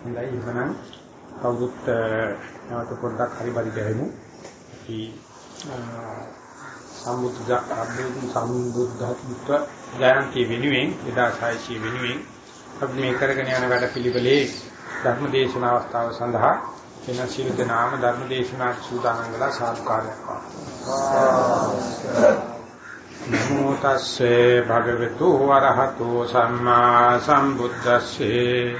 හොඳයි. එහෙනම් කවුරුත් නැවත පොඩ්ඩක් හරි පරි ගහමු. අපි සම්බුද්ධ අභිධර්ම සම්බුද්ධත්ව ජයන්ති වෙනුවෙන් 2600 වෙනුවෙන් අපි මේ කරගෙන යන වැඩ පිළිවෙලේ ධර්ම දේශනා අවස්ථාව සඳහා වෙන සියලු දෙනාම ධර්ම දේශනාට සූදානම් වෙලා සාදුකාරයක් නමෝ තස්සේ භගවතු වරහතෝ සම්මා සම්බුද්දස්සේ.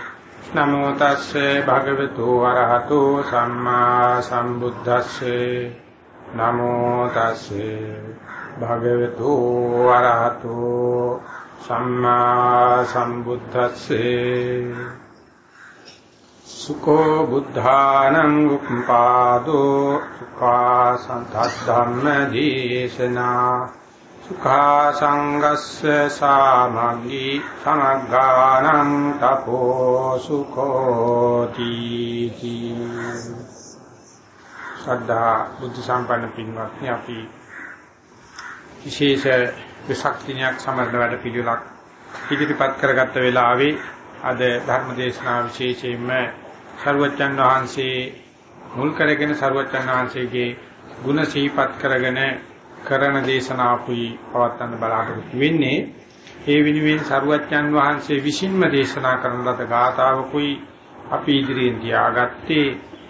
නමෝ තස්සේ භගවතු වරහතෝ සම්මා සම්බුද්දස්සේ නමෝ තස්සේ භගවතු වරහතෝ සම්මා සම්බුද්දස්සේ සුකෝ බුද්ධානං උප්පාදෝ සුඛා සන්තද්ධම්ම දේශනා සුඛා සංගස්ස සාමග්ගී සමග්ගානං තපෝ සුඛෝති සද්ධා බුද්ධ සම්පන්න පින්වත්නි අපි විශේෂ විසක් දිනයක් සමරන වැඩ පිළිලක් ඉදිරිපත් කරගත්ත වෙලාවේ අද ධර්ම දේශනා විශේෂයෙන්ම ਸਰුවචන් වහන්සේ මුල් කරගෙන ਸਰුවචන් වහන්සේගේ ගුණ සිහිපත් කරගෙන කරන දේශනාපුයි පවත්වන්න බලාපොරොත්තු වෙන්නේ ඒ වෙනුවෙන් ਸਰුවචන් වහන්සේ විසින්ම දේශනා කරන ලද ගාථාවකුයි අපි ඉදිරියෙන් තියාගත්තේ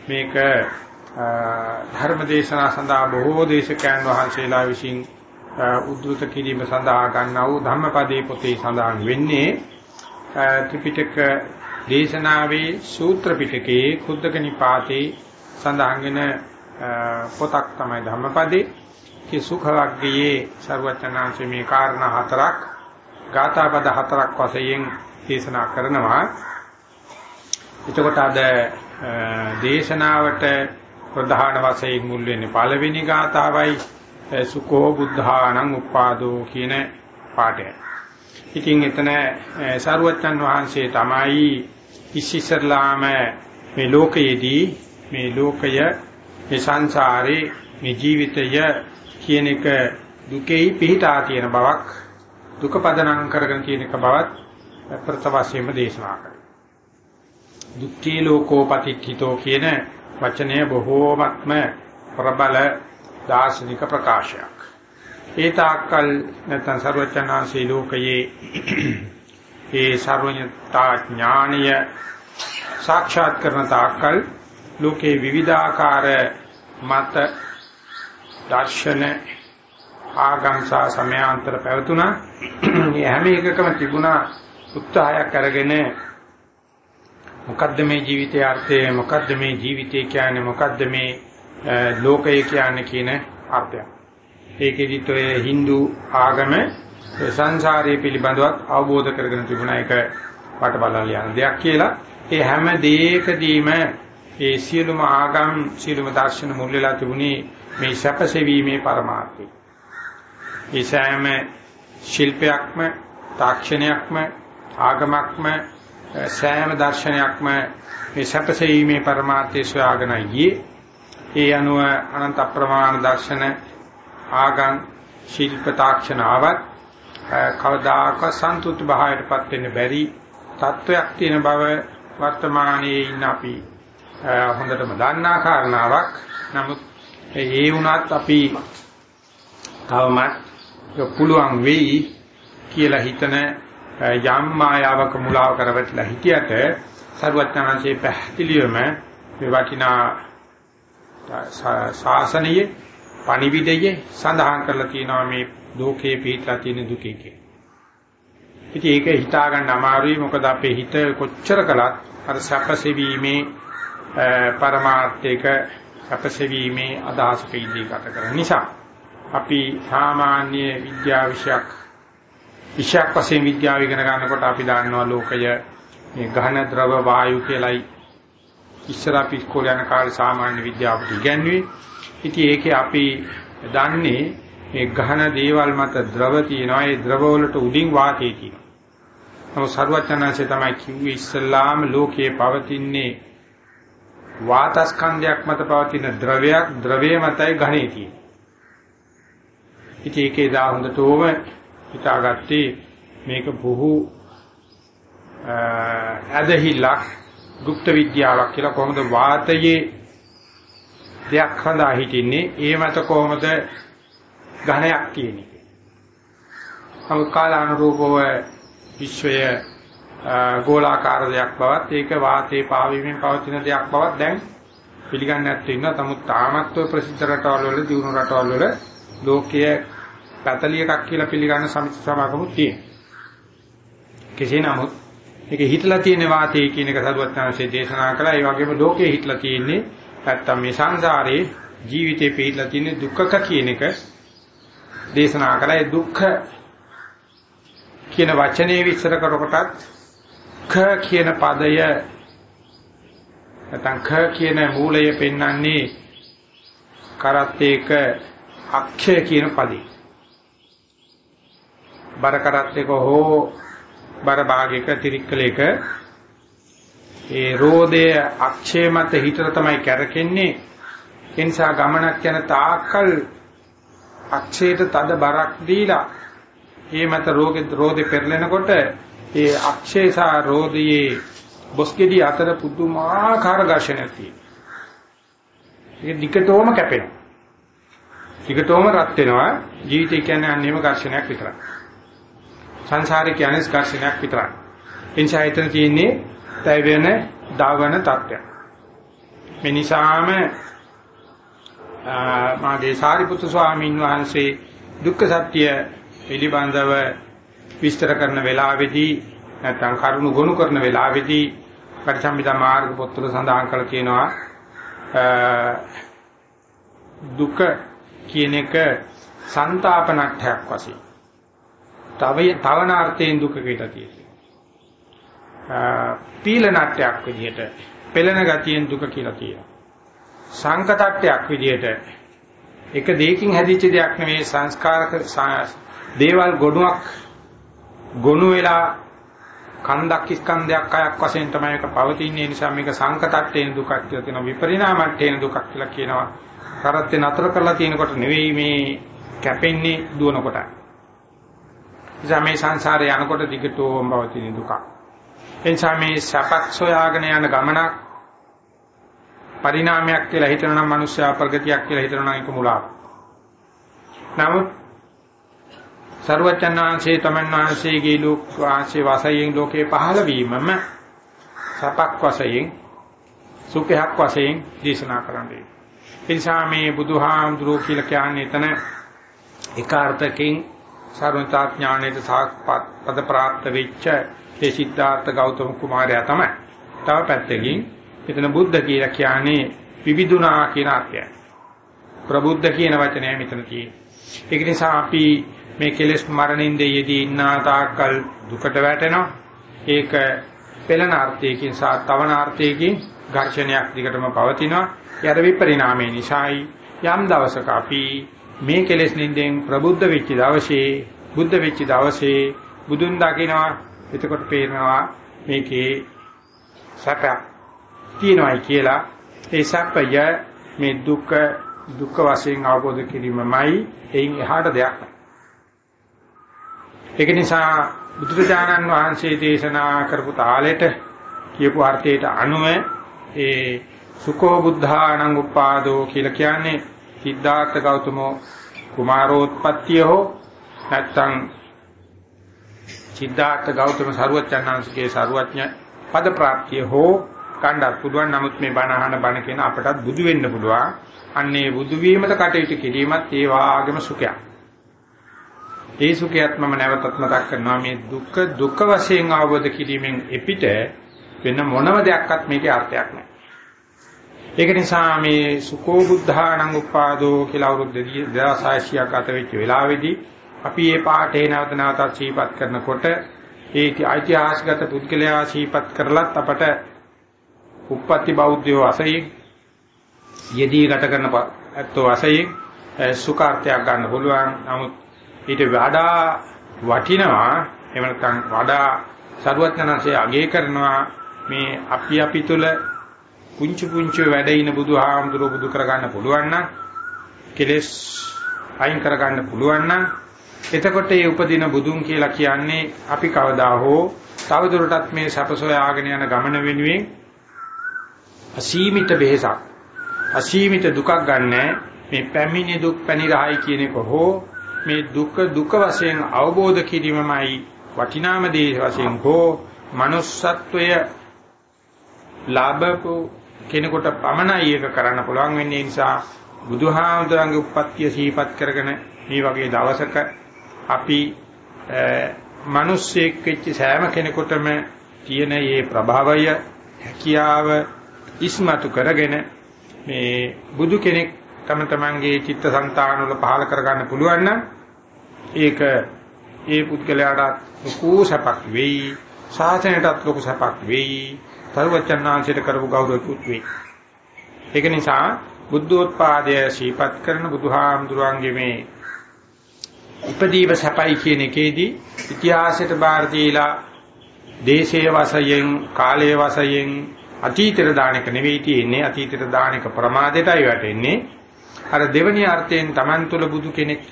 මේක ධර්ම දේශනා සඳහා බොහෝ දේශකයන් වහන්සේලා විසින් උද්දෘත කිරීම සඳහා ගන්නා වූ ධම්මපදයේ පොතේ සඳහන් වෙන්නේ ත්‍රිපිටක දේශනාවේ සූත්‍ර පිටකයේ කුද්දක නිපාතේ සඳහන් වෙන පොතක් තමයි ධම්මපදේ. කී සුඛ වර්ගයේ ਸਰවචනාංශ මේ කාරණා හතරක් ගාථා පද හතරක් වශයෙන් දේශනා කරනවා. එතකොට අද දේශනාවට ප්‍රධාන වශයෙන් මුල් වෙන්නේ පළවෙනි ගාථාවයි සුකෝ බුද්ධානං උපාදෝ කියන පාඩය. ඉතින් එතන සාරුවච්චන් වහන්සේ තමයි ඉස්සෙල්ලාම මේ ලෝකයේදී මේ ලෝකය මේ සංසාරේ මේ ජීවිතය කියන එක දුකෙහි පිහිටා තියෙන බවක් දුක පදනම් කරගෙන තියෙන එක බවත් ප්‍රතවශ්‍යම දේශනා කරා. දුක්ඛී ලෝකෝපතික්ඛිතෝ කියන වචනය බොහෝමත්ම ප්‍රබල දාර්ශනික ප්‍රකාශයක්. ඒ තාක්කල් නැත්නම් ਸਰවචනාංශී ලෝකයේ ඒ සර්වඥතා ඥානීය සාක්ෂාත් කරන තාක්කල් ලෝකේ විවිධාකාර මත දර්ශන ආගම්සා සමයාන්තර පැවතුණා. මේ හැම එකකම තිබුණා උත්සාහයක් අරගෙන මොකද්ද මේ ජීවිතයේ අර්ථය මොකද්ද මේ ජීවිතය කියන්නේ මොකද්ද මේ ලෝකය කියන්නේ කියන අර්ථය. ඒකෙදිත් ඔය Hindu ආගම සංසාරයේ පිළිබඳවත් අවබෝධ කරගෙන තිබුණා ඒක වට බලලා යන දෙයක් කියලා. ඒ හැම දෙයකදීම ඒ සියලුම ආගම් සියලුම දර්ශන මුල් වෙලා තිබුණේ මේ සැපසෙවීමේ පරමාර්ථය. ඒ සෑම ශිල්පයක්ම තාක්ෂණයක්ම ආගමක්ම සෑම දර්ශනයක්ම මේ සැපසෙවීමේ පරමාර්ථය සොයාගෙන ගියේ ඒ අනුව අනන්ත අප්‍රමාණ දර්ශන ආගම් ශිල්ප තාක්ෂණ ආවත් කවදාක සන්තුෂ්ටි භාවයටපත් වෙන්න බැරි තත්වයක් තියෙන බව වර්තමානයේ ඉන්න අපි හොඳටම දන්නා කාරණාවක්. නමුත් ඒ වුණත් අපි තවමත් පුළුවන් වෙයි කියලා හිතන යම් මායාවක මුලාව කරවටලා හිටියට සරුවචනාංශයේ පැහැදිලිවම මේ වටිනා ශාසනයේ පණිවිඩයේ සඳහන් කරලා තියෙනවා මේ ලෝකේ පිටලා තියෙන දුකේ කියලා. ඉතින් ඒක හිතා ගන්න අමාරුයි මොකද අපේ හිත කොච්චර කළත් අර සැපසෙවීමේ පරමාර්ථයක සැපසෙවීමේ අදහසක ඉදී ගත කරන නිසා අපි සාමාන්‍ය විද්‍යා විෂයක් විෂයක් වශයෙන් විද්‍යාව ඉගෙන ගන්නකොට අපි දන්නවා ලෝකය මේ ඝන ද්‍රව වායු කියලායි ඉස්සර අපි ඉස්කෝලේ යන කාලේ සාමාන්‍ය විද්‍යාවට ඉගැන්වුවේ. ඉතින් ඒකේ අපි දන්නේ මේ ගහන දේවල් මත ද්‍රව තියෙනවා. ඒ ද්‍රව වලට උඩින් වාතය තියෙනවා. නමුත් සර්වඥාන්සේ තමයි කිව්වේ ඉස්සල්ලාම ලෝකයේ පවතින්නේ වාතස්කන්ධයක් මත පවතින ද්‍රවයක් ද්‍රවය මතයි ඝනේ තියෙන්නේ. ඉතින් ඒකේ දා හොඳටම හිතාගත්තේ මේක බොහෝ ඇදහිල්ලක් গুপ্ත විද්‍යාවක් කියලා කොහොමද වාතයේ දෙයක් හඳා හිටින්නේ ඒ මත කොහොමද ඝණයක් කියන්නේ. නමුත් කාලානුරූපව විශ්වය ගෝලාකාර දෙයක් බවත් ඒක වාතයේ පාවීමෙන් පවතින දෙයක් බවත් දැන් පිළිගන්නේ නැත්te ඉන්නවා. නමුත් තාමත් ඔය ප්‍රසිද්ධ රටවල් වල දියුණු රටවල් වල ලෝකයේ පැතලිය එකක් කියලා පිළිගන්න සමිති සමාගමුත් තියෙනවා. කෙසේ නමුත් මේක හිතලා තියෙන වාතයේ කියන එක සරුවත් යනසේ දේශනා කළා. ඒ වගේම ලෝකයේ හිතලා තියෙන්නේ නැත්තම් මේ සංසාරේ ජීවිතේ පිළිලා තියෙන දුක්ඛක කියන එක දේශනා කළා. ඒ දුක්ඛ කියන වචනේ විස්තර කරකොටත් ඛ කියන පදය නැත්නම් ඛ කියන මූලය පෙන්වන්නේ කරත් ඒක අක්ෂය කියන පදේ. බර කරත් එක හෝ බර භාගයක තිරික්කලයක ඒ රෝදයේ අක්ෂය මත හිතර තමයි කැරකෙන්නේ. ඒ නිසා ගමනක් යන තාක්කල් අක්ෂයට තද බරක් දීලා ඒ මත රෝගේ රෝදේ පෙරලෙනකොට ඒ අක්ෂය සහ රෝදයේ බොස්කෙඩි අතර පුදුමාකාර ඝර්ෂණයක් තියෙනවා. ඒක දිගටම කැපෙනවා. දිගටම රත් වෙනවා. ජීවිතය කියන්නේ අන්නේම ඝර්ෂණයක් විතරයි. සංසාරේ කියන්නේ ඝර්ෂණයක් විතරයි. එනිසා හිතන තියෙන්නේ තය වෙන දාවන තත්ත්වයක්. මේ නිසාම මාගේ සාරිපුත්තු ස්වාමීන් වහන්සේ දුක්ඛ සත්‍ය පිළිබඳව විස්තර කරන වෙලාවේදී නැත්නම් කරුණු ගොනු කරන වෙලාවේදී පරිසම්පදා මාර්ග පොත්වල සඳහන් කරලා තියෙනවා දුක කියන එක ਸੰతాපනට්ඨයක් වශයෙන්. තව තවනාර්ථයෙන් දුක කියලා තියෙනවා. පීලනට්ඨයක් විදිහට පෙළෙන ගතියෙන් දුක කියලා කියනවා. සංකතට්ඨයක් විදිහට එක දෙයකින් හැදිච්ච දෙයක් නෙවෙයි සංස්කාරක දේවල් ගොනුවක් ගොනු වෙලා කන්දක් ස්කන්ධයක් අයක් වශයෙන් තමයි මේක පවතින්නේ ඒ නිසා මේක සංකතට්ඨේන දුකක් කියලා තියෙනවා විපරිණාමට්ඨේන දුකක් කියලා කියනවා කරත්තේ නතර කරලා තියෙනකොට නෙවෙයි මේ කැපෙන්නේ දුවන කොට. නිසා මේ සංසාරේ යනකොට දිගටම පවතින දුකක්. එනිසා මේ සපක් සොයාගෙන යන ගමනක් පරිණාමයක් කියලා හිතනවා නම් මිනිස්සයා ප්‍රගතියක් කියලා හිතනවා නම් ඒක මුලාවක්. නමුත් සරුවචන් වහන්සේ තමන් වහන්සේගේ ලෝක වාසයේ වාසයෙන් ලෝකේ පහළ වීමම සපක් වශයෙන් සුඛයක් වශයෙන් දේශනා කරන්නේ. ඒ නිසා මේ බුදුහාමුදුරුවෝ කියලා කියන්නේ එතන ඒකාර්ථකෙන් සර්වතා ඥාණයට සාක්පත් පද ප්‍රාප්ත වෙච්ච ඒ සිද්ධාර්ථ ගෞතම කුමාරයා තමයි. තව පැත්තකින් එතන බුද්ධ කියලා කියන්නේ විවිධුනා කියන අර්ථයයි. ප්‍රබුද්ධ කියන වචනය මෙතන තියෙන්නේ. ඒක නිසා අපි මේ කෙලෙස් මරණින් දෙයේදී ඉන්නා තාක්කල් දුකට වැටෙනවා. ඒක පෙළන අර්ථයකින් සහ තවන අර්ථයකින් ඝර්ෂණයක් දිගටම පවතිනවා. ඊට විපරිණාමයේ නිසායි යම් දවසක අපි මේ කෙලෙස් නින්දෙන් ප්‍රබුද්ධ වෙච්ච දවසේ බුද්ධ වෙච්ච දවසේ බුදුන් දකිනවා එතකොට පේනවා මේකේ සැප තියෙනවායි කියලා ඒ සැපය මේ දුක දුක් වශයෙන් අවබෝධ කිරීමමයි එයින් එහාට දෙයක් නෑ ඒක නිසා බුදුරජාණන් වහන්සේ දේශනා කරපු තාලෙට කියපු අර්ථයට අනුව ඒ සුකෝ බුද්ධානං උපාදෝ කියලා කියන්නේ සිද්ධාර්ථ ගෞතම කුමාරෝත්පත්තිය හෝ නැත්තම් සිද්ධාර්ථ ගෞතම සරුවචනාංශගේ සරුවඥ පද ප්‍රාප්තිය හෝ කණ්ඩත් පුළුවන්. නමුත් මේ බණ අහන බණ කියන අපටත් බුදු වෙන්න පුළුවන්. අන්නේ බුදු වීමට කටයුතු කිරීමත් ඒ වාගේම සුඛයක්. ඒ සුඛයත් මම නැවතත් මතක් කරනවා මේ දුක දුක වශයෙන් අවබෝධ කිරීමෙන් එපිට වෙන මොනම දෙයක්වත් මේකේ අර්ථයක් නැහැ. ඒක නිසා මේ සුකෝ බුද්ධානං උපාදෝ කියලා අවුරුදු 2600ක් අත වෙච්ච වෙලාවේදී අපි මේ පාඩේ නැවත නැවතත් සීපත් කරනකොට ඒ ඓතිහාසිකගත පුද්ගලයා සීපත් කරලත් අපට උප්පත්ති බෞද්ධයෝ වශයෙන් යෙදී ගත කරන ඇත්තෝ වශයෙන් සුඛාර්ථයක් ගන්න පුළුවන්. නමුත් ඊට වඩා වටිනවා එහෙම නැත්නම් වඩා සරුවත්නanse අගය කරනවා මේ අපි අපි තුල පුංචි පුංචි වැඩ ඉන බුදුහාමුදුරුවෝ බුදු කරගන්න පුළුවන් නම් කෙලෙස් අයින් කරගන්න පුළුවන් නම් එතකොට මේ උපදින බුදුන් කියලා කියන්නේ අපි කවදා හෝ තවදුරටත් මේ සපසොය ආගෙන යන ගමන වෙනුවෙන් අසීමිත වෙහසක් අසීමිත දුකක් ගන්නෑ මේ පැමිණි දුක් පැනිරහයි කියන එක හෝ මේ දුක දුක වශයෙන් අවබෝධ කිරීමමයි වටිනාම දේ වශයෙන් හෝ manussත්වය ලාභපු කෙනෙකුට පමණයි ඒක කරන්න පුළුවන් වෙන්නේ. නිසා බුදුහාමුදුරන්ගේ උප්පත්තිය සිහිපත් කරගෙන මේ වගේ දවසක අපි මිනිස්සෙක් වෙච්ච සෑම කෙනෙකුටම තියෙන මේ ප්‍රභාවය හැකියාව ඉස්මතු කරගෙන මේ බුදු කෙනෙක් තම තමන්ගේ චිත්තසංතාන වල පහල කරගන්න පුළුවන් නම් ඒක ඒ පුද්ගලයාට ලොකු සැපක් වෙයි. ශාසනයටත් ලොකු සැපක් වෙයි. තරුවචනාංශයට කරපු ගෞරවකුත් වෙයි. ඒක නිසා බුද්ධෝත්පාදය ශීපත් කරන බුදුහාමුදුරන්ගේ මේ ඉපදීව සැපයි කියන එකේදී ඉතිහාසයට බාර දීලා දේශයේ වශයෙන් කාලයේ වශයෙන් අතීතයට දානක නෙවෙයි තියෙන්නේ. අතීතයට දානක ප්‍රමාදයටයි වැටෙන්නේ. අර දෙවනි අර්ථයෙන් Taman තුල බුදු කෙනෙක්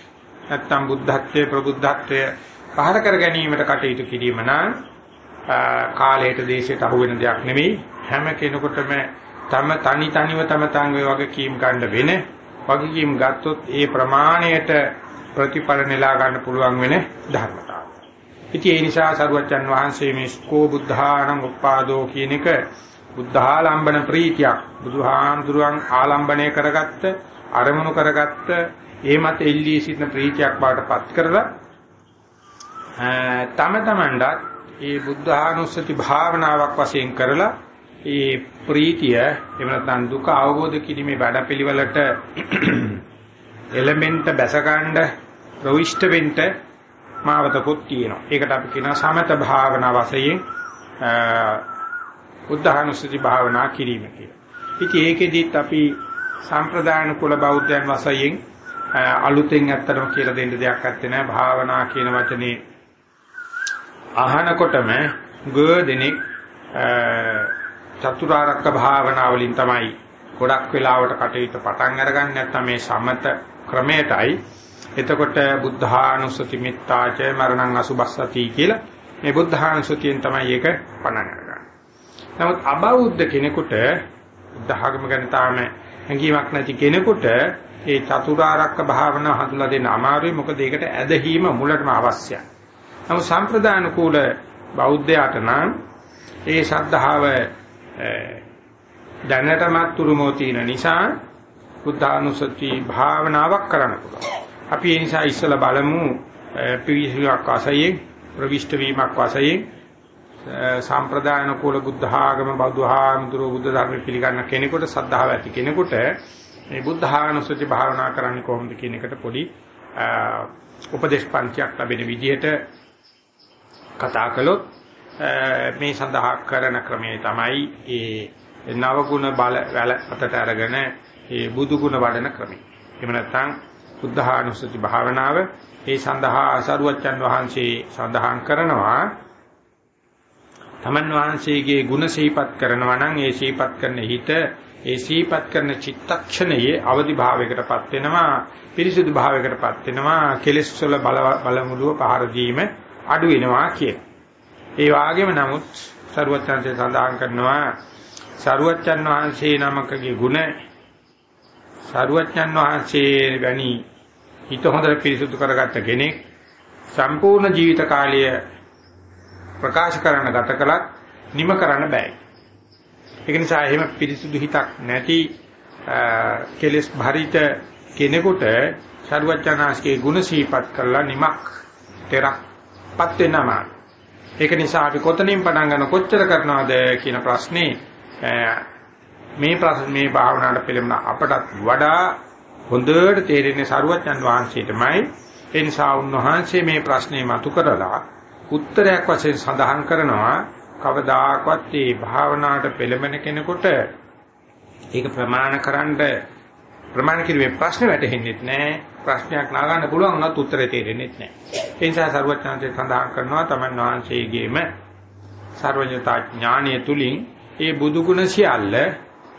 නැත්තම් බුද්ධත්වයේ ප්‍රබුද්ධත්වයේ පහර කර ගැනීමට කටයුතු කිරීම නම් කාලයට දේශයට අහු වෙන දෙයක් නෙවෙයි හැම කෙනෙකුටම තම තනි තනිව තම තංගේ වගේ කීම් ගන්න වෙන වගේ කීම් ගත්තොත් ඒ ප්‍රමාණයට ප්‍රතිඵල නෙලා ගන්න පුළුවන් වෙන ධර්මතාවය. ඉතින් ඒ නිසා සරුවච්චන් වහන්සේ මේ ස්කෝ බුද්ධාණං උපාදෝ කියන එක බුද්ධාලම්බන ප්‍රීතියක් බුදුහාමුදුරුවන් ආලම්බණය කරගත්ත අරමුණු කරගත්ත ඒ මත එල්ලී සිටින ප්‍රීතියක් බාටපත් කරලා තම තමන්ට ඒ බුද්ධානුස්සති භාවනාවක් වශයෙන් කරලා ඒ ප්‍රීතිය එහෙම නැත්නම් දුක අවබෝධ කිරීමේ වැඩපිළිවෙලට එලෙමන්ට් බැසගන්න ප්‍රවිෂ්ඨ වෙන්න මාවතකුත් තියෙනවා. ඒකට අපි කියනවා සමත භාවනා වශයෙන් බුද්ධානුස්සති භාවනා කිරීම කියලා. ඉතින් ඒකෙදිත් අපි සම්ප්‍රදාන කුල බෞද්ධයන් වශයෙන් අලුතෙන් ඇත්තටම කියලා දෙන්න දෙයක් නැත්තේ නෑ භාවනා කියන වචනේ අහනකොටම ගොඩ දෙනෙක් චතුරාර්යක භාවනා වලින් තමයි ගොඩක් වෙලාවට කටයුතු පටන් අරගන්නේ නැත්නම් මේ සමත ක්‍රමයටයි එතකොට බුද්ධානුස්සති මිත්තාච මරණං අසුබස්සති කියලා මේ බුද්ධානුස්සතියෙන් තමයි ඒක පණන් අරගන්නේ. නමුත් අබෞද්ධ කෙනෙකුට බුද්ධ ආගම ගැන තාම හැඟීමක් නැති කෙනෙකුට ඒ චතුරාර්යක භාවනාව හඳුලා දෙන්න අමාරුයි මොකද ඒකට ඇදහිීම මුලටම අවශ්‍යයි. නමුත් සම්ප්‍රදාන කූල බෞද්ධයාට නම් ඒ ශද්ධාව දැනටමත් තුරුමෝ තියෙන නිසා බුද්ධානුස්සති භාවනාවක් කරන්න පුළුවන්. අපි ඒ නිසා ඉස්සලා බලමු පිවිසුවක් වශයෙන් ප්‍රවිෂ්ඨ වීමක් වශයෙන් සම්ප්‍රදායන කුල බුද්ධ ආගම බෞද්ධහාමුදුරුවෝ බුද්ධ ධර්ම පිළිගන්න කෙනෙකුට සද්ධාව ඇති කෙනෙකුට මේ බුද්ධානුස්සති භාවනා කරන්නේ කොහොමද කියන එකට පොඩි උපදේශ පන්තියක් ලැබෙන විදිහට කතා කළොත් මේ සඳහා කරන ක්‍රමය තමයි ඒ නව ගුණ බල වැල අතට අරගෙන ඒ බුදු ගුණ වඩන ක්‍රමය. එහෙම නැත්නම් බුද්ධානුස්සති භාවනාව ඒ සඳහා අසරුවච්චන් වහන්සේ සඳහන් කරනවා තමන් වහන්සේගේ ගුණ සිහිපත් කරනවා නම් ඒ සිහිපත් කරන හිත ඒ සිහිපත් කරන චිත්තක්ෂණයේ අවදි භාවයකටපත් වෙනවා පිරිසුදු භාවයකටපත් වෙනවා කෙලෙස් වල බල බලමුළුව පහර දීම අඩු වෙනවා කියන. ඒ වාගේම නමුත් සරුවච්චන්සේ සඳහන් කරනවා සරුවච්චන් වහන්සේ නමකගේ ගුණ සරුවච්චන් වහන්සේ වැනි හිත හොඳට පිරිසුදු කරගත්ත කෙනෙක් සම්පූර්ණ ජීවිත කාලය ප්‍රකාශ කරන ගත කලත් නිම කරන්න බෑ. ඒක නිසා එහෙම පිරිසුදු හිතක් නැති කෙලස් භරිත කෙනෙකුට සරුවච්චනාස්ගේ ගුණ සීපත් කරලා නිමක් තෙරක්පත් වෙනම ඒක නිසා අපි කොතනින් පටන් ගන්න කොච්චර කරනවද කියන ප්‍රශ්නේ මේ ප්‍රශ්න මේ භාවනාවට පිළිමන අපටත් වඩා හොඳට තේරෙන්නේ සරුවච්චන් වහන්සේටමයි ඒ නිසා උන්වහන්සේ මේ ප්‍රශ්නේ මතු කරලා උත්තරයක් වශයෙන් සඳහන් කරනවා කවදාකවත් මේ භාවනාවට පෙළඹෙන කෙනෙකුට ඒක ප්‍රමාණකරනද ප්‍රමාණ කිරීමේ ප්‍රශ්න වැටහෙන්නේ නැහැ ප්‍රශ්නයක් නාගන්න පුළුවන් වුණත් උත්තරේ තේරෙන්නේ නැහැ ඒ නිසා සරුවච්චන්සේ සඳහන් කරනවා තමන් වහන්සේගේම සර්වඥතා ඥානය තුලින් ඒ බුදු ගුණ සියල්ල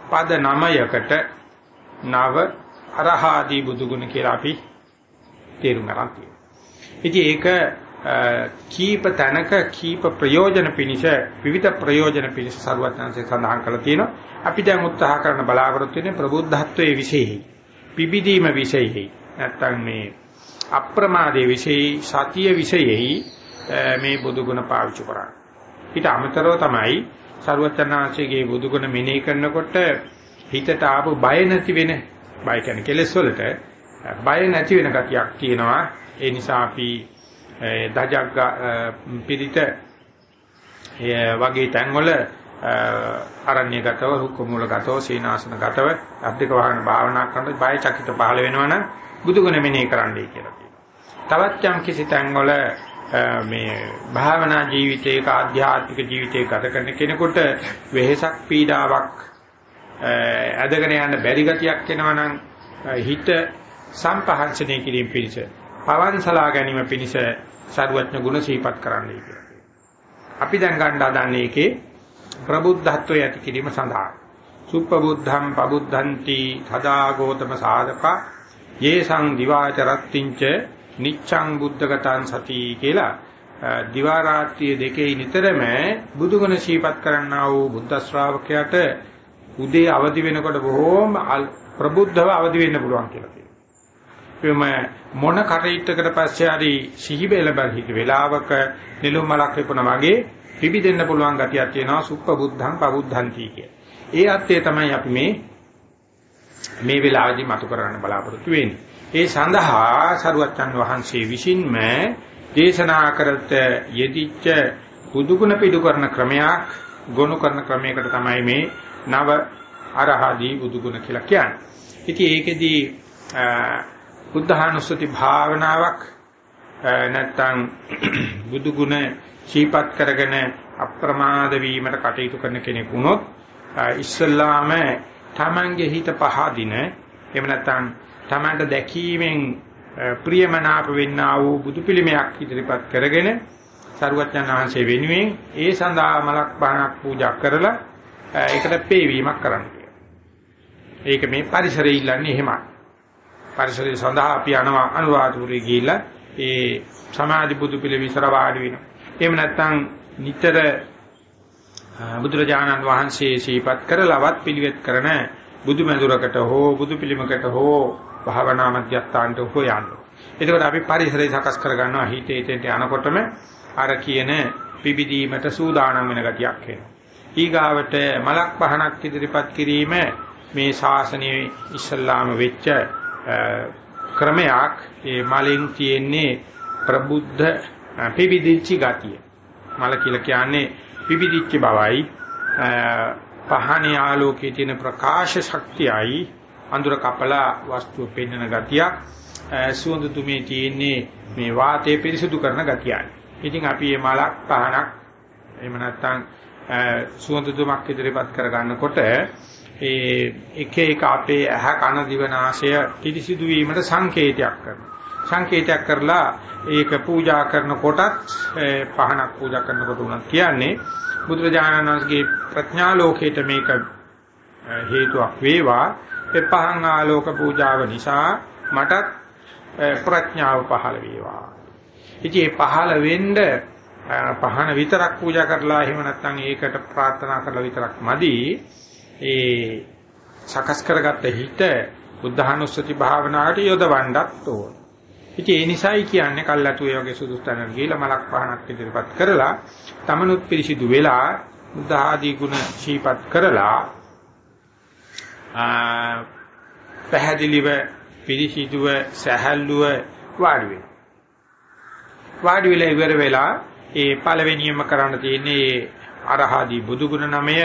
පද 9යකට නව අරහාදී බුදු ගුණ කියලා අපි තේරුම් ගන්න තියෙනවා. ඉතින් ඒක කීප තැනක කීප ප්‍රයෝජන පිණිස විවිධ ප්‍රයෝජන පිණිස සරුවත්නාංශය සඳහන් කරලා තියෙනවා. අපි දැන් උත්සාහ කරන බලාපොරොත්තු වෙන්නේ ප්‍රබුද්ධත්වයේ විශේෂයි. පිබිදීම විශේෂයි. නැත්තම් මේ අප්‍රමාදයේ විශේෂයි සතිය විශේෂයි මේ බුදු ගුණ පාවිච්චි කරන්නේ. ඊට අමතරව තමයි සරුවත්නාංශයේ බුදු ගුණ මෙනෙහි කරනකොට හිතට ආපු බය නැති වෙන බය කියන්නේ කෙලෙස් වලට බය නැති වෙන ගතියක් තියෙනවා. ඒ නිසා අපි දජග්ග පිරිත වගේ තැන්වල අරණ්‍යගතව රුක්ක මූලගතව සීනාසනගතව අධික වාහන භාවනා කරනකොට බය චකිත පහළ වෙනවනම් බුදුගුණ මෙනෙහි කරන්නයි කියලා කියනවා. තවත් යම් කිසි තැන්වල මේ භාවනා ජීවිතයක ආධ්‍යාත්මික ජීවිතයක ගත කරන කෙනෙකුට වෙහෙසක් පීඩාවක් ඇදගෙන යන්න බැරි ගතියක් එනවනම් හිත සම්පහන්සනය කිරීම පිණිස පවන්සලා ගැනීම පිණිස සරුවත්න ගුණ සිහිපත් කරන්නයි කියලා. අපි දැන් ගන්න හදන්නේ ඒකේ ප්‍රබුද්ධත්වය ඇති කිරීම සඳහා. සුප්පබුද්ධං පබුද්ධಂತಿ තදා ගෝතම සාධක යේසං දිවාච රත්ත්‍ිංච නිච්ඡං බුද්ධගතං සති කියලා දිවා රාත්‍රිය දෙකේ නිතරම බුදුගුණ සිහිපත් කරන්නා වූ බුද්ධ ශ්‍රාවකයාට උදේ අවදි වෙනකොට බොහෝම ප්‍රබුද්ධව අවදි වෙන්න පුළුවන් කියලා කියනවා. මොන කටයුත්තකට පස්සේ හරි සිහි බෙලබල් හිට වෙලාවක නිලුම් මලක් වෙපුණා වගේ පිබිදෙන්න පුළුවන් ගතියක් තියෙනවා සුප්ප බුද්ධං පබුද්ධಂತಿ කිය. ඒ අර්ථය තමයි අපි මේ මේ වෙලාවේදී මතු කරන්න බලාපොරොත්තු වෙන්නේ. ඒ සඳහා සරුවච්චන් වහන්සේ විසින්ම දේශනා කරත් යෙදිච්ච බුදුගුණ පිටු කරන ක්‍රමයක් ගොනු කරන ක්‍රමයකට තමයි මේ නව අරහදී බුදුගුණ කියලා කියන්නේ. ඉතින් ඒකෙදී බුද්ධානුස්සති භාවනාවක් නැත්තම් බුදු ගුණ ශීපත් කරගෙන අප්‍රමාද වීමට කටයුතු කරන කෙනෙක් වුණොත් ඉස්සල්ලාම තමන්ගේ හිත පහදින එහෙම නැත්තම් තමන්ට දැකීමෙන් ප්‍රියමනාප වෙන්නා වූ බුදු පිළිමයක් ඉදිරිපත් කරගෙන සරුවච්චන් වහන්සේ වෙනුවෙන් ඒ සඳහා මලක් බණක් පූජා කරලා ඒකට පේවීමක් කරන්න ඒක මේ පරිසරයේ ඉල්ලන්නේ එහෙමයි. පරිසරය සඳහා අපි යනවා අනුරාධපුරේ ගිහිල්ලා ඒ සමාධි බුදු පිළ විසර වාඩි වෙනවා. එහෙම නැත්නම් නිතර බුදුරජාණන් වහන්සේ ශීපත් කරලවත් පිළිවෙත් කරන බුදු මැදුරකට හෝ බුදු පිළිමකට හෝ භාවනා මධ්‍යස්ථානට හෝ යන්න. එතකොට අපි පරිසරය සකස් කරගන්නවා හිතේ හිතේට යනකොටම අර කියන පිබිදීමට සූදානම් වෙන ගතියක් එනවා. ඊගාවට මලක් පහනක් ඉදිරිපත් කිරීම මේ ශාසනයේ ඉස්ලාම වෙච්ච ක්‍රමයක් ඒ මලෙන් තියෙන්නේ ප්‍රබුද්ධ පිබිදිච්ච ගතිය. මල කියලා කියන්නේ පිබිදිච්ච බවයි පහනේ ආලෝකයේ තියෙන ප්‍රකාශ ශක්තියයි අඳුර කපලා වස්තුව පෙන්වන ගතියක් සුවඳ තුමේ තියෙන්නේ මේ වාතය පිරිසුදු කරන ගතියයි. ඉතින් අපි මේ මලක් පහනක් එහෙම නැත්නම් සුවඳ තුමක් ඉදිරිපත් කර ගන්නකොට ඒ එක එක අපේ ඇහ කන දිව නාසය පිරිසිදු වීමට සංකේතයක් කරනවා. සංකේතයක් කරලා ඒක පූජා කරනකොටත් පහනක් පූජා කරනකොට උනත් කියන්නේ බුදුරජාණන් වහන්සේගේ ප්‍රඥා ලෝකයට මේක හේතුවක් වේවා. ඒ පහන් ආලෝක පූජාව නිසා මටත් ප්‍රඥාව පහළ වේවා. ඉතින් මේ පහළ වෙන්න පහන විතරක් පූජා කරලා එහෙම නැත්නම් ඒකට ප්‍රාර්ථනා කරලා විතරක් මදි ඒ සකස් කරගත්ත හිත බුද්ධානුස්සති භාවනාවට යොදවන්නත් ඕන. ඉතින් ඒ නිසායි කියන්නේ කල්ලාතු ඒ වගේ සුදුසු තැනකට ගිහිල්ලා මලක් පහනක් ඉදිරිපත් කරලා තමනුත් පිරිසිදු වෙලා බුද්ධ ආදී ගුණ ශීපත් කරලා ආ පැහැදිලිව පිරිසිදුව සහැල්ලුව වාඩි වෙනවා. වාඩි වෙලා ඉවර වෙලා ඒ පළවෙනියම කරන්න තියෙන්නේ අරහාදී බුදු ගුණ නමය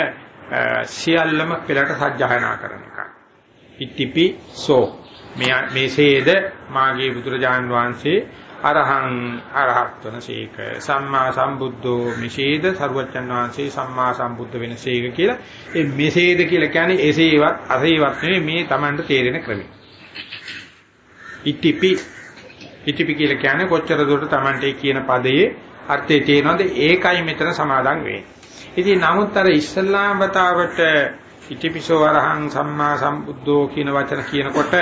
සියල්ලම පෙළට සජ්ජායනා කරන එක. ඉතිපි සෝ මේ මේසේද මාගේ බුදුරජාන් වහන්සේ අරහං අරහත්වන සීක සම්මා සම්බුද්ධෝ මෙසේද සරුවච්චන් වහන්සේ සම්මා සම්බුද්ධ වෙන සීක කියලා ඒ මෙසේද කියලා කියන්නේ එසේවත් අසේවත් නෙවෙයි මේ Tamanට තේරෙන ක්‍රමය. ඉතිපි ඉතිපි කියලා කියන්නේ කොච්චර දුරට Tamanට කියන පදයේ අර්ථය තේරෙනවද ඒකයි මෙතන සමාදන් වෙන්නේ. ඉතින් නමුත් අර ඉස්ලාම් වතාවට ඉතිපිසෝ වරහං සම්මා සම්බුද්ධෝ කියන වචන කියනකොට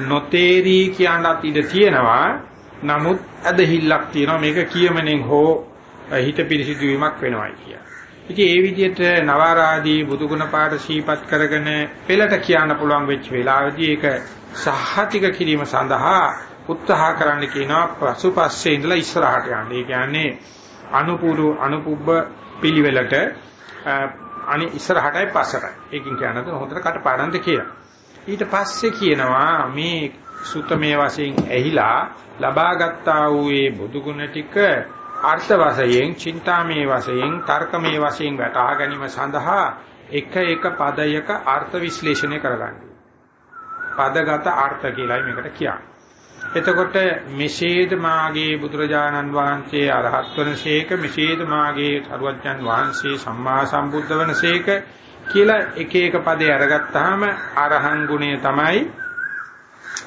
නොතේරි කියනත් ඉඩ තියෙනවා නමුත් ඇදහිල්ලක් තියෙනවා මේක කියමනෙන් හෝ හිත පිරිසිදු වීමක් වෙනවයි කිය. ඉතින් ඒ විදිහට නවාරාදී බුදුගුණ පාඨ සීපත් කරගෙන පෙළට කියන්න පුළුවන් වෙච්ච වෙලාවේදී ඒක සහතික කිරීම සඳහා උත්සාහ කරන්න කියනවා පසුපස්සේ ඉඳලා ඉස්සරහට යන්න. ඒ කියන්නේ අනුපූර්ව අනුපුබ්බ පිළිවෙලට අනි ඉස්සරහටයි පස්සටයි. ඒකින් කියනද හොඳට කටපාඩම්ද කියලා. ඊට පස්සේ කියනවා මේ සුතමේ වශයෙන් ඇහිලා ලබාගත්තා වූ මේ බුදු ගුණ ටික අර්ථ වශයෙන්, චින්තාමේ වශයෙන්, තර්කමේ වශයෙන් වටහා ගැනීම සඳහා එක එක පදයක අර්ථ විශ්ලේෂණය කරගන්න. පදගත අර්ථ කියලායි මේකට කියන්නේ. එතකොට මෙසේද මාගේ බුදුරජාණන් වහන්සේ අරහත් වනසේක මෙසේද මාගේ සරුවච්චන් වහන්සේ සම්මා සම්බුද්ධ වනසේක කියලා එක එක පදේ අරගත්තාම අරහං ගුණය තමයි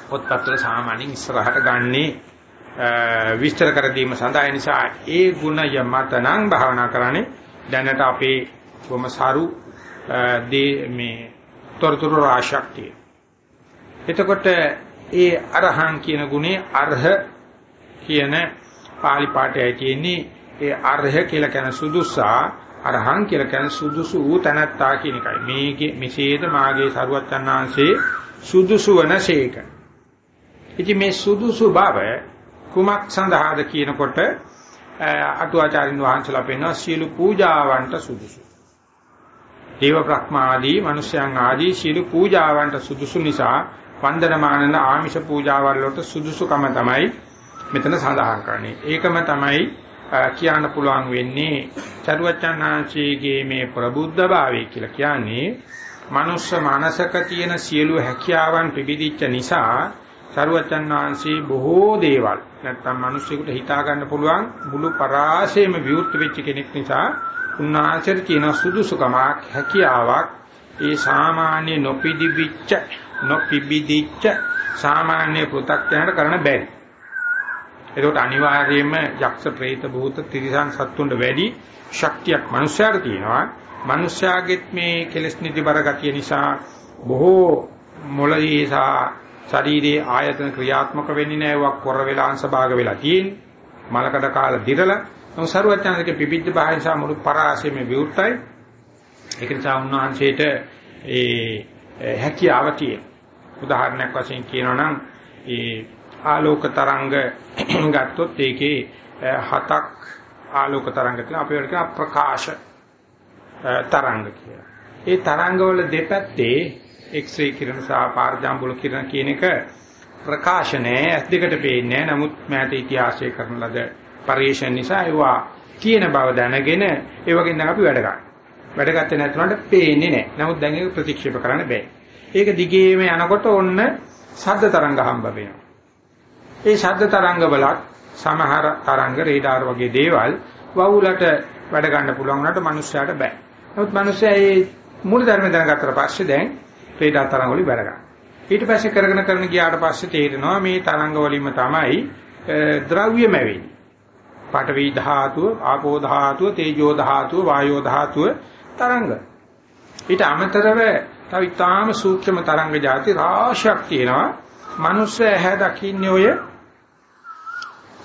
පොත්පත්වල සාමාන්‍යයෙන් ඉස්සරහට ගන්නේ විස්තර කර දීම සඳහා නිසා ඒ ගුණය මතනම් භාවනා කරන්නේ දැනට අපේ කොම සරු මේ තොරතුරු රාශක්තිය. එතකොට ඒ අරහං කියන ගුණේ අර්හ කියන pāli පාඨයයි තියෙන්නේ ඒ අර්හ කියලා කියන සුදුසා අරහං කියලා කියන සුදුසු වූ තනත්තා කියන එකයි. මේකේ මෙසේද මාගේ සරුවච්චන් වහන්සේ සුදුසු වනසේක. ඉතින් මේ සුදුසු බව කුමක් සඳහාද කියනකොට අටුවාචාරින් වහන්සේලා පෙන්වන සීල පූජාවන්ට සුදුසු. දේව බ්‍රහ්මාදී, මිනිස්යන් ආදී සීල පූජාවන්ට සුදුසු නිසා වන්දනමානන ආමිෂ පූජාවල් වලට සුදුසුකම තමයි මෙතන සඳහන් කරන්නේ. ඒකම තමයි කියන්න පුළුවන් වෙන්නේ චරුවචනාංශයේ මේ ප්‍රබුද්ධ භාවය කියලා කියන්නේ මනුෂ්‍ය මානසක තියෙන සියලු හැකියාවන් පිබිදිච්ච නිසා චරුවචන් වහන්සේ බොහෝ දේවල් නැත්තම් මිනිස්සුෙකුට හිතා ගන්න පුළුවන් මුළු පරාසයම විවෘත වෙච්ච කෙනෙක් නිසා උන්වහන්සේට තියෙන සුදුසුකමක් හැකියාවක් ඒ සාමාන්‍ය නොපිදිවිච්ච නොපිබිදිච්ච සාමාන්‍ය පෘථග්ජනට කරන්න බැරි. ඒකට අනිවාර්යයෙන්ම යක්ෂ ප්‍රේත භූත තිරිසන් සත්තුන්ට වැඩි ශක්තියක් මනුෂ්‍යයාට තියෙනවා. මනුෂ්‍යයාගෙත් මේ කෙලෙස් නිදි බර ගතිය නිසා බොහෝ මොළයේ සහ ශරීරයේ ආයතන ක්‍රියාත්මක වෙන්නේ නැහැ. වක් කොර වෙලා අංශ භාග වෙලා තියෙන්නේ. මලකඩ කාලා දිරලා නමුත් සරුවචනගේ පිපිච්ච භාෂා මුළු පරාසෙම විවෘතයි. ඒක නිසා උන්වහන්සේට ඒ හැකියාව තියෙනවා. උදාහරණයක් වශයෙන් කියනවා නම් ඒ ආලෝක තරංග ගත්තොත් ඒකේ හතක් ආලෝක තරංග තියෙනවා අපි වලට ප්‍රකාශ තරංග කියලා. ඒ තරංගවල දෙපැත්තේ එක්ස්රේ කිරණ සහ පාරජාම්බුල කිරණ කියන එක ප්‍රකාශනයේ ඇස් දෙකට පේන්නේ නමුත් මෑත ඉතිහාසයේ කරන ලද පරිශ්‍රණ නිසා ඒවා තියෙන බව දැනගෙන ඒ වගේ නම් අපි වැඩ ගන්නවා. වැඩ ගත්තේ නැතුනට පේන්නේ නැහැ. නමුත් දැන් ඒක ප්‍රතික්ෂේප කරන්න බෑ. ඒක දිගේම යනකොට ඔන්න ශබ්ද තරංග හම්බ වෙනවා. ඒ ශබ්ද තරංග වලත් සමහර තරංග රේඩාර් වගේ දේවල් වවුලට වැඩ ගන්න පුළුවන් වුණාට මිනිස්සයාට බෑ. නමුත් මිනිස්සයා මේ මූල ධර්ම දැනගත්තට පස්සේ දැන් රේඩාර් තරංග වලින් වැඩ ගන්නවා. ඊට පස්සේ කරගෙන කරගෙන ගියාට පස්සේ තේරෙනවා මේ තරංග වලින්ම තමයි ද්‍රව්‍යම වෙන්නේ. පඨවි ධාතුව, ආපෝ ධාතුව, තේජෝ ධාතුව, වායෝ ධාතුව තරංග. ඊට අමතරව තව ඉතාම සූක්ෂම තරංග જાති රාශියක් තියෙනවා. මනුස්ස ඇහැ දකින්නේ ඔය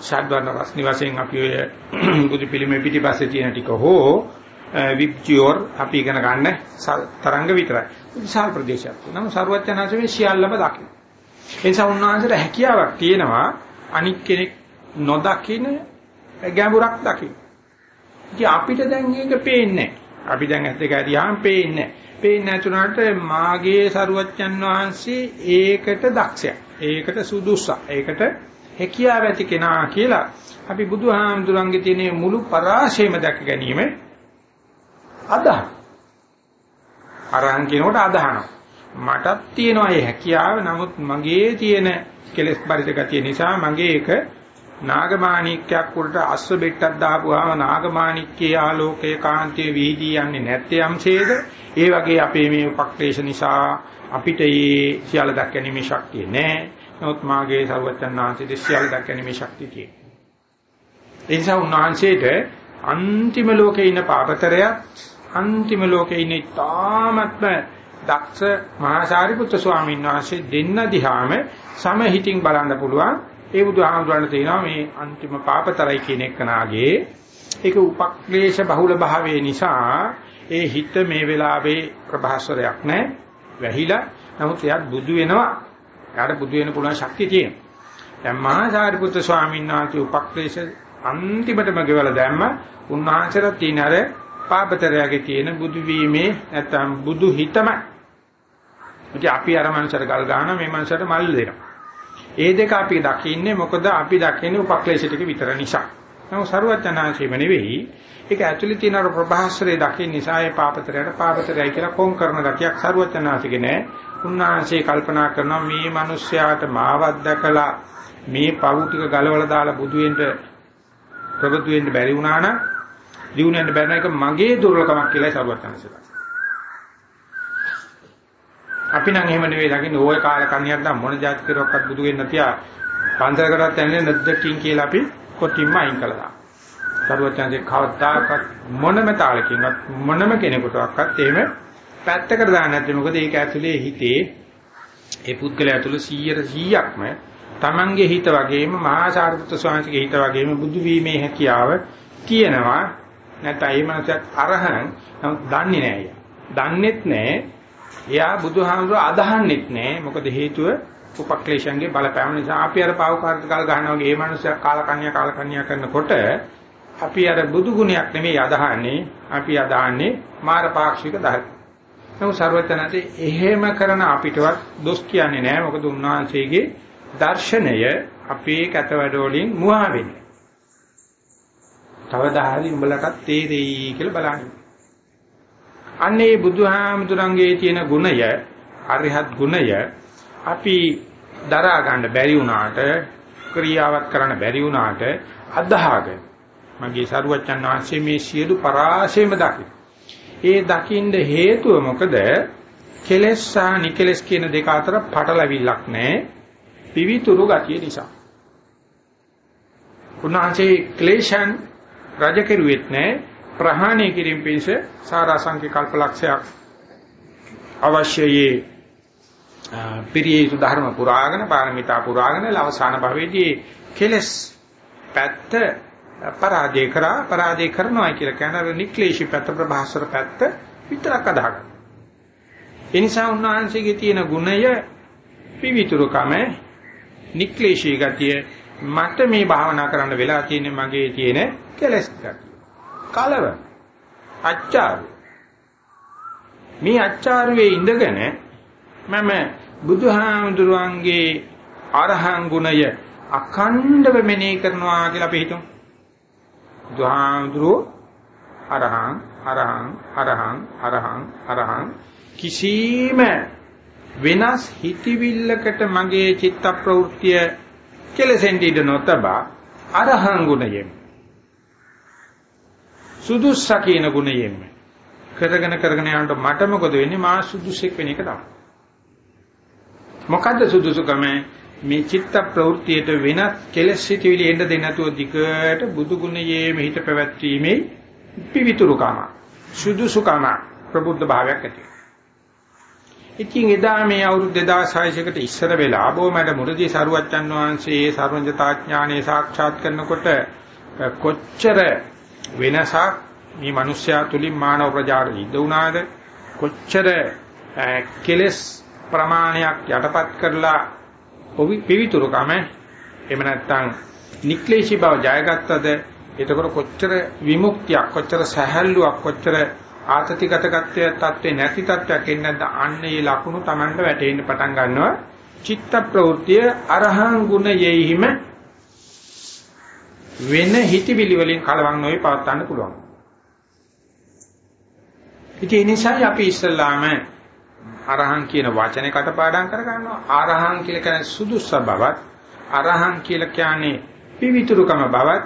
ශාද්වර්ණ රස්නි වශයෙන් අපි ඔය බුදු පිළිමේ පිටිපස්සේ තියෙන ටික හෝ විප්චියෝර් අපි ඉගෙන ගන්න තරංග විතරයි. විශාල ප්‍රදේශයක්. නමුත් ਸਰුවචනාංශ මේ සියල්ලම දකින්න. ඒ නිසා උන්වහන්සේට හැකියාවක් තියෙනවා අනික් කෙනෙක් නොදකින ගැඹුරක් දකින්න. ඉතින් අපිට දැන් මේක පේන්නේ නැහැ. අපි දැන් ඇත්ත එක ඇරියාම පේන්නේ පේන්නේ නැතුණාට මාගේ සරුවච්චන් වහන්සේ ඒකට දක්ෂයා. ඒකට සුදුසා. ඒකට හැකියාව ඇති කෙනා කියලා අපි බුදුහාමුදුරන්ගේ තියෙන මුළු පරාශයම දැක ගැනීම අදහන. අරහන් කියනකොට අදහනවා. මටත් තියෙනවා මේ හැකියාව. නමුත් මගේ තියෙන කෙලෙස් පරිත ගතිය නිසා මගේ ඒක නාගමාණික්කයක් උඩට අස්ව බෙට්ටක් දාපුවාම නාගමාණික්කයේ ආලෝකයේ කාන්තිය වීදී යන්නේ නැත්තේ යම්සේද ඒ වගේ අපේ මේ උපක්ලේශ නිසා අපිට මේ සියල්ල දක්වීමේ ශක්තිය නැහැ නමුත් මාගේ සර්වචන් වහන්සේට සියල්ල දක්වීමේ ශක්තිය තියෙනවා. ඒ නිසා උන්වහන්සේට අන්තිම ලෝකේ ඉන්න පාපතරයත් අන්තිම ලෝකේ ඉන්න තාමත්ම දක්ෂ මහා සාරිපුත්‍ර ස්වාමීන් වහන්සේ දෙන්න දිහාම සමහිතින් බලන්න පුළුවන්. ඒ බුදුහාමුදුරන් තියෙනවා මේ අන්තිම පාපතරයි කියන එක නාගේ ඒක උපක්ලේශ බහුල භාවයේ නිසා ඒ හිත මේ වෙලාවේ ප්‍රභාස්වරයක් නැහැ. වැහිලා. නමුත් එයාත් බුදු වෙනවා. එයාට බුදු වෙන්න පුළුවන් ශක්තිය තියෙනවා. දැන් මහා සාරිපුත්‍ර ස්වාමීන් වහන්සේ උපක්ලේශ අන්තිමටම ගෙවලා දැම්ම උන්වහන්සේලා තියෙන අර පාපතරයගේ තියෙන බුදු වීමේ නැත්තම් බුදු හිතම ඉතින් අපි අර මනුස්සර ගල් ගන්න මේ මනුස්සරට මල් දෙනවා. ඒ දෙක අපි දකින්නේ මොකද අපි දකින්නේ උපක්ලේශ ටික විතර නිසා. නමුත් සරුවචනාංශෙම නෙවෙයි ඒක ඇතුළේ තියෙන අර ප්‍රභාස්වරේ දකින්න නිසා ඒ පාපතරයට පාපතරයයි කියලා කොම් කරන ගතියක් සරුවචනාංශිකේ නෑ. උන්වහන්සේ කල්පනා කරනවා මේ මිනිස්යාට මාවත් දැකලා මේ පවු ටික ගලවලා දාලා බුදු වෙන්න ප්‍රබුදු වෙන්න බැරි වුණා නම් දිනුනෙන්න බැරි එක මගේ දුර්ලකමක් කියලායි සරුවචනාංශිකා. අපි නම් එහෙම නෙවෙයි දකින්නේ ඕය කාල කන්‍යක් නම් මොන જાති කෙරුවක්වත් බුදු වෙන්න තියා පන්සලකටත් යන්නේ නැද්දකින් කියලා අපි කොටින්ම අයින් කළා. සරුවචන්සේ කවදාකවත් මොනම තාලකින්වත් මොනම කෙනෙකුටවත් එහෙම පැත්තකට දාන්න නැත්නම් මොකද ඒක ඇතුලේ හිතේ ඒ පුද්ගලයා ඇතුළේ 100%ක්ම Tamange හිත වගේම මහා සාරිපුත්‍ර ස්වාමීන්ගේ හිත වගේම බුදු වීමේ හැකියාව තියෙනවා නැත්නම් ඒ මනසත් අරහන් නමුත් දන්නේ නැහැ. දන්නේත් නැහැ. එයා බුදුහාමුදුර අදහන්නෙත් නැහැ. මොකද හේතුව උපක්ලේශයන්ගේ බලපෑම නිසා අපි අර පාව කාර්ය කාල ගන්නවා වගේ මේ මනුස්සයා කාලකන්‍යා කාලකන්‍යා කරනකොට අපි අර බුදු ගුණයක් නෙමෙයි අදහන්නේ. අපි අදහන්නේ මාර පාක්ෂික ධර්ම. නමුත් ਸਰවඥාන්සේ එහෙම කරන අපිටවත් දොස් කියන්නේ නැහැ. මොකද උන්වහන්සේගේ දර්ශනය අපේ කැත වැඩ වලින් මුවා වෙන්නේ. කවදා හරි උඹලටත් තේරෙයි කියලා බලන්න. අන්නේ බුදුහාමුදුරන්ගේ තියෙන ගුණය, අරිහත් ගුණය අපි දරා ගන්න බැරි වුණාට, ක්‍රියාවත් කරන්න බැරි වුණාට අදහාගෙන මගේ සරුවච්චන් වහන්සේ මේ සියලු පරාසයම දකි. ඒ දකින්න හේතුව මොකද? කෙලෙස් සහ නිකලෙස් කියන දෙක අතර පටලවිල්ලක් නැහැ. පිවිතුරු ගතිය නිසා. උන්වහන්සේ ක්ලේශයන් රජ කෙරුවෙත් නැහැ ප්‍රහාණය කිරීම පිණිස සාරාංශික කල්පලක්ෂයක් අවශ්‍යයේ පිරියුතු ධර්ම පුරාගෙන පාරමිතා පුරාගෙන අවසාන භවයේදී කෙලස් පැත්ත පරාජය කරා පරාජය කරනවා කියලා කියන අර නික්ලේශී පැත්ත ප්‍රභාස්වර පැත්ත විතරක් අදහගන්න. ඒ නිසා උන්වහන්සේගේ තියෙන ගුණය පිවිතුරුකම නික්ලේශී ගතිය මට මේ භාවනා කරන්න වෙලා තියෙන්නේ මගේ තියෙන කෙලස් ගතිය. කලව අච්චාරු මේ අච්චාරුවේ ඉඳගෙන මම බුදුහාමුදුරුවන්ගේ අරහං ගුණය අඛණ්ඩව මෙනෙහි කරනවා කියලා අපි හිතමු. බුදුහාමුදුරුවෝ අරහං අරහං අරහං අරහං අරහං කිසිම වෙනස් හිතවිල්ලකට මගේ චිත්ත ප්‍රවෘත්තිය කෙලසෙන්ඩ ඉඳ නොතබා අරහං ගුණයෙන් සුදුස්සා කියන ගුණයෙන්ම. කරගෙන කරගෙන යනකොට මට මොකද වෙන්නේ? මා සුදුසෙක් වෙන එක තමයි. මොකද්ද සුදුසුකම? මේ චිත්ත ප්‍රවෘත්තියට වෙනත් කෙලෙස් සිටිවිලි එන්න දෙන්නේ නැතුව දිගට බුදු ගුණයේ මෙහිත පැවැත්වීමේ පිවිතුරුකම. සුදුසුකම ප්‍රබුද්ධ භාවයක් ඇති. ඉතින් එදා මේ අවුරුදු 2600කට ඉස්සර වෙලා බොමඩ මුරදී සරුවච්චන් වහන්සේ සර්වඥතාඥානෙ සාක්ෂාත් කරනකොට කොච්චර වෙනසක් මේ මිනිස්යා තුලින් මානව ප්‍රජාට ඉද වුණාද? කොච්චර කෙලස් ප්‍රමාණයක් යටපත් කරලා පිවිතුරුකම? එහෙම නැත්නම් නික්ලේශී බව ජයගත්තද? එතකොට කොච්චර විමුක්තියක් කොච්චර සහැල්ලුවක් කොච්චර ආතතිගත ගත්‍ය තත්ත්වේ නැති තත්ත්වයක් එන්නේ නැද්ද? අන්න ඒ ලකුණු Tamanට වැටෙන්න පටන් ගන්නවා. චිත්ත ප්‍රවෘත්තිය අරහං ගුණයෙහිම වෙන හිතවිලි වලින් කලවම් නොවේ පවත්වන්න පුළුවන්. ඉතින් ඒ නිසා අපි ඉස්සල්ලාම අරහං කියන වචනේ කටපාඩම් කරගන්නවා. අරහං කියලා කියන්නේ සුදුස්ස බවත්, අරහං කියලා කියන්නේ පිවිතුරුකම බවත්,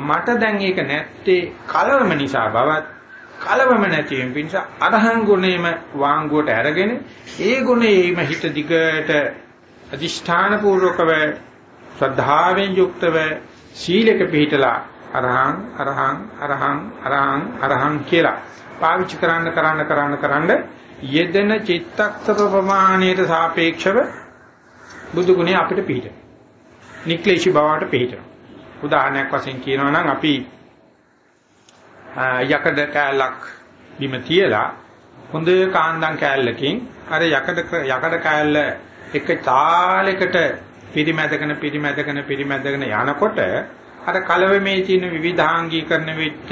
මට දැන් ඒක නැත්තේ කලවම නිසා බවත්, කලවම නැතිවීම පිණිස අරහං ගුණේම වාංගුවට අරගෙන ඒ ගුණේම හිත දිගට අදිෂ්ඨාන පූර්වකව ශ්‍රද්ධාවෙන් යුක්තව සීලක පිළිතලා අරහං අරහං අරහං අරහං අරහං කියලා පාවිච්චි කරන්න කරන්න කරන්න කරන්න යෙදෙන චිත්තක්ෂර ප්‍රමාණයට සාපේක්ෂව බුදු ගුණය අපිට පිළිට. නික්ලේශී බවට පිළිහිටනවා. උදාහරණයක් වශයෙන් කියනවා නම් අපි යකඩ කෑල්ලක් බිම තියලා හොඳ කාන්දම් කෑල්ලකින් අර යකඩ යකඩ කෑල්ල එක තාලයකට පිරිමැදගෙන පිරිමැදගෙන පිරිමැදගෙන යනකොට අර කලවමේ තියෙන විවිධාංගීකරණ වෙච්ච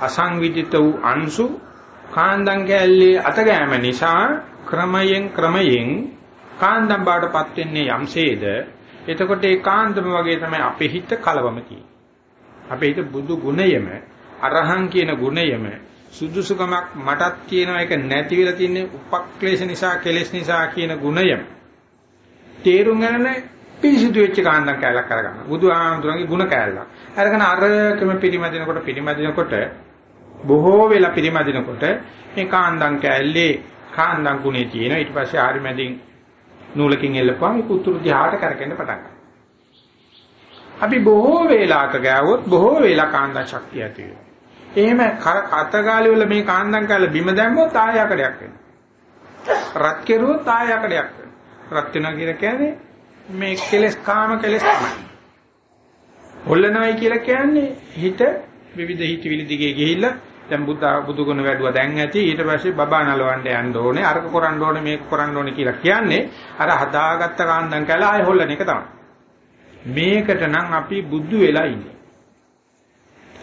අසංවිධිත වූ අංශු කාන්දම් කෑල්ලේ අත ගෑම නිසා ක්‍රමයෙන් ක්‍රමයෙන් කාන්දම් බාටපත් වෙන්නේ යම්සේද? එතකොට ඒ කාන්දම වගේ තමයි අපේ හිත කලවම තියෙන්නේ. අපේ හිත බුදු ගුණයම අරහං කියන ගුණයම සුදුසුකමක් මටත් තියෙනවා. ඒක නැති වෙලා තින්නේ උපක්ලේශ නිසා කෙලෙස් නිසා කියන ගුණයම. තේරුම් ගන්න පිරිසිදු වෙච්ච කාන්දම් කැලක් කරගන්න. බුදුහාමුදුරන්ගේ ගුණ කැලක්. අරගෙන අරකම පිරිමදිනකොට පිරිමදිනකොට බොහෝ වෙලා පිරිමදිනකොට මේ කාන්දම් කැලේ කාන්දම් ගුණේ තියෙන ඊට පස්සේ ආරිමැදින් නූලකින් එල්ලපුවාම ඒක උතුරු දිහාට කරකෙන්න පටන් ගන්නවා. අපි බොහෝ වේලාක ගෑවොත් බොහෝ වේලා කාන්දම් ශක්තිය ඇති වෙනවා. එහෙම අතගාලි වල මේ කාන්දම් කාලේ බිම දැම්මොත් ආයකඩයක් වෙනවා. රත් කෙරුවොත් ආයකඩයක් වෙනවා. රත් වෙනවා කියලා කියන්නේ මේ කෙලස් කාම කෙලස් තමයි. හොල්ලනවයි කියලා කියන්නේ හිත විවිධ හිතවිලි දිගේ ගිහිල්ලා දැන් බුද්ධ බුදු ගුණ වැඩුවා දැන් ඇති. ඊට පස්සේ බබා නලවන්න යන්න ඕනේ අරක කරන්න ඕනේ මේක කරන්න ඕනේ කියලා කියන්නේ අර හදාගත්ත කාන්දම් කැලා ආය හොල්ලන එක තමයි. මේකට නම් අපි බුද්ධ වෙලා ඉන්නේ.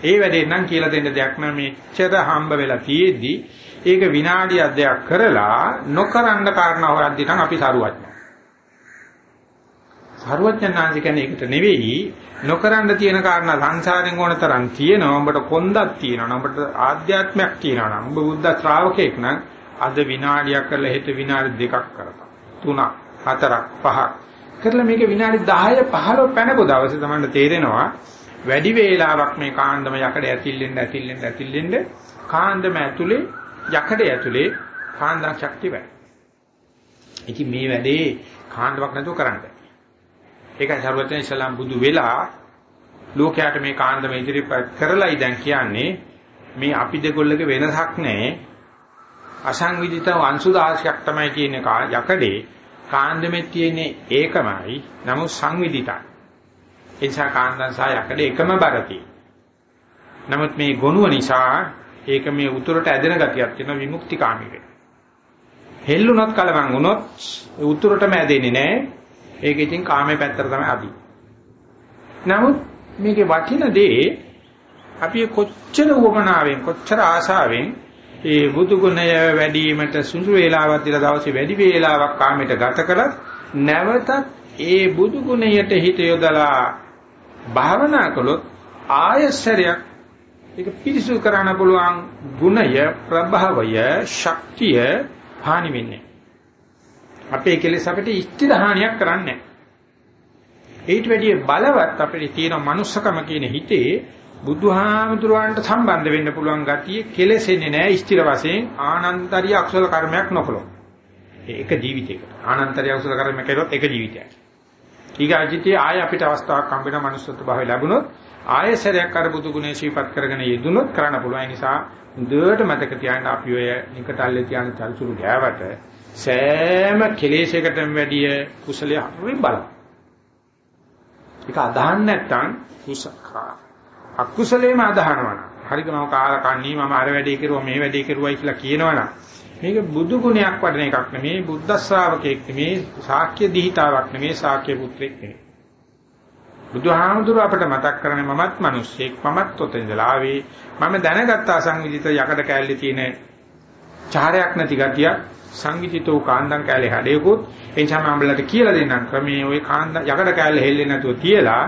ඒ වැඩේ නම් කියලා දෙන්න දෙයක් නෑ. මෙච්චර හම්බ වෙලා තියේදී ඒක විනාඩියක් දෙයක් කරලා නොකරන්න කාරණා හොයද්දී නම් අපි සරුවත් සරුවඥාන්සේ කියන්නේ ඒකට නෙවෙයි නොකරන්න තියෙන කාරණා සංසාරෙන් ඕන තරම් තියෙනවා. උඹට කොන්දක් තියෙනවා. උඹට ආධ්‍යාත්මයක් තියෙනවා. උඹ බුද්ධ ශ්‍රාවකෙක් නම් අද විනාඩියක් කරලා හෙට විනාඩි දෙකක් කරපන්. තුනක්, හතරක්, පහක්. කරලා මේක විනාඩි 10 15 පැනපු දවසේ තමයි තේරෙනවා වැඩි වේලාවක් මේ කාණ්ඩම යකඩ ඇතිල්ලෙන්න ඇතිල්ලෙන්න ඇතිල්ලෙන්න කාණ්ඩම ඇතුලේ යකඩ ඇතුලේ කාණ්ඩම් ශක්තිය වැඩි. ඉතින් මේ වැඩේ කාණ්ඩමක් නැතුව කරන්නේ. ඒකයි සර්වඥ ඉස්ලාම් බුදු වෙලා ලෝකයට මේ කාන්දම ඉදිරිපත් කරලායි දැන් කියන්නේ. මේ අපි දෙකොල්ලගේ වෙනසක් නැහැ. අසංවිධිත අංශු 16ක් තමයි කියන්නේ යකඩේ. කාන්දමේ තියෙන්නේ ඒකමයි නමුත් සංවිධිතයි. ඒ නිසා කාන්දන් සහ යකඩේ එකම බරති නමුත් මේ ගොනුව නිසා ඒක මේ උතුරට ඇදෙන ගතියක් තියෙන විමුක්තිකාමී වේ හෙල්ලුණත් කලවම් වුණොත් උතුරටම ඇදෙන්නේ නැහැ. ඒක ඉතින් කාමයේ පැත්තට තමයි අදි. නමුත් මේකේ වටින දේ අපි කොච්චර උවමනාවෙන් කොච්චර ආශාවෙන් ඒ බුදු ගුණය වැඩි වීමට සුසු වේලාවක් දිලා දවසේ වැඩි වේලාවක් කාමයට ගත කළත් නැවතත් ඒ බුදු ගුණයට හිත යොදලා භාවනා කළොත් ආයස්සරයක් ඒක පිරිසුදු කරන්න පුළුවන් ගුණය ප්‍රභවය ශක්තිය හානි වෙන්නේ අපේ කෙලෙස් අපිට ස්ථිර හානියක් කරන්නේ ඊට වැඩිය බලවත් අපිට තියෙන manussකම කියන හිතේ බුදුහාමුදුරන්ට සම්බන්ධ වෙන්න පුළුවන් ගතිය කෙලෙසෙන්නේ නැහැ ස්ථිර වශයෙන් ආනන්තරිය අකුසල කර්මයක් නොකළොත්. ඒක ජීවිතයකට. ආනන්තරිය අකුසල කර්මයක් කළොත් ඒක ජීවිතයක්. ඊගාජිතේ ආය අපිට අවස්ථාවක් හම්බෙන manussත්ව භාවය ලැබුණොත් ආය සරයක් අර බුදු ගුණේ ශීපත් කරගෙන යෙදුනොත් කරන්න පුළුවන්. ඒ නිසා හොඳට මතක තියාගන්න අපි ඔය නිකටල්ලේ තියාන චල්සුරු ගෑවට සෑම කෙලෙසයකටම වැඩිය කුසලයේ හරි බල. ඒක අදහන්න නැත්නම් කුසකා අකුසලේම අදහනවා. හරිද මම කාලා කන්නේ මම අර වැඩේ කරුවා මේ වැඩේ කරුවයි කියලා කියනවනම් මේක බුදු ගුණයක් වඩන එකක් නෙමේ බුද්ධ ශ්‍රාවකෙක් නෙමේ ශාක්‍ය දිහිතාවක් නෙමේ ශාක්‍ය පුත්‍රෙක් නෙමේ. බුදුහාමුදුර අපට මතක් කරන්නේ මමත් මිනිස්සෙක් මමත් ඔතෙන් ඉඳලා ආවේ මම දැනගත්ත අසංවිධිත යකඩ කැල්ලේ තියෙන චාරයක් නැති ගතියක් සංවිධිතෝ කාන්දම් කැලේ හැඩයකුත් ඒ නිසා මම උඹලට කියලා දෙන්නම්. ක්‍රමේ ওই කාන්ද යකඩ කැලේ හෙල්ලෙන්නේ නැතුව තියලා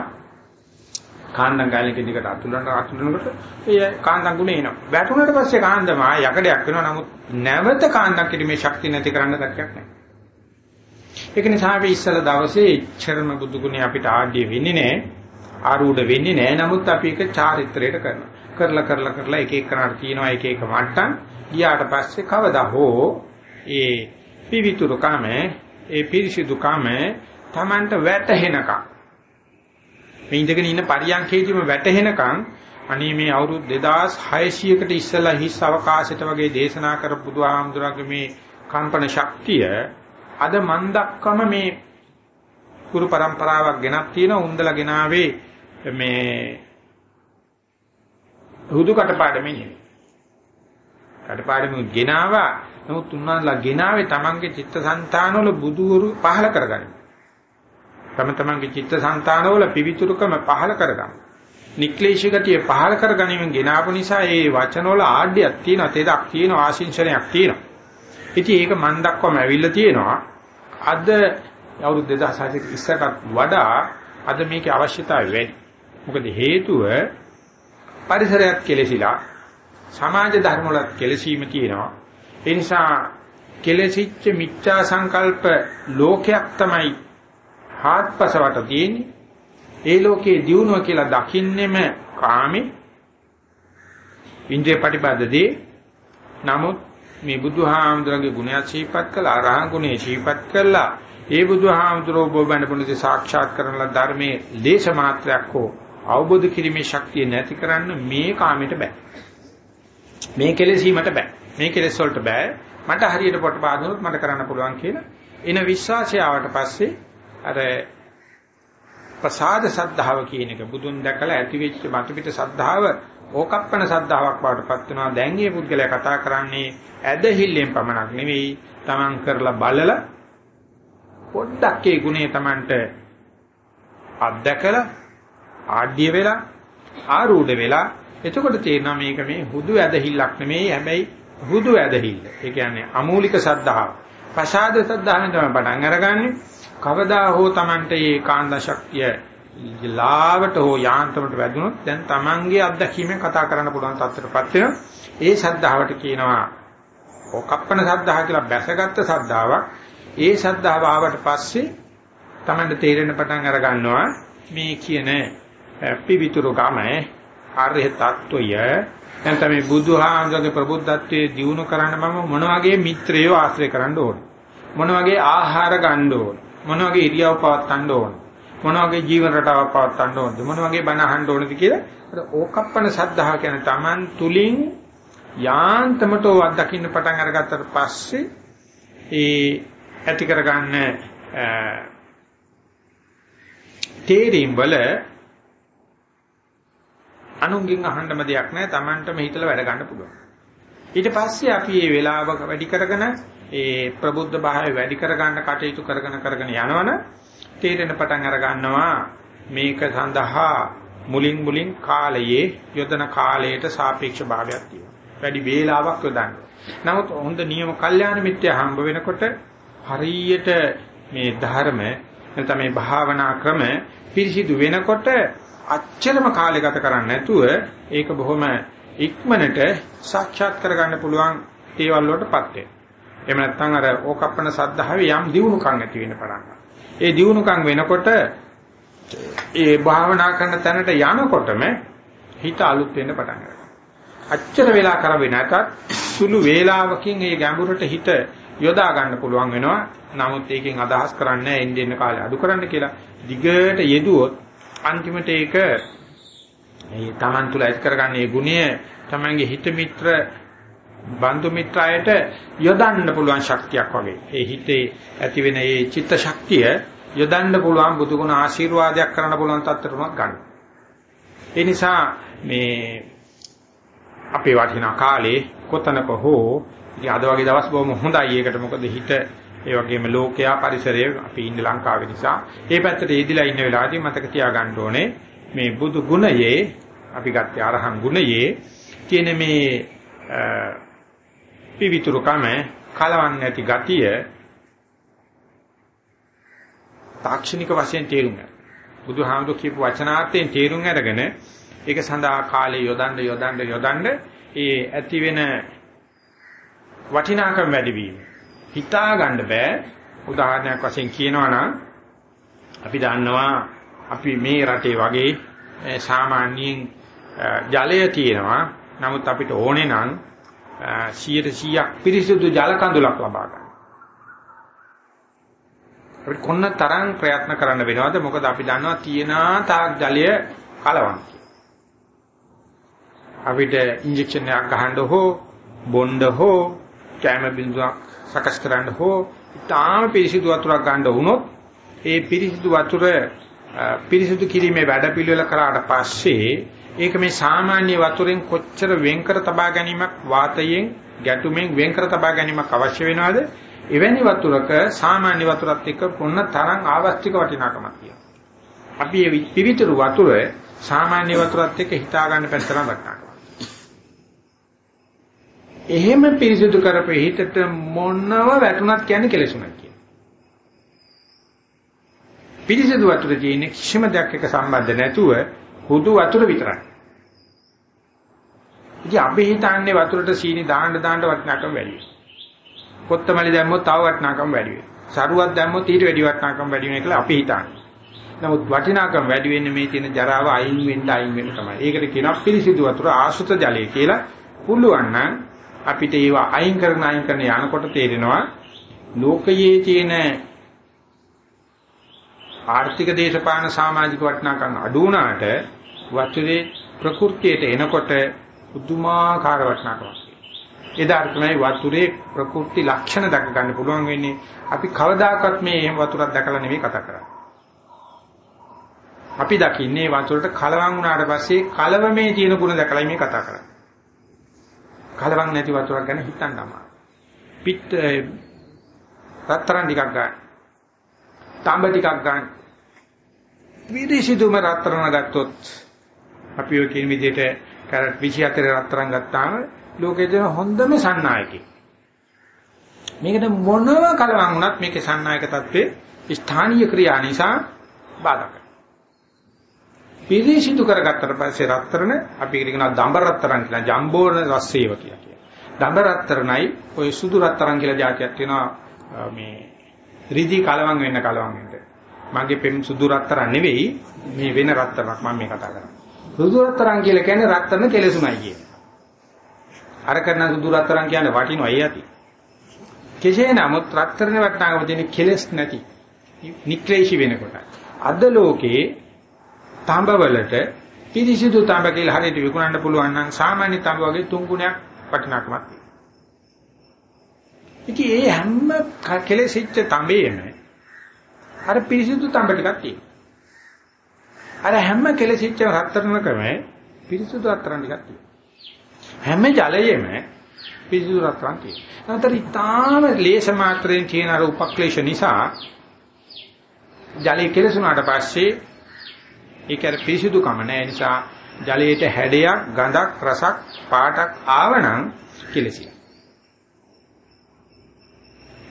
කාන්දම් කැලේක දිගට අතුලන්න අතුලනකොට ඒ කාන්දම් ගුණ එනවා. වැටුණට පස්සේ කාන්දම ආ යකඩයක් වෙනවා. නමුත් නැවත කාන්දම් කිරීමේ ශක්තිය නැති කරන්න දක්යක් නැහැ. ඒක නිසා අපි ඉස්සල දවසේ චර්ම බුදු ගුණේ අපිට ආඩ්‍ය වෙන්නේ නැහැ. ආරූඪ වෙන්නේ නැහැ. නමුත් අපි ඒක චාරිත්‍රයට කරනවා. කරලා කරලා කරලා එක එක කරාට තියෙනවා එක එක මට්ටම්. ගියාට පස්සේ කවදා හෝ ඒ පිවිතුරුකම ඒ පිරිසිදුකම Tamanට වැටහෙනකම් මේ ඉඳගෙන ඉන්න පරියන්කේදීම වැටහෙනකම් අනේ මේ අවුරුදු 2600කට ඉස්සලා හිස් අවකාශයට වගේ දේශනා කරපු බුදුහාමුදුරගේ මේ කම්පන ශක්තිය අද මන් දක්වම මේ ගුරු પરම්පරාවක් ගෙනත් තියෙනවා උන්දලා ගෙනාවේ මේ හුදු කටපාඩමේ නෙවෙයි. කටපාඩමේ ගෙනාවා නමුත් උන්වහන්සේලා ගෙනාවේ තමන්ගේ චිත්තසංතානවල බුදුවරු පහල කරගන්න. තම තමන්ගේ චිත්තසංතානවල පිවිතුරුකම පහල කරගන්න. නික්ලේශී ගතිය පහල කරගැනීමෙන් ගෙනාපු නිසා ඒ වචනවල ආඩ්‍යයක් තියෙනවා, තෙදක් තියෙනවා, ආශිංසනයක් තියෙනවා. ඉතින් ඒක මන් දක්වම ඇවිල්ලා තියෙනවා. අද අවුරුදු 2006 ඉස්සරට වඩා අද මේකේ අවශ්‍යතාවය වැඩි. මොකද හේතුව පරිසරයක් කෙලෙසිලා සමාජ ධර්ම වලත් කෙලසීම තියෙනවා. ඒ නිසා කෙලෙසිච්ච මිච්ඡා සංකල්ප ලෝකයක් තමයි හාත්පසවට තියෙන්නේ. ඒ ලෝකේ දියුණුව කියලා දකින්නෙම කාමේ ඉන්ද්‍රිය ප්‍රතිපදදී. නමුත් මේ බුදුහාමුදුරන්ගේ ගුණයක් ශීපත් කළා අරහන් ගුණේ ශීපත් කළා. ඒ බුදුහාමුදුරෝ බොබඳ පුණිත සාක්ෂාත් කරන ධර්මයේ ලේස මාත්‍රයක් හෝ අවබෝධ කිරීමේ ශක්තිය නැති කරන්න මේ කාමයට බෑ. මේ කෙලෙසීමට බෑ. මේ කෙලෙස් වලට බෑ. මට හරියට පොට පාදුනොත් මට කරන්න පුළුවන් කියලා. එන විශ්වාසය ආවට පස්සේ අර ප්‍රසාද සද්ධාව කියන එක බුදුන් දැකලා ඇති වෙච්ච මත පිට සද්ධාව ඕකප්පන සද්ධාාවක් බවටපත් වෙනවා. දැන් මේ පුද්ගලයා කතා කරන්නේ ඇදහිල්ලෙන් පමණක් නෙවෙයි. තමන් කරලා බලලා පොඩ්ඩක් ඒ ගුණේ තමන්ට අත්දකලා ආඩ්‍ය වෙලා ආරූඪ වෙලා එතකොට තේරෙනවා මේක මේ හුදු ඇදහිල්ලක් නෙමෙයි. හැබැයි හුදු ඇදහිල්ල. ඒ කියන්නේ අමූලික සද්ධාව. ප්‍රසාද සද්ධාවෙන් තමයි පටන් අරගන්නේ. කවදා හෝ Tamante මේ කාන්ද ශක්තිය ලාවට හෝ යාන්ත්‍රමට වැදුනොත් දැන් Tamanගේ අත්දැකීමෙන් කතා කරන්න පුළුවන් තත්ත්වයටපත් වෙනවා. ඒ සද්ධාවට කියනවා ඔකප්පන සද්ධා කියලා බැසගත්ත සද්ධාවක්. ඒ සද්ධාව ආවට පස්සේ Tamante තේරෙන පටන් අර ගන්නවා මේ කියන පිවිතුරු ගමයි ආර්ය තත්වය නැත්නම් මේ බුදුහාමගේ ප්‍රබුද්ධත්වයේ දිනු කරන්න මම මොන වගේ මිත්‍රයෝ ආශ්‍රය කරන්න ඕන? මොන වගේ ආහාර ගන්න ඕන? මොන වගේ ඉරියව් පවත්වන්න ඕන? මොන වගේ ජීවන රටාවක් පවත්වන්න ඕනද? මොන වගේ බණ අහන්න ඕනද කියලා අර ඕකප්පන සද්ධා කියන Taman තුලින් යාන්තමට අත්දකින්න පටන් අරගත්තට පස්සේ ඒ ඇති කරගන්න තේරීම් වල අනුන්ගෙන් අහන්නම දෙයක් නැහැ Tamanටම හිතලා වැඩ ගන්න පුළුවන්. ඊට පස්සේ අපි මේ වේලාව වැඩි කරගෙන ඒ ප්‍රබුද්ධ භාවය වැඩි කරගන්න කටයුතු කරගෙන කරගෙන යනවන තේරෙන පටන් අර ගන්නවා මේක සඳහා මුලින් මුලින් කාලයේ යොදන කාලයට සාපේක්ෂ භාවයක් තියෙනවා. වැඩි වේලාවක් යොදන්න. නමුත් හොඳ නියම කල්යාණ මිත්‍ය හම්බ වෙනකොට හරියට මේ ධර්ම නැත්නම් මේ භාවනා ක්‍රම පිරිසිදු වෙනකොට අච්චරම කාලය ගත කරන්නේ නැතුව ඒක බොහොම ඉක්මනට සාක්ෂාත් කරගන්න පුළුවන් දේවල් වලටපත් වෙනවා. එහෙම නැත්නම් අර ඕකප්පන සද්ධාවේ යම් දියුණුකම් ඇති වෙන පටන් ඒ දියුණුකම් වෙනකොට ඒ භාවනා කරන තැනට යනකොටම හිත අලුත් වෙන්න පටන් ගන්නවා. අච්චර වෙලා කරවෙ නැතත් සුළු වේලාවකින් ඒ ගැඹුරට හිත යොදා ගන්න පුළුවන් වෙනවා. නමුත් ඒකෙන් අදහස් කරන්නේ එන්නේ එන්න කාලේ අඩු කරන්න කියලා. දිගට යෙදුවොත් අන්තිමට ඒක මේ Taman තුල ඇති කරගන්න මේ ගුණය Tamanගේ හිත මිත්‍ර බන්දු මිත්‍රායට යොදන්න පුළුවන් ශක්තියක් වගේ. ඒ හිතේ ඇති වෙන මේ චිත්ත ශක්තිය යොදන්න පුළුවන් බුදුගුණ ආශිර්වාදයක් කරන්න පුළුවන් තත්ත්වයක් ගන්න. ඒ නිසා මේ අපේ වටිනා කාලේ කොතනක හෝ ඉතින් අද වගේ දවස් බොහොම හොඳයි ඒකට මොකද හිත ඒ වගේම ලෝකයා පරිසරය අපි ඉන්නේ ලංකාවේ නිසා ඒ පැත්තට යෙදිලා ඉන්න වෙලාවදී මතක තියාගන්න ඕනේ මේ බුදු ගුණයේ අපි ගත්තේ අරහන් ගුණයේ කියන මේ පිවිතුරුකම කලවන්නේ නැති ගතිය තාක්ෂණික වශයෙන් තේරුම් ගන්න. බුදුහාමුදුරු කියපු වචනාර්ථයෙන් තේරුම් අරගෙන ඒක සඳහා කාලේ යොදන්න යොදන්න යොදන්න ඒ ඇති වෙන වටිනාකම වැඩි වීම හිතා ගන්න බෑ. උදාහරණයක් වශයෙන් කියනවා නම් අපි දන්නවා අපි මේ රටේ වගේ සාමාන්‍යයෙන් ජලය තියෙනවා. නමුත් අපිට ඕනේ නම් 100%ක් පිරිසිදු ජල කඳුලක් ලබා ගන්න. අපිට කොන්න තරම් ප්‍රයත්න කරන්න වෙනවද? මොකද අපි දන්නවා තියෙනා තාක් ජලය කලවම්. අපිට ඉන්ජෙක්ෂන් එකක් ගහන්න හෝ බොණ්ඩ හෝ කැම බින්දුවක් සකස් කරන්න හෝ තාම පිරිසිදු වතුරක් ගන්න වුණොත් ඒ පිරිසිදු වතුර පිරිසිදු කිරීමේ වැඩපිළිවෙල කරාට පස්සේ ඒක මේ සාමාන්‍ය වතුරෙන් කොච්චර වෙන් කර තබා ගැනීමක් වාතයෙන් ගැටුමෙන් වෙන් කර තබා ගැනීමක් අවශ්‍ය වෙනවද? එවැනි වතුරක සාමාන්‍ය වතුරත් එක්ක පොන්න තරම් ආවස්තික වටිනාකමක් තියෙනවා. අපි මේ පිවිතුරු වතුර සාමාන්‍ය වතුරත් එක්ක හිතා ගන්න පැත්තට වටිනාකමක්. එහෙම පිරිසිදු කරපේ හිතට මොනව වැටුණත් කියන්නේ කෙලෙසුණක් කියන. පිරිසිදු වතුර තියෙන කිසිම දෙයක් එක්ක සම්බන්ධ නැතුව හුදු වතුර විතරයි. ඉතින් අපි හිතන්නේ වතුරට සීනි දාන්න දාන්න වටිනාකම වැඩි වෙනවා. කොත්තමලි දැම්මොත් තව වටිනාකම වැඩි වෙනවා. සරුවක් දැම්මොත් ඊට වැඩි වටිනාකම වැඩි වෙනවා කියලා අපි හිතන්නේ. නමුත් වටිනාකම වැඩි වෙන්නේ මේ තියෙන ජරාව අයින් වෙන්න අයින් වෙන්න තමයි. ඒකට කියනවා පිරිසිදු වතුර ආසුත ජලය කියලා. පුළුවන් නම් අපිට ඒවා අයින් කරන අයින් කරන යනකොට තේරෙනවා ලෝකයේ තියෙන ආර්ථික දේශපාලන සමාජික වටිනාකම් අඩු වුණාට වතුරේ ප්‍රകൃතියට එනකොට පුදුමාකාර වටිනාකමක්. එදාට තමයි වතුරේ ප්‍රකෘති ලක්ෂණ දක ගන්න පුළුවන් වෙන්නේ. අපි කවදාකවත් මේ එහෙම වතුරක් දැකලා නෙවෙයි කතා කරන්නේ. අපි දකින්නේ වතුරට කලවම් වුණාට පස්සේ කලවමේ තියෙන ගුණ දැකලා මේ කතා කරන්නේ. කලවම් නැති වතුරක් ගැන හිතන්න අමාරුයි. පිට රත්තරන් ටිකක් ගන්න. තාඹ ටිකක් ගන්න. විදේශිදුම රත්තරන් ගත්තොත් අපි ඔය කියන විදිහට කැරට් 24 රත්තරන් ගත්තාම ලෝකයේ දෙන හොඳම සන්නායකේ. මේකට මොනම කලවම් වුණත් මේකේ සන්නායක තත්ත්වේ ස්ථානීය ක්‍රියා නිසා බාධා කරනවා. පිළිසිදු කරගත්තට පස්සේ රත්තරන අපි කියනවා දඹ රත්තරන් කියලා ජම්බෝ රස්සේව කියලා කියනවා. දඹ රත්තරණයි ඔය සුදු රත්තරන් කියලා જાතියක් තියෙනවා මේ රිදි කලවම් වෙන්න කලවම් වෙන්න. මගේ පෙම් සුදු රත්තරන් නෙවෙයි මේ වෙන රත්තරණක් මම මේ කතා කරන්නේ. සුදු රත්තරන් කියලා කියන්නේ රත්තරන කෙලෙසුමයි කියන්නේ. අර කරන සුදු රත්තරන් කියන්නේ වටිනවා ඒ ඇති. කෙසේ නමුත් රත්තරනේ වටිනාකම තියෙන කෙලස් නැති නික්ලේශී වෙනකොට. අද ලෝකේ තඹවලට පිරිසිදු තඹ කියලා හරියට විකුණන්න පුළුවන් නම් සාමාන්‍ය තඹ වගේ තුන් ගුණයක් වටිනාකමක් තියෙනවා. ඉතින් ඒ හැම කෙලෙසිච්ච තඹේම අර පිරිසිදු තඹ ටිකක් තියෙනවා. අර හැම කෙලෙසිච්ච රත්තරනකම පිරිසිදු රත්තරන් ටිකක් තියෙනවා. හැම ජලයේම පිරිසිදු රත්තරන් තියෙනවා. නතර ඊටාම ලේස මාත්‍රයෙන් තියෙන අර උපක්ලේශ නිසා ජලයේ කෙලසුනාට පස්සේ ඒක අර පිරිසිදුකම නැහැ නිසා ජලයට හැඩයක් ගඳක් රසක් පාටක් ආවනම් කෙලසිය.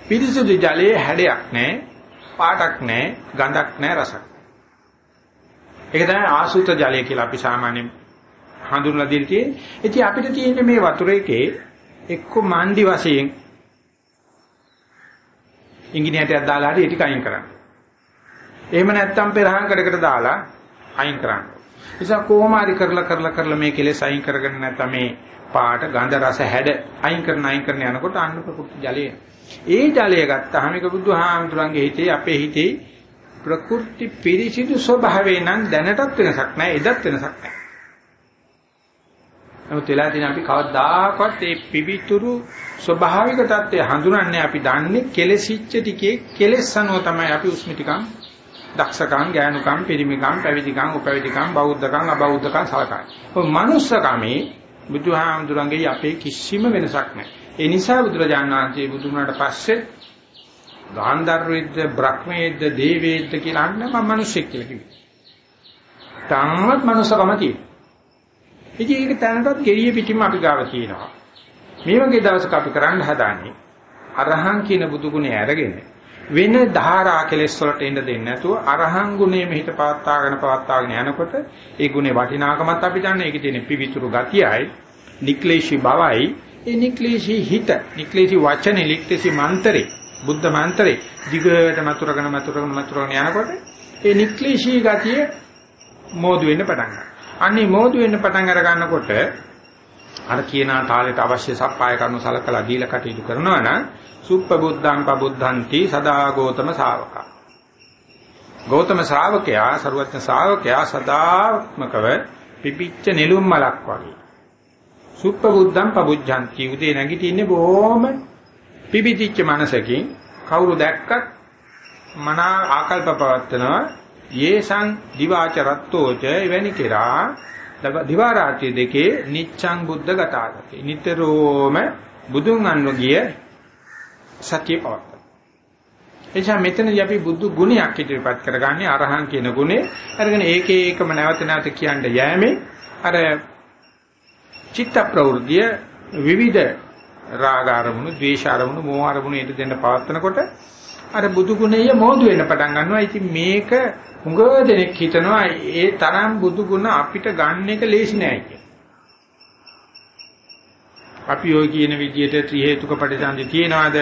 පිරිසිදු ජලයේ හැඩයක් නැහැ පාටක් නැහැ ගඳක් නැහැ රසක්. ඒක තමයි ආසුත ජලය කියලා අපි සාමාන්‍යයෙන් හඳුන්වලා දෙන්න තියෙන්නේ. ඉතින් අපිට තියෙන්නේ මේ වතුර එකේ එක්ක මණ්ඩි වශයෙන් ඉංගිනේටයක් දාලා හරි ඒ ටික අයින් කරන්න. එහෙම නැත්නම් පෙරහන් කඩකට දාලා අයින් කරන්න. නිසා කොහොම හරි කරලා කරලා කරලා මේ කෙලෙස් අයින් කරගෙන නැත්නම් මේ පාට ගඳ රස හැඩ අයින් කරන අයින් කරන යනකොට අන්න ප්‍රකෘති ජලය. ඒ ජලය ගත්තාම මේක බුදුහාමුදුරන්ගේ හිතේ අපේ හිතේ ප්‍රකෘති පිරිසිදු ස්වභාවය නම් දැනටත් වෙනසක් නැහැ එදත් වෙනසක් නැහැ. නමුත් වෙලා තියෙන අපි කවදාකවත් මේ පිවිතුරු ස්වභාවික தත්ත්වය හඳුනන්නේ අපි දන්නේ කෙලසිච්ච ටිකේ කෙලස් අනුව තමයි අපි උස්මිතිකම් දක්ෂකම් ඥානකම් පිරිමිකම් පැවිදිකම් උපවිදිකම් බෞද්ධකම් අබෞද්ධකම් සලකන්නේ. ඔය මනුස්සකමේ බුදුහාමුදුරන්ගේ අපේ කිසිම වෙනසක් නැහැ. ඒ නිසා බුදුරජාණන් වහන්සේ බුදුනාට පස්සේ ගාන්ධර්වෙද්ද බ්‍රහ්මයේද්ද දේවේද්ද කියලා අන්න මම මිනිස්සෙක් කියලා කිව්වා. තාමත් මනුස්සකම තියෙනවා. ඉතින් ඒක තැනටත් ගෙරිය පිටින්ම අපි ගාව තියෙනවා. මේ වගේ දවසක අපි කරන්න හදාන්නේ අරහං කියන බුදු ගුණය අරගෙන වෙන ධාරා කෙලෙස් වලට එන්න දෙන්නේ නැතුව අරහං ගුණයේ මෙහිත පවත්වාගෙන පවත්වාගෙන යනකොට ඒ ගුණේ වටිනාකමත් අපි දන්නේ ඒකේ තියෙන පිවිතුරු ගතියයි නික්ලේශී බවයි. ඒ නික්ලේශී හිත නික්ලේශී වචනේ නික්ලේශී මන්තරේ බුද්ධ මන්තරේ දිගට මතුරගෙන මතුරගෙන මතුරගෙන යනකොට ඒ නික්ලේශී ගතිය මෝදු වෙන්න පටන් ගන්නවා. අන්නේ මෝදු වෙන්න පටන් අර ගන්නකොට අර කියන තාලෙට අවශ්‍ය සප්පාය කරුණු සලකලා දීලා කටයුතු කරනවා නම් සුප්පබුද්ධං පබුද්ධಂತಿ සදා ගෞතම ශාවකා ගෞතම ශාවකයා ਸਰුවත්න ශාවකයා සදාත්මකව පිපිච්ච නෙළුම් මලක් වගේ. සුප්පබුද්ධං පබුද්ධಂತಿ. උදේ නැගිටින්නේ බොහොම පිපිච්ච මනසකින්. කවුරු දැක්කත් මන ආකල්ප පවත්නවා යේසං දිවාච රත්තෝච එවැනි කෙරා දිවා රාත්‍රී දෙකේ නිච්ඡං බුද්ධ ගතාගතේ නිතරම බුදුන් අන්වගිය සත්‍ය පවත්ත එනිසා මෙතනදී අපි බුදු ගුණයක් ඉදිරිපත් කරගන්නේ අරහං කියන ගුණේ අරගෙන ඒකේ ඒකම නැවත නැවත කියන්න යෑමේ අර චිත්ත ප්‍රවෘද්ධිය විවිධ රාග අරමුණු, ද්වේෂ අරමුණු, මෝහ අරමුණු ඊට දෙන්න පවත්නකොට අර බුදු ගුණය මෝදු වෙන්න පටන් ගන්නවා. ඉතින් මේක හුඟ දෙනෙක් හිතනවා ඒ තරම් බුදු ගුණ අපිට ගන්න එක ලේසි නෑ කියලා. අපි ඔය කියන විදිහට ත්‍රි හේතුක පරිසන්දි තියනවාද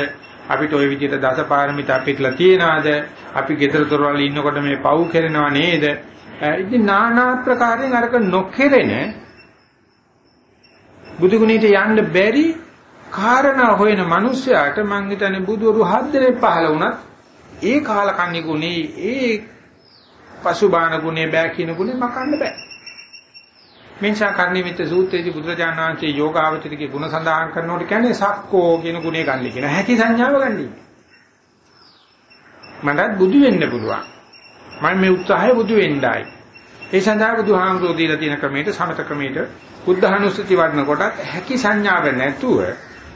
අපිට ওই විදිහට දසපාරමිතා පිටලා තියනවාද අපි ගෙදර දොරවල් ඉන්නකොට මේ පව් කරනව නේද ඉතින් নানা ආකාරයෙන් අරක නොකෙරෙන බුදු ගුණයට යන්න බැරි කාරණා හොයන මිනිස්සයාට මං හිතන්නේ බුදුරු හත් දෙනෙක් පහල වුණත් ඒ කාලකන්ණි ගුණේ ඒ පසුබාන ගුණේ බෑ කියන ගුණේ මකන්න බෑ මෙන්සා කර්ණිමිත සූත්‍රයේදී බුදුරජාණන් වහන්සේ යෝගාවචරිකේ ගුණ සඳහන් කරනකොට කියන්නේ සක්කෝ කියන ගුණය ගන්න කියන හැකි සංඥාව ගන්නයි. මටත් බුදු වෙන්න පුළුවන්. මම මේ උත්සාහය බුදු වෙන්නයි. ඒ සඳහා බුදුහාමුදුරෝ දීලා තියෙන ක්‍රමයට සමත ක්‍රමයට බුද්ධහනුස්සති වඩන කොටත් හැකි සංඥාව නැතුව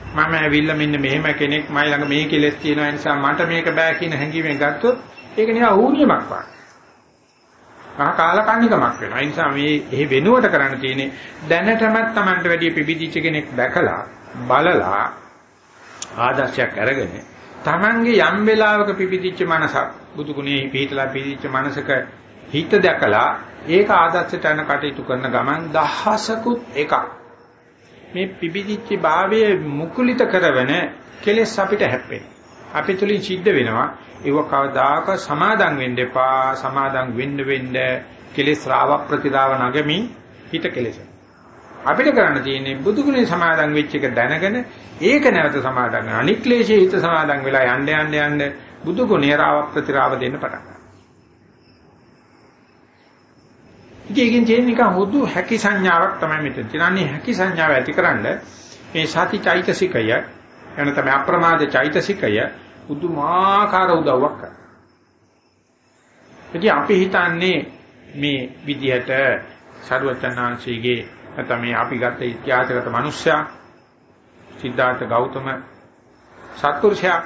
මම ඇවිල්ලා මෙන්න මෙහෙම කෙනෙක් මයි ළඟ මේ කෙලෙස් තියෙනවා නිසා මට මේක බෑ කියන හැඟීමෙන් ගත්තොත් ඒක නිකන් ඌණියමක් වගේ. මහා කාලකන්නිකමක් වෙනවා. ඒ නිසා මේ එහෙ වෙනුවට කරන්න තියෙන්නේ දැනටමත් Tamanට වැඩි පිබිදිච්ච කෙනෙක් දැකලා බලලා ආදර්ශයක් අරගෙන Tamanගේ යම් වෙලාවක පිබිදිච්ච මනසක් බුදු ගුණේ පිහිටලා පිබිදිච්ච මනසක හිත දැකලා ඒක ආදර්ශයට යන කටයුතු කරන ගමන් දහසකුත් එකක් මේ පිබිදිච්ච භාවයේ මුකුලිත කරවන කෙලෙස් අපිට හැප්පෙනවා. අපි තුලින් සිද්ධ වෙනවා. ඒව කවදාක සමාදම් වෙන්න එපා. සමාදම් වෙන්න වෙන්න කෙලෙස් රාව ප්‍රතිදාව නැගමින් හිත කෙලෙස අපිට කරන්න තියෙන්නේ බුදුගුණේ සමාදම් වෙච්ච එක දැනගෙන ඒක නැවත සමාදම් වෙන අනික්ලේශයේ හිත සමාදම් වෙලා යන්න යන්න යන්න බුදුගුණේ රාව ප්‍රතිරාව දෙන්න පටන් ගන්නවා. ඉතින් තියෙන නිකන් හුදු හැකි සංඥාවක් තමයි මෙතන තියෙනන්නේ හැකි සංඥාව ඇතිකරන්න මේ සති චෛතසිකය එන තමයි අප්‍රමාද චෛතසිකය පුදුමාකාර උදව්වක් කරනවා. ඉතින් අපි හිතන්නේ මේ විදිහට සරුවචනාංශීගේ නැත්නම් මේ අපි ගත්ත ඉතිහාසගත මිනිස්සයා සිද්ධාර්ථ ගෞතම සත්පුරුෂයා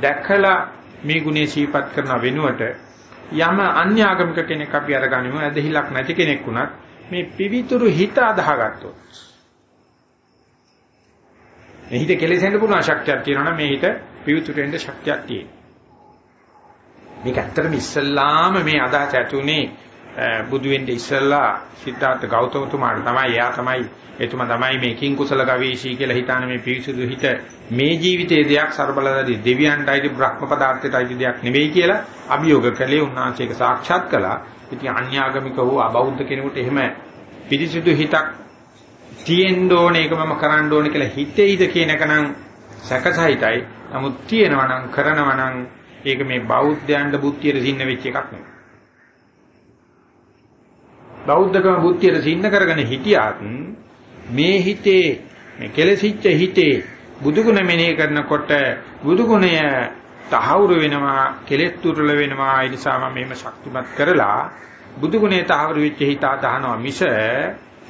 දැකලා මේ ගුණේ සීපත් කරන වෙනුවට යම අන්‍ය ආගමික කෙනෙක් අපි අරගනිමු ඇදහිලක් නැති කෙනෙක් වුණත් මේ පිවිතුරු හිත අදාහගත්තොත් මේ හිත කෙලෙසෙන්න පුළුවන් ශක්තියක් තියෙනවා නම් මේ හිත පිවිතුරු වෙන්න ශක්තියක් තියෙනවා. මේක ඇත්තටම ඉස්සල්ලාම මේ අදහස ඇතුනේ බුදු වෙන්න ඉස්සල්ලා සිද්ධාර්ථ ගෞතමතුමාට තමයි එයා තමයි එතුමා තමයි මේ කිං කුසල ගවේෂී කියලා හිතාන මේ පිවිසුදු හිත මේ ජීවිතයේ දෙයක් ਸਰබලදාදී දෙවියන්ටයි බ්‍රහ්ම පදාර්ථයටයි දෙයක් නෙවෙයි කියලා අභියෝග කළේ උන්වහන්සේක සාක්ෂාත් කළා. ඉතින් අන්‍යාගමික වූ අබෞද්ධ කෙනෙකුට එහෙම පිරිසිදු හිතක් තියෙන්න ඕනේ ඒක මම කරන්න ඕනේ කියලා හිතෙයිද කියන එක නම් සැකසහිතයි. නමුත් තියෙනවා නම් කරනවා නම් ඒක මේ බෞද්ධයන්ට බුද්ධියට සින්න වෙච්ච එකක් නෙවෙයි. බෞද්ධකම බුද්ධියට සින්න කරගෙන හිටියාත් මේ හිතේ මේ කෙලසිච්ච හිතේ බුදුගුණ මෙනෙහි කරනකොට බුදුගුණය තහවුරු වෙනවා කෙලෙස් තුරල වෙනවා ඒ නිසා මම මේව ශක්තිමත් කරලා බුදුගුණේ තහවුරු වෙච්ච හිත අදහනවා මිස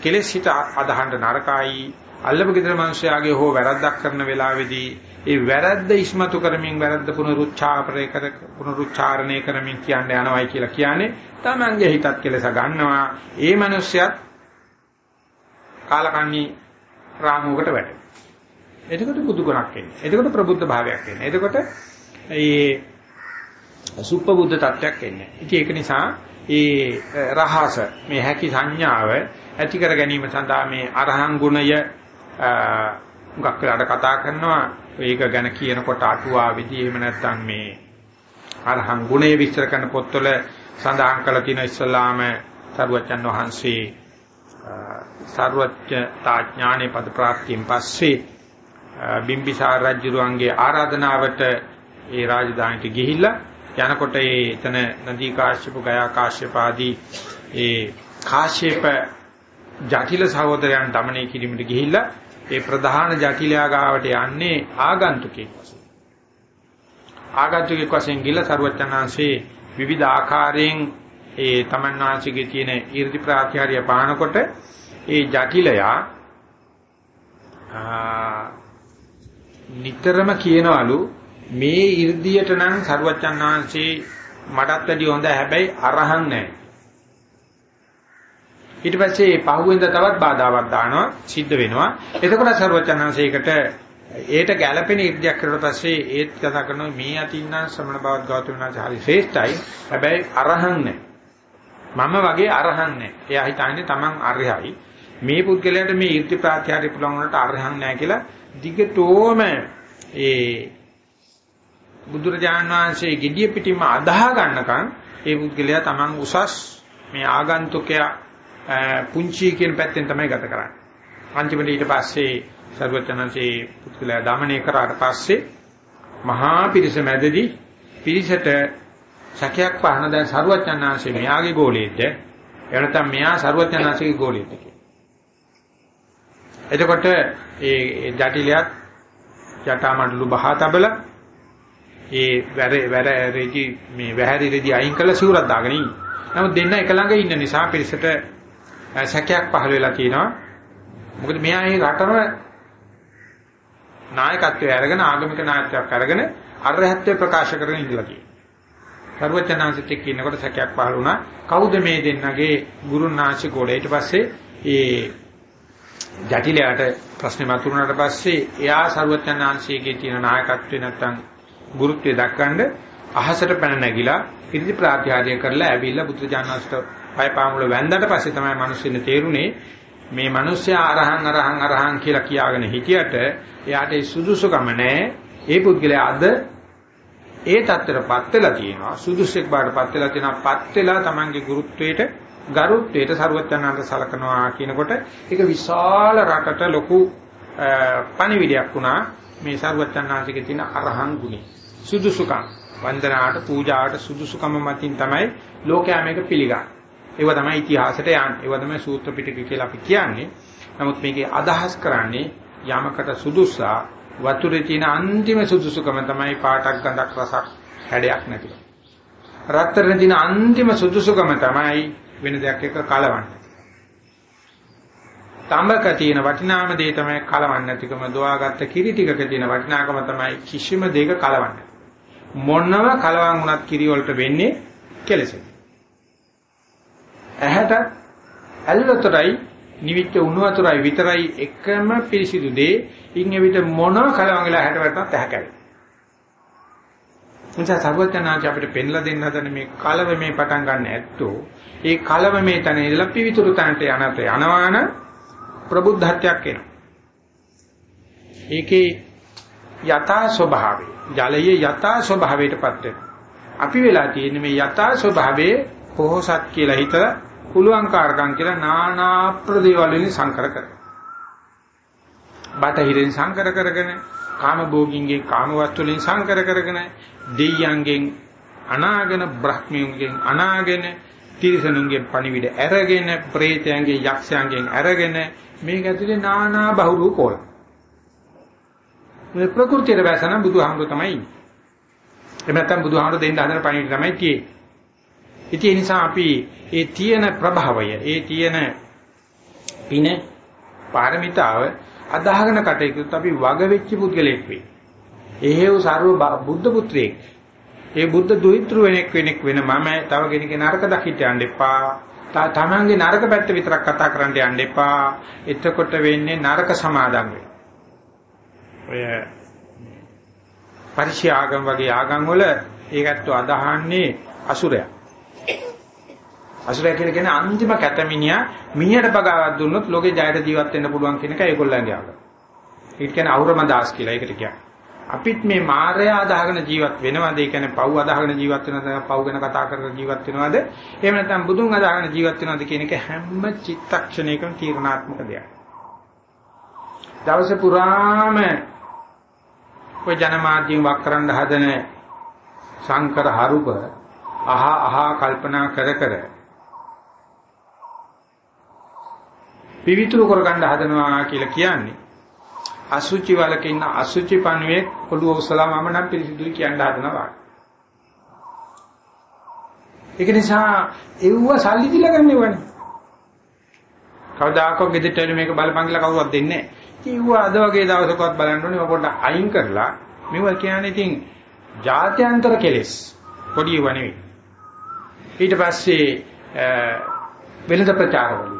කෙලෙස් හිත අදහන්න නරකයි. අල්ලපු gedara මිනිස්යාගේ හෝ වැරද්දක් කරන වෙලාවේදී ඒ වැරද්ද ඉස්මතු කරමින් වැරද්ද පුනරුච්චාරණය කර පුනරුච්චාරණය කරමින් කියන්න යනවායි කියලා කියන්නේ තමන්ගේ හිතත් කෙලස ගන්නවා. ඒ මිනිස්යාත් කාලකන්ණි රාමුවකට වැටෙනවා. එතකොට බුදු ගුණක් එන්නේ. එතකොට ප්‍රබුද්ධ භාවයක් එන්නේ. එතකොට ඒ සුප්පබුද්ධ තත්වයක් එන්නේ. ඉතින් ඒක නිසා ඒ රහස මේ හැකි සංඥාව ඇති කර ගැනීම සඳහා මේ අරහං ගුණය මුගක් වෙලාට කතා කරනවා? ඒක ගැන කියනකොට අටුවාවේදී එහෙම නැත්නම් මේ අරහං ගුණය විස්තර කරන පොත්වල සඳහන් කරලා තියෙන ඉස්ලාම සරුවචන් වහන්සේ සරුවච්චතා ඥානේ පද ප්‍රාප්තියෙන් පස්සේ බිම්බිසාර රජුරුවන්ගේ ආරාධනාවට ඒ රාජධානියට ගිහිල්ලා යනකොට ඒ එතන නදී කාශ්‍යප ගයා කාශ්‍යප ආදී ඒ කාශ්‍යප ජටිල සහෝදරයන් দমনය කිරීමට ගිහිල්ලා ඒ ප්‍රධාන ජටිලයා ගාවට යන්නේ ආගන්තුකෙක් වශයෙන්. ආගන්තුකෙක් වශයෙන් ගිහිල්ලා ਸਰවඥාන්සේ විවිධ ආකාරයෙන් ඒ තමන්නාංශයේ තියෙන 이르දි ප්‍රාත්‍යහාරය පානකොට ඒ ජටිලයා නිතරම කියනවලු මේ 이르දියට නම් ਸਰවඥාන්සේ මටත් වැඩි හොඳ හැබැයි අරහන් නැහැ. ඊට පස්සේ පහුවෙන්ද තවත් බාධාවක් දානවා සිද්ධ වෙනවා. එතකොට සරුවචනාංශයකට ඒට ගැළපෙන ඉර්ධියක් කරලා පස්සේ ඒත් කතා කරනවා මේ අතින්නම් ශ්‍රමණ බවත් ගෞතම නාච හරි ශ්‍රේෂ්ඨයි. හැබැයි අරහන් නැහැ. මම වගේ අරහන් නැහැ. එයා හිතන්නේ Taman අරහයි. මේ පුද්ගලයාට මේ ඉර්ධි ප්‍රාත්‍යාරි පුලන් වලට අරහන් නැහැ කියලා දිගටෝම ඒ බුදුරජාණන් වහන්සේ gediya පිටින්ම අදාහ ගන්නකම් ඒ පුද්ගලයා Taman උසස් මේ ආගන්තුකයා පුංචි කියන පැත්තෙන් තමයි ගත කරන්නේ. අන්තිමට ඊට පස්සේ සර්වචනන්සේ පුත්කලයා දමණය කරාට පස්සේ මහා පිරිස මැදදී පිරිසට සැකයක් පහන දැන් සර්වචනන්සේ මෙයාගේ ගෝලෙට එනතම් මෙයා සර්වචනන්සේගේ ගෝලෙට එතකොට ඒ ජටිලියත් ජටාමඬලු බහා තබල ඒ වැර වැර රෙදි මේ වැහැරි රෙදි අයින් කළ සිවුරක් දාගෙන ඉන්නේ. නමුත් දෙන්න එක ළඟ ඉන්න නිසා පිරිසට සැකයක් පහළ වෙලා තියෙනවා. මොකද මෙයා මේ රටම නායකත්වය අරගෙන ආගමික නායකත්වයක් අරගෙන අරහත්ත්වය ප්‍රකාශ කරගෙන ඉඳලා තියෙනවා. සර්වඥාන්සිට එක්ක ඉන්නකොට සැකයක් පහළ වුණා. කවුද මේ දෙන්නගේ ගුරුනාචි ගෝල ඊට පස්සේ ඒ ජටිලයට ප්‍රශ්නේ මතුරුනාට පස්සේ එයා සර්වඥාන්සියගේ තියෙන නායකත්වය නැත්තම් ගුරුත්වය දක්වන්න අහසට පැන නැගිලා ඉරිදි ප්‍රාත්‍යාදය කරලා ඇවිල්ලා බුදුජානනාස්ට පය පාමුල වැන්දට පස්සේ තමයි මිනිස්සුන්ට තේරුනේ මේ මිනිස්සයා අරහං අරහං අරහං කියලා කියාගෙන හිටියට එයාට ඒ සුදුසුකම නැහැ. ඒ පුද්ගලයා අද ඒ தත්තරපත් වෙලා තියෙනවා. සුදුසුෙක් බාටපත් වෙලා තියෙනවා. පත් වෙලා Tamange ගුරුත්වයට ගරුත්වයට ਸਰවඥාන්ත සලකනවා කියනකොට ඒක විශාල රටට ලොකු පණිවිඩයක් වුණා මේ ਸਰවඥාන්තයේ තියෙන අරහං ගුණය. සුදුසුකම් වන්දනාට පූජාට සුදුසුකම මතින් තමයි ලෝකයා මේක පිළිගන්නේ. ඒව තමයි ඉතිහාසයට යන්නේ. ඒව තමයි සූත්‍ර පිටක කියලා අපි කියන්නේ. නමුත් මේකේ අදහස් කරන්නේ යමකට සුදුසා වතුරේ තියෙන අන්තිම සුදුසුකම තමයි පාටක් ගඳක් රසක් හැඩයක් නැතිව. රත්තරනේ තියෙන අන්තිම සුදුසුකම තමයි වෙන දෙයක් එක්ක කලවන්නේ. තඹක තියෙන වටිනාම දේ තමයි කලවන්නේ නැතිකම දොවාගත්ත කිරි ටිකක තියෙන වටිනාකම තමයි කිසිම දෙයක කලවන්නේ. මොනම කලවම් වුණත් කිරි වලට වෙන්නේ කෙලෙසයි. ඇහැට ඇල්ලතරයි නිවිච්ච උණු වතුරයි විතරයි එකම පිරිසිදු දේ ඉන් එවිට මොනම කලවම් වෙලා ඇහැට වැටුණත් ඇහැ කැරේ. නිසා සර්වඥාන්ති අපිට පෙන්ලා දෙන්න හදන මේ කලව මේ පටන් ගන්න ඇත්තෝ ඒ කලව මේ තැන ඉඳලා පිවිතුරු තැනට යනත යනවාන ප්‍රබුද්ධත්වයක් එනවා. ඒකේ යථා ස්වභාවය ජලයේ යථා ස්වභාවයටපත් වෙනවා. අපි වෙලා තියෙන්නේ මේ යථා ස්වභාවයේ පොහොසත් කියලා හිතලා පුළුවන්කාරකම් කියලා නානා ප්‍රදේවල් වලින් සංකර කරනවා. බටහිරින් සංකර කරගෙන, කාම භෝගින්ගෙන් කාම වස්තු වලින් සංකර කරගෙන, දෙයයන්ගෙන් අනාගෙන බ්‍රහ්මියන්ගෙන් අනාගෙන තිරිසනුන්ගේ පණිවිඩ ඇරගෙන, പ്രേතයන්ගේ යක්ෂයන්ගෙන් ඇරගෙන මේක ඇතුලේ නානා බහුරු කෝල. මේ ප්‍රകൃතියේ වැසන බුදුහාමුදුර තමයි. එහෙම නැත්නම් බුදුහාමුදුර දෙන්න හදන පණිවිඩ තමයි තියෙන්නේ. ඉතින් ඒ නිසා අපි ඒ තියෙන ප්‍රභාවය, ඒ තියෙන පින පාරමිතාව අදාහගෙන කටයුතු අපි වග වෙච්ච පුද්ගලෙක් වෙයි. එහෙව් සර්ව බුද්ධ පුත්‍රයෙක්. ඒ බුද්ධ දුහිතෘ වෙනෙක් වෙනෙක් වෙන මම තව කෙනෙක්ගේ නරක දකිට යන්න එපා. තමන්ගේ නරක පැත්ත විතරක් කතා කරන්න යන්න එපා. එතකොට වෙන්නේ නරක සමාදම් වෙන. ඔය පරිශී ආගම් වගේ ආගම් වල ඒකත් අදහන්නේ අසුරයක්. අසුරය කියලා කියන්නේ අන්තිම කැතමිනියා මිනිහට පගාවක් දුන්නොත් ලෝකේ ජයට ජීවත් වෙන්න පුළුවන් කියන එක ඒගොල්ලන්ගේ ආගම. ඒක කියන්නේ අවරමදාස් කියලා ඒකට කියන්නේ. අපිත් මේ මායя අදහගෙන ජීවත් වෙනවද? ඒ කියන්නේ පව් අදහගෙන ජීවත් වෙනවද? පව් ගැන කතා කරගෙන ජීවත් වෙනවද? එහෙම නැත්නම් බුදුන් අදහගෙන ජීවත් වෙනවද කියන එක හැම චිත්තක්ෂණයකම තීරණාත්මක දෙයක්. දවස පුරාම ඔය ජනමාධ්‍යයෙන් වක් කරන්න හදන සංකර හරුප අහ අහ කල්පනා කර කර පිවිතුරු කරගන්න හදනවා කියලා කියන්නේ අසුචි වලක ඉන්න අසුචි පණුවේ ඔළුව උසලා මම නම් පිරිසිදුයි කියන්න හදනවා. ඒක නිසා එව්ව සල්ලි දීලා ගන්නවනේ. කවදාකවත් ගෙදරට මේක බලපන් කියලා කවුරුවත් දෙන්නේ නැහැ. කිව්වා අද වගේ දවසකවත් බලන්න ඕනේ ඔය පොඩ්ඩක් අයින් කරලා මේවා කියන්නේ ඉතින් ජාත්‍යන්තර කෙලෙස් පොඩි ඒවා නෙවෙයි. ඊට පස්සේ වෙළඳ ප්‍රචාරවලින්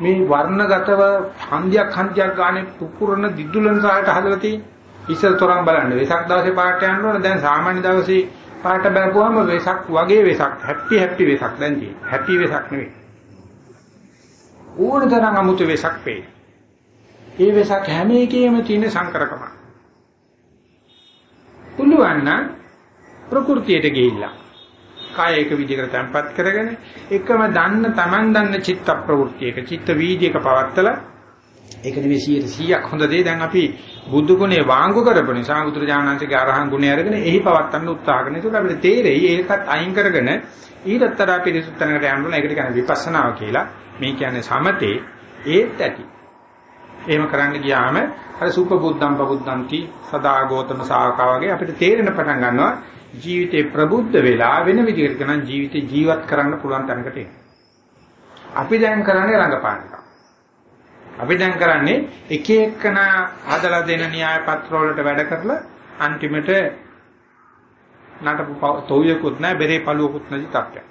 මේ වර්ණගතව හන්දියක් හන්දියක් ගානේ පුපුරන දිදුලන සාහට හදලා තියෙන ඉස්සර තරම් බලන්න. වෙසක් දවසේ පාට යන්න ඕන. දැන් සාමාන්‍ය දවසේ පාට බැලපුවම වෙසක් වගේ වෙසක්. හැපි හැපි වෙසක්. දැන් තියෙන්නේ. හැපි වෙසක් නෙවෙයි. ඕන තරම් අමුතු වෙසක් වේ. ඒ වෙසක් හැම එකේම තියෙන සංකරකම. පුළුවන් නම් ප්‍රകൃතියට ගිහිල්ලා. කාය එක විදිහකට තැම්පත් කරගෙන එකම දන්න Taman දන්න චිත්ත ප්‍රවෘත්තියක චිත්ත වීදියේක පවත්තලා ඒක නෙවෙයි 100ක් හොඳ දේ දැන් අපි බුදු ගුණේ වාංගු කරපු නිසා බුදුරජාණන්සේගේ අරහන් ගුණය අරගෙන එහි පවත්තන්න උත්සාහ කරන. ඒක අපිට තේරෙයි ඒකත් අයින් කරගෙන ඊටතර පිරිසුත්තනකට යන්න ඒකට කියන්නේ විපස්සනාව කියලා. මේ කියන්නේ සමතේ ඒත් ඇති. එහෙම කරන්න ගියාම අර සුපබුද්ධම් පබුද්ධම්ති සදා ගෝතම ශාඛා වගේ අපිට තේරෙන පටන් ගන්නවා ජීවිතේ ප්‍රබුද්ධ වෙලා වෙන විදිහකට නම් ජීවිතේ ජීවත් කරන්න පුළුවන් තැනකට අපි දැන් කරන්නේ රංගපාන එක. අපි දැන් කරන්නේ එක එකන හදලා දෙන න්‍යාය පත්‍ර වලට වැඩ කරලා අන්තිමට නටපු තොවියකුත් නැහැ බෙරේ පළුවකුත් නැති තත්ත්වයක්.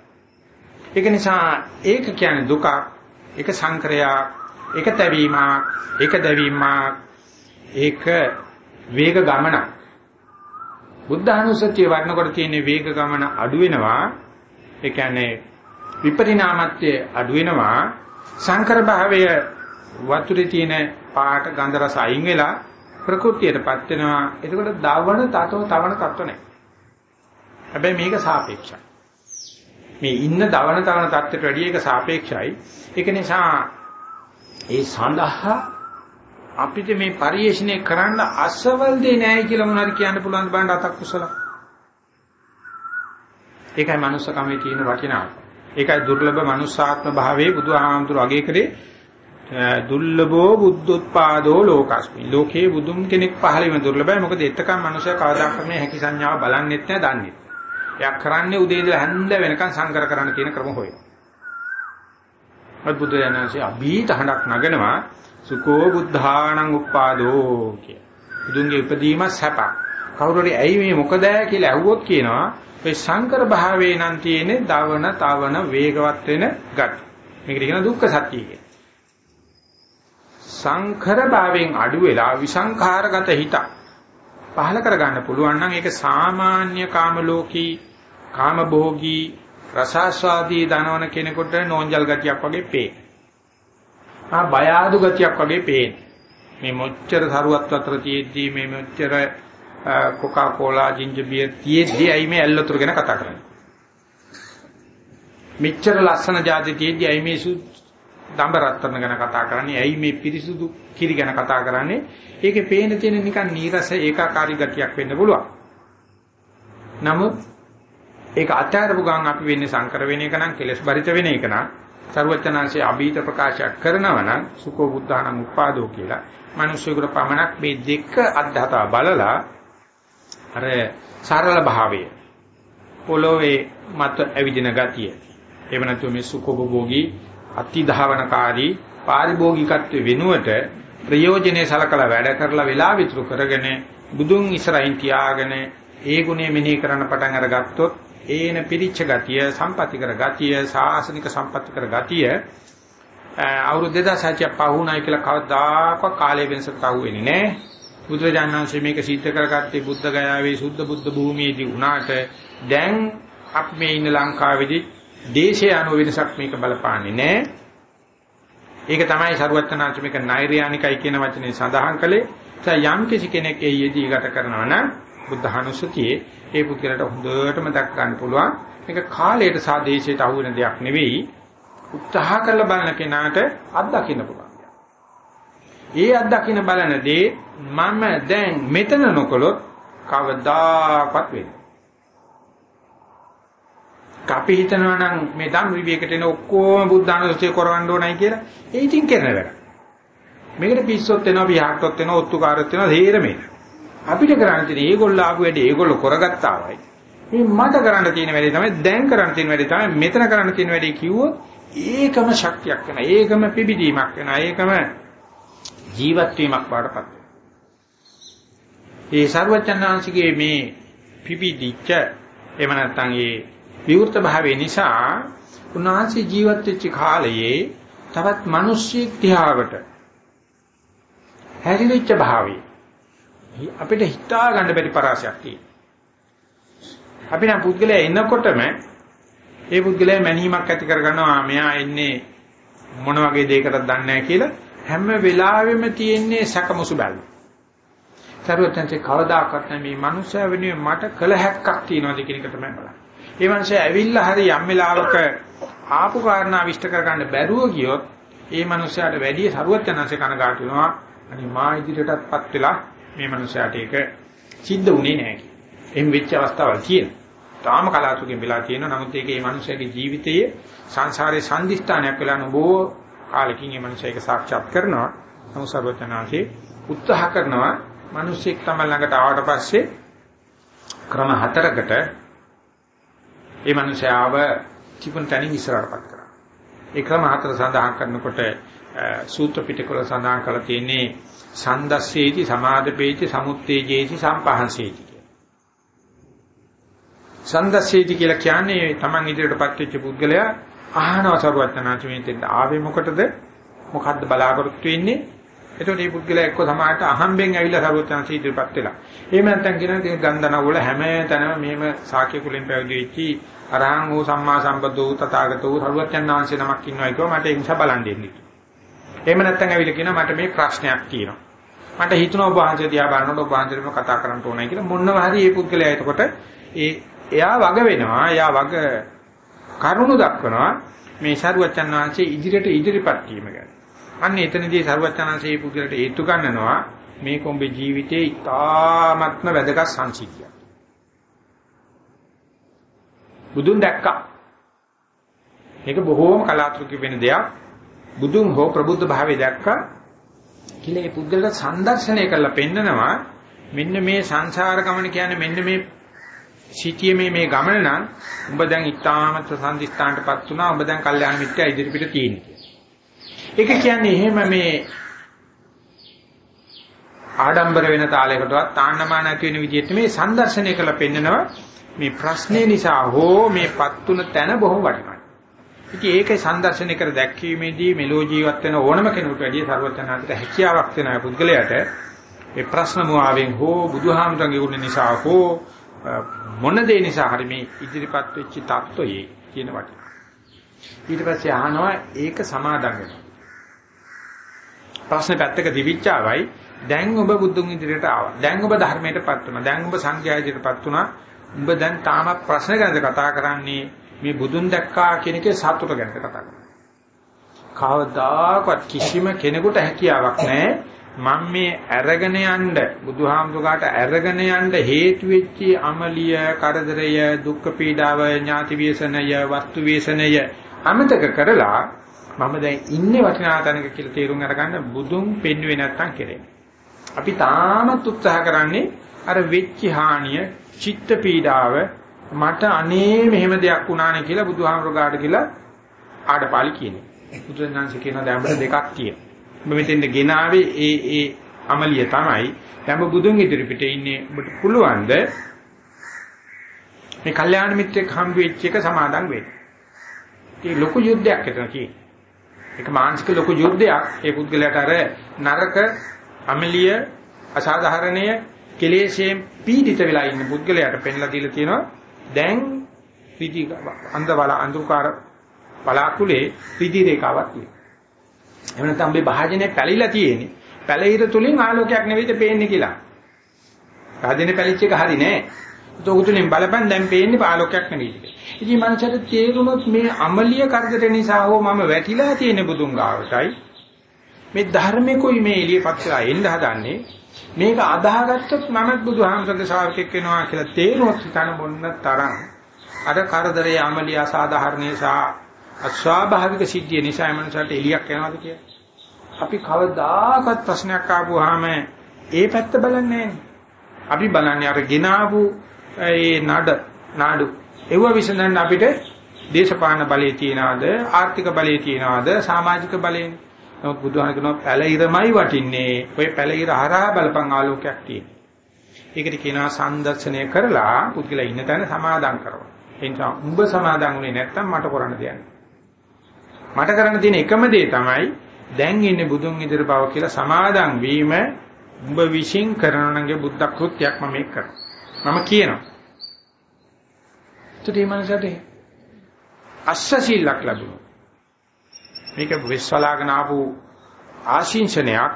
ඒක නිසා ඒක කියන්නේ දුකක් ඒක සංක්‍රයක්, ඒක තැවීමක්, ඒක දැවීමක්, ඒක වේග ගමනක්. බුද්ධානුස්සතිය වර්ණකොට තියෙන වේග ගමන අඩු වෙනවා. ඒ කියන්නේ විපරිණාමත්වයේ අඩු වෙනවා. සංකර භාවය වතුරේ තියෙන පාට ගන්ධ රස අයින් වෙලා ප්‍රകൃතියටපත් වෙනවා. එතකොට දවන තතෝ තවන තත්ත්ව නැහැ. හැබැයි මේක සාපේක්ෂයි. මේ ඉන්න දවන තවන තත්ත්වයට වැඩිය ඒක සාපේක්ෂයි. ඒක නිසා ඒ සඳහා අපිට මේ පරිශ්‍රණය කරන්න අසවල් දෙ නෑ කියලා මොනවාරි කියන්න පුළුවන් බණ්ඩ අතක් කුසල. ඒකයි manussකමේ තියෙන වටිනාකම. ඒකයි දුර්ලභ manussාත්ම භාවයේ බුදුහාමුදුරු අගය කරේ දුර්ලභෝ බුද්ධෝත්පාදෝ ලෝකස්මි. ලෝකේ බුදුන් කෙනෙක් පහළ වෙන දුර්ලභයි. මොකද එතකන් මනුෂයා කවදාකවත් මේ හැකි සංඥාව බලන්නෙත් නෑ, දන්නෙත්. එයා කරන්නේ උදේ ඉඳලා හැන්ද වෙනකන් සංකර කරන්න තියෙන ක්‍රම හොයනවා. අද්භුත යනසේ අභීත හඬක් නගනවා සුකෝ බුද්ධාණං උප්පාදෝ කිය. බුදුන්ගේ උපදීම සැප. කවුරු හරි ඇයි මේ මොකද කියලා ඇහුවොත් කියනවා ඒ සංකර භාවයේ නම් තියෙන්නේ දවන තවන වේගවත් වෙන ගති. මේකට කියන දුක්ඛ සත්‍ය කියලා. සංඛර භාවයෙන් අඩු වෙලා විසංඛාරගත හිත පහල කරගන්න පුළුවන් නම් ඒක සාමාන්‍ය කාම ලෝකී කාම භෝගී රසාස්වාදී දනවන කෙනෙකුට නෝන්ජල් ගතියක් වගේ පේන. ආ බය ආදු ගතියක් වගේ පේන. මේ මොච්චර සරුවත් අතර තියෙද්දි මේ මොච්චර කොකා කෝලා ජින්ජර් බියර් තියෙද්දි ඇයි මේ ඇල්ලතුරු ගැන කතා කරන්නේ? මෙච්චර ලස්සන જાති තියෙද්දි ඇයි මේ සු දඹ රත්තරන් ගැන කතා කරන්නේ? ඇයි මේ පිරිසුදු කිරි ගැන කතා කරන්නේ? ඒකේ පේන තියෙන නිකන් නීරස ඒකාකාරී ගතියක් වෙන්න පුළුවන්. නමුත් ඒක අත්‍යරපු ගමන් අපි වෙන්නේ සංකර වෙන එක නම් කෙලස් බරිත වෙන එක නම් ਸਰවචනාංශයේ අභීත ප්‍රකාශයක් කරනවා නම් සුකෝ බුද්ධානම් උපාදෝ කියලා මිනිස්සුන්ට පමණක් මේ දෙක අධ්‍යාතා බලලා අර සරල භාවය පොළොවේ මත ඇවිදින ගතිය එහෙම නැත්නම් මේ සුඛෝපභෝගී අතිධාවනකාරී පාරිභෝගිකත්ව වෙනුවට ප්‍රයෝජනේ සලකලා වැඩ කරලා වෙලා විතර කරගෙන බුදුන් ඉස්සරහින් තියාගෙන ඒ ගුණය මෙනෙහි කරන්න පටන් අරගත්තොත් ඒන පිරිච්ච ගතිය, සම්පatti කර ගතිය, සාසනික සම්පatti කර ගතිය අවුරුදු 2600ක් පහුණයි කියලා කවදාකවත් කාලය වෙනසකට අහු වෙන්නේ නැහැ. බුදුරජාණන් වහන්සේ මේක සිද්ධ කරගත්තේ බුද්ධ ගයාවේ සුද්ධ බුද්ධ භූමියේදී උනාට දැන් අපි මේ ඉන්න ලංකාවේදී දේශය අනුව වෙනසක් මේක බලපාන්නේ නැහැ. ඒක තමයි සරුවත්තනාංශ මේක නෛර්යානිකයි කියන වචනේ සඳහන් කළේ. යම් කිසි කෙනෙක් ඒ යෙදී ගත කරනවා නම් බුද්ධහනුසතියේ ඒ පුද්ගලට හොඳටම දක් ගන්න පුළුවන්. මේක කාලයට සහ දේශයට අහු වෙන දෙයක් නෙවෙයි. උත්සාහ කරලා බලන කෙනාට අත්දකින්න පුළුවන්. ඒ අත්දකින්න බලන දේ මම දැන් මෙතන නොකළොත් කවදාකවත් වෙන්නේ. අපි හිතනවා නම් මේ ධම් විවේකයට එන ඔක්කොම බුද්ධානුස්සතිය කරවන්න ඕනයි කියලා ඒ ඉතින් කරන වැඩ. මේකට පිස්සොත් වෙනවා, පියාට්ටොත් වෙනවා, ඔත්තුකාරත් වෙනවා, තේරෙන්නේ. අපිට කරන්න තියෙන්නේ ඒගොල්ලෝ ආපු වැඩේ ඒගොල්ලෝ කරගත්තා වයි. මේ මට කරන්න තියෙන වැඩේ තමයි දැන් කරන්න තියෙන වැඩේ තමයි මෙතන කරන්න තියෙන වැඩේ කිව්වොත් ඒකම ශක්තියක් වෙනවා. ඒකම පිබිදීමක් වෙනවා. ඒකම ජීවත් වීමක් වඩපත් ඒ සර්වචන්නාංශිකේ මේ පිබිදිච්ච එහෙම නැත්නම් ඒ විවෘත භාවය නිසා උන්වහන්සේ ජීවත් වෙච්ච කාලයේ තවත් මිනිස්සෙක් දිහාවට හැරිච්ච භාවය අපිට හිතා ගන්න බැරි පරාසයක් තියෙනවා. අපි නම් පුද්ගලයා එනකොටම ඒ පුද්ගලයා මැනීමක් ඇති කරගන්නවා මෙයා එන්නේ මොන වගේ දෙයකටද දන්නේ නැහැ කියලා හැම වෙලාවෙම තියෙන්නේ සැකමුසු බැලු. සරුවත්න්සේ කවදාකවත් මේ මනුස්සය වෙනුවෙන් මට කළ හැක්කක් තියනවාද කියන එක තමයි බලන්නේ. ඒ මනුස්සයා ඇවිල්ලා හරි යම් වෙලාවක ආපු කාරණා විශ්ත කරගන්න බැරුව ගියොත් ඒ මනුස්සයාට වැඩි සරුවත්න්සේ කනගාටු වෙනවා. අනේ මා ඉදිරියටත්පත් වෙලා මේ මනුස්සයාට ඒක සිද්ධ වුණේ නැහැ කියලා. එහෙම වෙච්ච අවස්ථාවල් තියෙනවා. තාම කලාතුරකින් වෙලා තියෙනවා. නමුත් ඒක මේ මනුස්සයාගේ ජීවිතයේ සංසාරේ සම්දිස්ථානයක් වෙලා නොබෝ කාලෙකින් මේ මනුස්සයා ඒක සාක්ෂාත් කරනවා. නමුත් සර්වඥාන්සේ උත්සාහ කරනවා මිනිස්සෙක් තමයි ළඟට ආවට පස්සේ ක්‍රම හතරකට ඒ මනුස්සයාව තිබුණ තැනින් ඉස්සරහටපත් කරා. ඒ ක්‍රම හතර සඳහන් කරනකොට සූත්‍ර පිටකවල සඳහන් කරලා තියෙන්නේ සන්දස්සේති සමාදපේති සමුත්තේජේති සම්පහන්සේති සන්දස්සේති කියලා කියන්නේ Taman ඉදිරියටපත් වෙච්ච පුද්ගලයා අහනවා සරුවචනාච මේෙන් ආවේ මොකටද? මොකද්ද බලාපොරොත්තු වෙන්නේ? එතකොට මේ පුද්ගලයා එක්ක සමාජයට අහම්බෙන් ඇවිල්ලා සරුවචනාච ඉදිරියටපත් වෙලා. එහෙම නැත්නම් කියනවා ගන්ධන වල හැම තැනම මෙහෙම සාක්‍ය කුලෙන් පැවිදි වෙච්චි අරහං වූ සම්මා සම්බුද්ධ වූ තථාගත වූ සරුවචනාංශේ නමක් ඉන්නවා කියව මට ඒ නිසා බලන් දෙන්නේ එහෙම නැත්නම් ඇවිල්ලා කියනවා මට මේ ප්‍රශ්නයක් තියෙනවා. මට හිතුණා ඔබ වහන්සේ දිහා බලනකොට ඔබ වහන්සේට කතා කරන්න ඕනයි කියලා මොනවා හරි මේ පුද්ගලයා එතකොට ඒ එයා වග වෙනවා එයා වග කරුණු දක්වනවා මේ ශරුවචන් වහන්සේ ඉදිරියට ඉදිරිපත් වීම ගැන. අන්න එතනදී ශරුවචන් වහන්සේ මේ පුද්ගලට හේතු ගන්නනවා මේ කොම්බේ ජීවිතේ ඉතාමත්ම වැදගත් සංසිද්ධියක්. බුදුන් දැක්කා. මේක බොහෝම කලාතුරකින් වෙන දෙයක්. බුදුන් හෝ ප්‍රබුද්ධ භාවයේ දැක්කා කියලා ඒ පුද්ගලට සම්දර්ශනය කරලා පෙන්නනවා මෙන්න මේ සංසාර ගමන කියන්නේ මෙන්න මේ සිටියේ මේ ගමන නම් උඹ දැන් ඊටාමත් සම්දිස්ථානටපත් වුණා උඹ දැන් කල්යාණ මිත්‍යා ඉදිරිපිට තියෙන්නේ. ඒක කියන්නේ එහෙම මේ ආඩම්බර වෙන තාලයකටවත් තාන්නමාන ඇති වෙන විදිහට මේ සම්දර්ශනය කරලා පෙන්නනවා මේ ප්‍රශ්නේ නිසා හෝ මේ පත්තුන තැන බොහොම වටිනවා. ඉතින් ඒකේ සම්දර්ශනය කර දැක්වීමේදී මෙලෝ ජීවත් වෙන ඕනම කෙනෙකුට වැඩිය ਸਰවඥාන්තට හැකියාවක් වෙන පුද්ගලයාට ඒ ප්‍රශ්න මුවාවෙන් හෝ බුදුහාමුදුරන්ගේ ගුණ නිසා හෝ මොන දේ නිසා හරි මේ ඉදිරිපත් වෙච්ච தত্ত্বයේ කියන වටින. ඊට පස්සේ අහනවා ඒක සමාදන් වෙනවා. ප්‍රශ්නේ පැත්තක දිවිච්චාවයි දැන් ඔබ බුදුන් ඉදිරියට ආවා. දැන් ඔබ ධර්මයටපත් වුණා. දැන් ඔබ සංඛ්‍යා ඉදිරියටපත් වුණා. ඔබ දැන් තාමත් ප්‍රශ්න ගැනද කතා කරන්නේ මේ බුදුන් දැක්කා කියන එකේ සතුට ගැන කතා කරනවා. කවදාකවත් කිසිම කෙනෙකුට හැකියාවක් නැහැ මම මේ අරගෙන යන්න බුදුහාමුදුරට අරගෙන යන්න හේතු වෙච්ච අමලිය කරදරය දුක්ඛ පීඩාව ඥාති වේසනය වස්තු වේසනය අමතක කරලා මම දැන් ඉන්නේ වටිනා තැනක කියලා තේරුම් අරගන්න බුදුන් පෙන්වුවේ නැත්තම් කෙරේ. අපි තාමත් උත්සාහ කරන්නේ අර වෙච්ච හානිය චිත්ත පීඩාව මට අනේ මෙහෙම දෙයක් වුණානේ කියලා බුදුහාමර ගාඩ කියලා ආඩපාලි කියන්නේ. බුදුරජාණන්සේ කියනවා දැන් අපිට දෙකක් තියෙනවා. ඔබ මෙතෙන්ද ගෙනාවේ ඒ ඒ අමලිය තමයි. දැන් බුදුන් ඉදිරිපිට ඉන්නේ ඔබට පුළුවන්ද මේ කල්යාණ මිත්‍රෙක් හම්බ වෙච්ච එක සමාදන් වෙන්න. ඒ ලොකු යුද්ධයක් එතන තියෙන්නේ. ඒක මානසික ලොකු යුද්ධයක්. ඒ පුද්ගලයාට අර නරක අමලිය අසාධාරණීය කෙලෙසෙන් පීඩිත වෙලා ඉන්න පුද්ගලයාට පෙන්ලා දීලා තියෙනවා දැන් රිදි අන්දවල අඳුකාර බලාකුලේ රිදි රේඛාවක් තියෙනවා. එහෙම නැත්නම් මේ භාජනයේ පැලිලා තියෙන්නේ. පැලිර තුලින් ආලෝකයක් නෙවෙයිද පේන්නේ කියලා. භාජනයේ පැලිච්ච එක හරි නෑ. ඒක උතුලින් බලපන් දැන් පේන්නේ ආලෝකයක් නෙවෙයි කියලා. ඉතින් මංසට තේරුණොත් මේ අමලිය කරදර නිසා හෝ මම වැටිලා තියෙන බුදුන් ගාවටයි මේ ධර්මිකුයි මේ එළියපත් වෙලා එන්න හදන්නේ මේක අදාහගත්තොත් මම බුදුහාමසගේ ශ්‍රාවකෙක් වෙනවා කියලා තේරුනොත් හිතන මොන්න තරම්. අර කරදරයේ අමලිය අසාධාරණේ සහ අස්වාභාවික සිද්ධිය නිසා මනසට එලියක් යනවාද කියලා. අපි කවදාකවත් ප්‍රශ්නයක් ආපුවාම ඒ පැත්ත බලන්නේ අපි බලන්නේ අර ගෙනාවු ඒ නඩ නාඩු. ඒව විසඳන්න අපිට දේශපාලන බලය තියනවාද ආර්ථික බලය තියනවාද සමාජික බලය නමුත් බුදුහාම කියනවා පැල ඉරමයි වටින්නේ. ඔය පැල ඉර හරහා බලපං ආලෝකයක් තියෙනවා. ඒකට කියනවා සම්දර්ශනය කරලා පුද්ගලයා ඉන්න තැන සමාදම් කරනවා. ඒ නිසා උඹ සමාදම් වුණේ නැත්තම් මට කරන්න දෙයක් මට කරන්න තියෙන එකම දේ තමයි දැන් ඉන්නේ බුදුන් ඉදිරිය බව කියලා සමාදම් වීම උඹ විශ්ින් කරනනගේ බුද්ධ කෘත්‍යයක් මම මේක කරනවා. මම කියනවා. ඒත් මේ මනසට අස්සසීලක් ලැබුණා. මේක විශ්වලාගෙන ආපු ආශිංසනයක්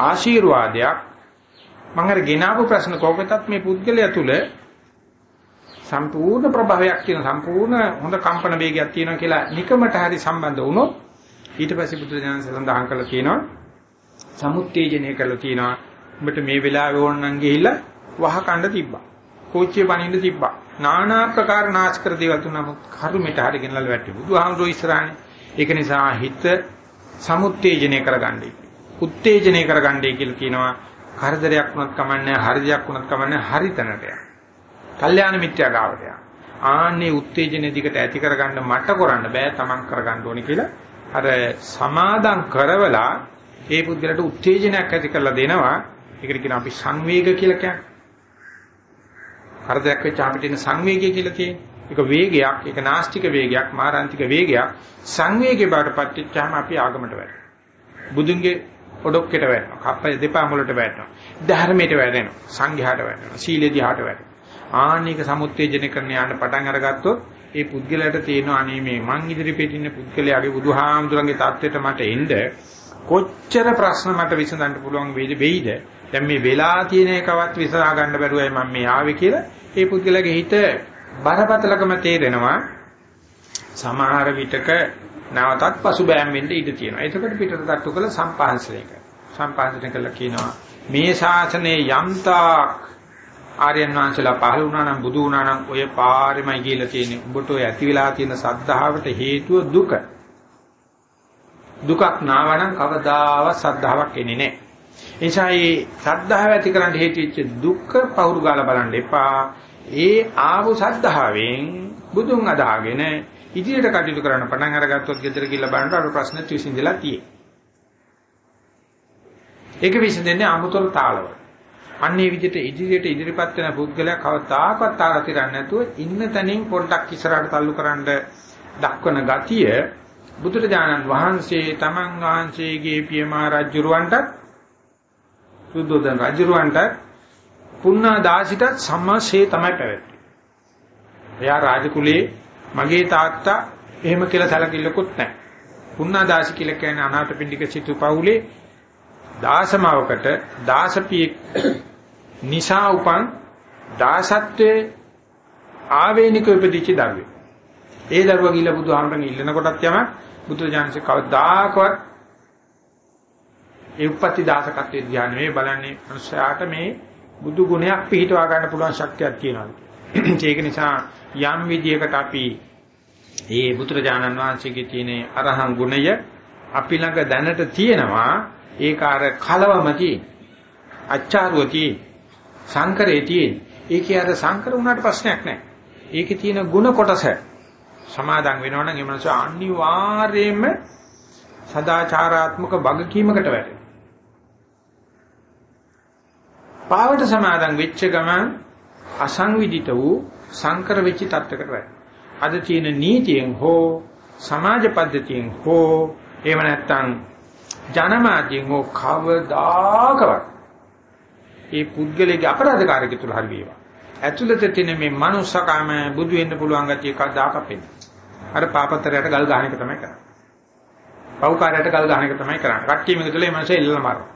ආශිර්වාදයක්. මම අර ගෙනාවු ප්‍රශ්න කෝකටත් මේ පුද්ගලයා තුල සම්පූර්ණ ප්‍රභාවයක් කියන සම්පූර්ණ හොඳ කම්පන වේගයක් තියෙනවා කියලා නිකමට හරි සම්බන්ධ වුණොත් ඊට පස්සේ බුදු දහම සඳහන් කළා කියනවා සමුත්තේජනය කරලා තියෙනවා. උඹට මේ වෙලාවේ ඕන නම් ගිහිල්ලා වහ කණ්ඩ තිබ්බා. කෝච්චිය බනින්න තිබ්බා. নানা ප්‍රකාර නාශ කර දේවල් තුනම කර්මෙට හරි ගෙනල්ලා වැටි බුදුහාමුදුරුවෝ ඉස්සරහනේ ඒක නිසා හිත සමුත්තේජනය කරගන්නයි උත්තේජනය කරගන්නයි කියලා කියනවා කරදරයක් වුණත් කමන්නේ හරි දෙයක් වුණත් කමන්නේ හරි තැනට යන්න. කල්යාණ මිත්‍යා ගාවට යන්න. ආන්නේ උත්තේජනයේ දිකට ඇති කරගන්න මට කරන්න බෑ තමන් කරගන්න ඕනේ කියලා අර සමාදම් කරවලා ඒ පුද්ගලට උත්තේජනයක් ඇති කරලා දෙනවා. ඒකට කියන අපි සංවේග කියලා කියන්නේ. හරදයක් වෙච්ච අපිට එන සංවේගය කියලා තියෙන්නේ. ඒක වේගයක්, ඒක නාස්තික වේගයක්, මාරාන්තික වේගයක්. සංවේගය බාටපත් වෙච්චාම අපි ආගමට වැටෙනවා. බුදුන්ගේ ඔඩොක්කෙට වැටෙනවා. කප්ප දෙපා මුලට වැටෙනවා. ධර්මයට වැටෙනවා. සංඝයාට වැටෙනවා. සීලේ දිහාට වැටෙනවා. ආනික සමුත්තේජන කරන යන්න පටන් අරගත්තොත් ඒ පුද්ගලයාට තියෙනවා අනේ මේ මං ඉදිරිපිට ඉන්න පුද්ගලයාගේ බුදුහාමුදුරන්ගේ தත්වෙට මට එන්න කොච්චර ප්‍රශ්න මට විසඳන්න පුළුවන් වේද වෙයිද දැන් මේ වෙලා තියෙන එකවත් විසඳා ගන්න බැරුවයි මම මේ ආවේ කියලා ඒ පුද්ගලයාගේ හිත බරපතලකම තේරෙනවා සමහර විටක නැවතත් පසුබෑම් වෙන්න ඉඩ තියෙනවා. එතකොට පිටත තට්ටු කළ සම්පාංශනය කරනවා. සම්පාංශනය කළා කියනවා මේ ශාසනයේ යම්තාක් ආර්යයන් වහන්සේලා පහළ වුණා නම් බුදු වුණා නම් ඔය පාරෙමයි කියලා තියෙන්නේ. ඔබට ඔය ඇති වෙලා තියෙන සද්ධාවට හේතුව දුක. දුකක් නාවනම් කවදාවත් සද්ධාාවක් එන්නේ නැහැ. එනිසා මේ සද්ධාව ඇති කරන්න හේතු වෙච්ච දුක්ඛ පවුරු ගාලා බලන්න එපා. ඒ ආපු සද්ධාවෙන් බුදුන් අදාගෙන ඉදිරියට කටයුතු කරන්න පටන් අරගත්තොත් ගෙදර ගිහිල්ලා බලනකොට අර ප්‍රශ්න විසඳලා තියෙයි. ඒක විසඳෙන්නේ අමුතොර තාලවල. අන්නේ විදිහට ඉදිරියට ඉදිරිපත් වෙන පුද්ගලයා කවදාකවත් තාලා තිරන්නේ නැතුව ඉන්න තැනින් පොඩ්ඩක් ඉස්සරහට තල්ලු කරන්න දක්වන ගතිය බුදුරජාණන් වහන්සේ තමන් වහන්සේගේ පියමා රජුරවන්ට සුද්ධෝදන රජුරවන්ට පුන්නා දාසිටත් සම්මාසේ තමයි පැවැත්වෙන්නේ. එයා රාජකුලේ මගේ තාත්තා එහෙම කියලා සැලකිල්ලකුත් නැහැ. පුන්නා දාසි කියලා කියන්නේ අනාථපිණ්ඩික සිටු පවුලේ දාසමවකට දාසපියෙක් නිසා උපන් දාසත්වයේ ආවේනික උපදිච්ච දරුවෙක්. ඒ දරුවා ගිහිල්ලා බුදුහාමරන් ඉල්ලන කොටත් යමක් බුදුජානක කවදාකවත් ඒ උපපති දාසකත්වයේ ධ්‍යාන නෙවෙයි බලන්නේ මනුෂයාට මේ බුදු ගුණයක් පිළිටවා ගන්න පුළුවන් ශක්තියක් තියෙනවා. ඒක නිසා යම් විදියකට අපි මේ බුදුරජාණන් වහන්සේගේ තියෙන අරහං ගුණය අපි ළඟ දැනට තියෙනවා ඒක අර කලවම තියෙන. අච්චාරුව තියෙන. සංකරේ තියෙන. ඒකේ අර සංකර වුණාට ප්‍රශ්නයක් නැහැ. ඒකේ තියෙන ಗುಣ කොටස සමාදන් වෙනවනම් ඒ මනස අනිවාර්යයෙන්ම සදාචාරාත්මක වගකීමකට වැටෙනවා. පාවට සමාදන් වෙච්ච ගමන් අසංවිධිත වූ සංකර වෙච්ච තත්ත්වයකට වැටෙනවා. අද තියෙන නීතියෙන් හෝ සමාජ පද්ධතියෙන් හෝ එහෙම නැත්නම් ජනමාධ්‍යෙන් හෝ කවදාකවත් ඒ පුද්ගලයාගේ අපරාධකාරක තුල හරි වේවා. ඇතුළත තියෙන මේ මනුස්සකම බුදු වෙන්න පුළුවන් ගතිය කවදාක පෙන්නේ. අර පාපතරයට ගල් ගහන එක තමයි කරන්නේ. පව්කාරයට ගල් ගහන එක තමයි කරන්නේ. කට්ටිය මිදුලේ මනස එල්ලලා මාරනවා.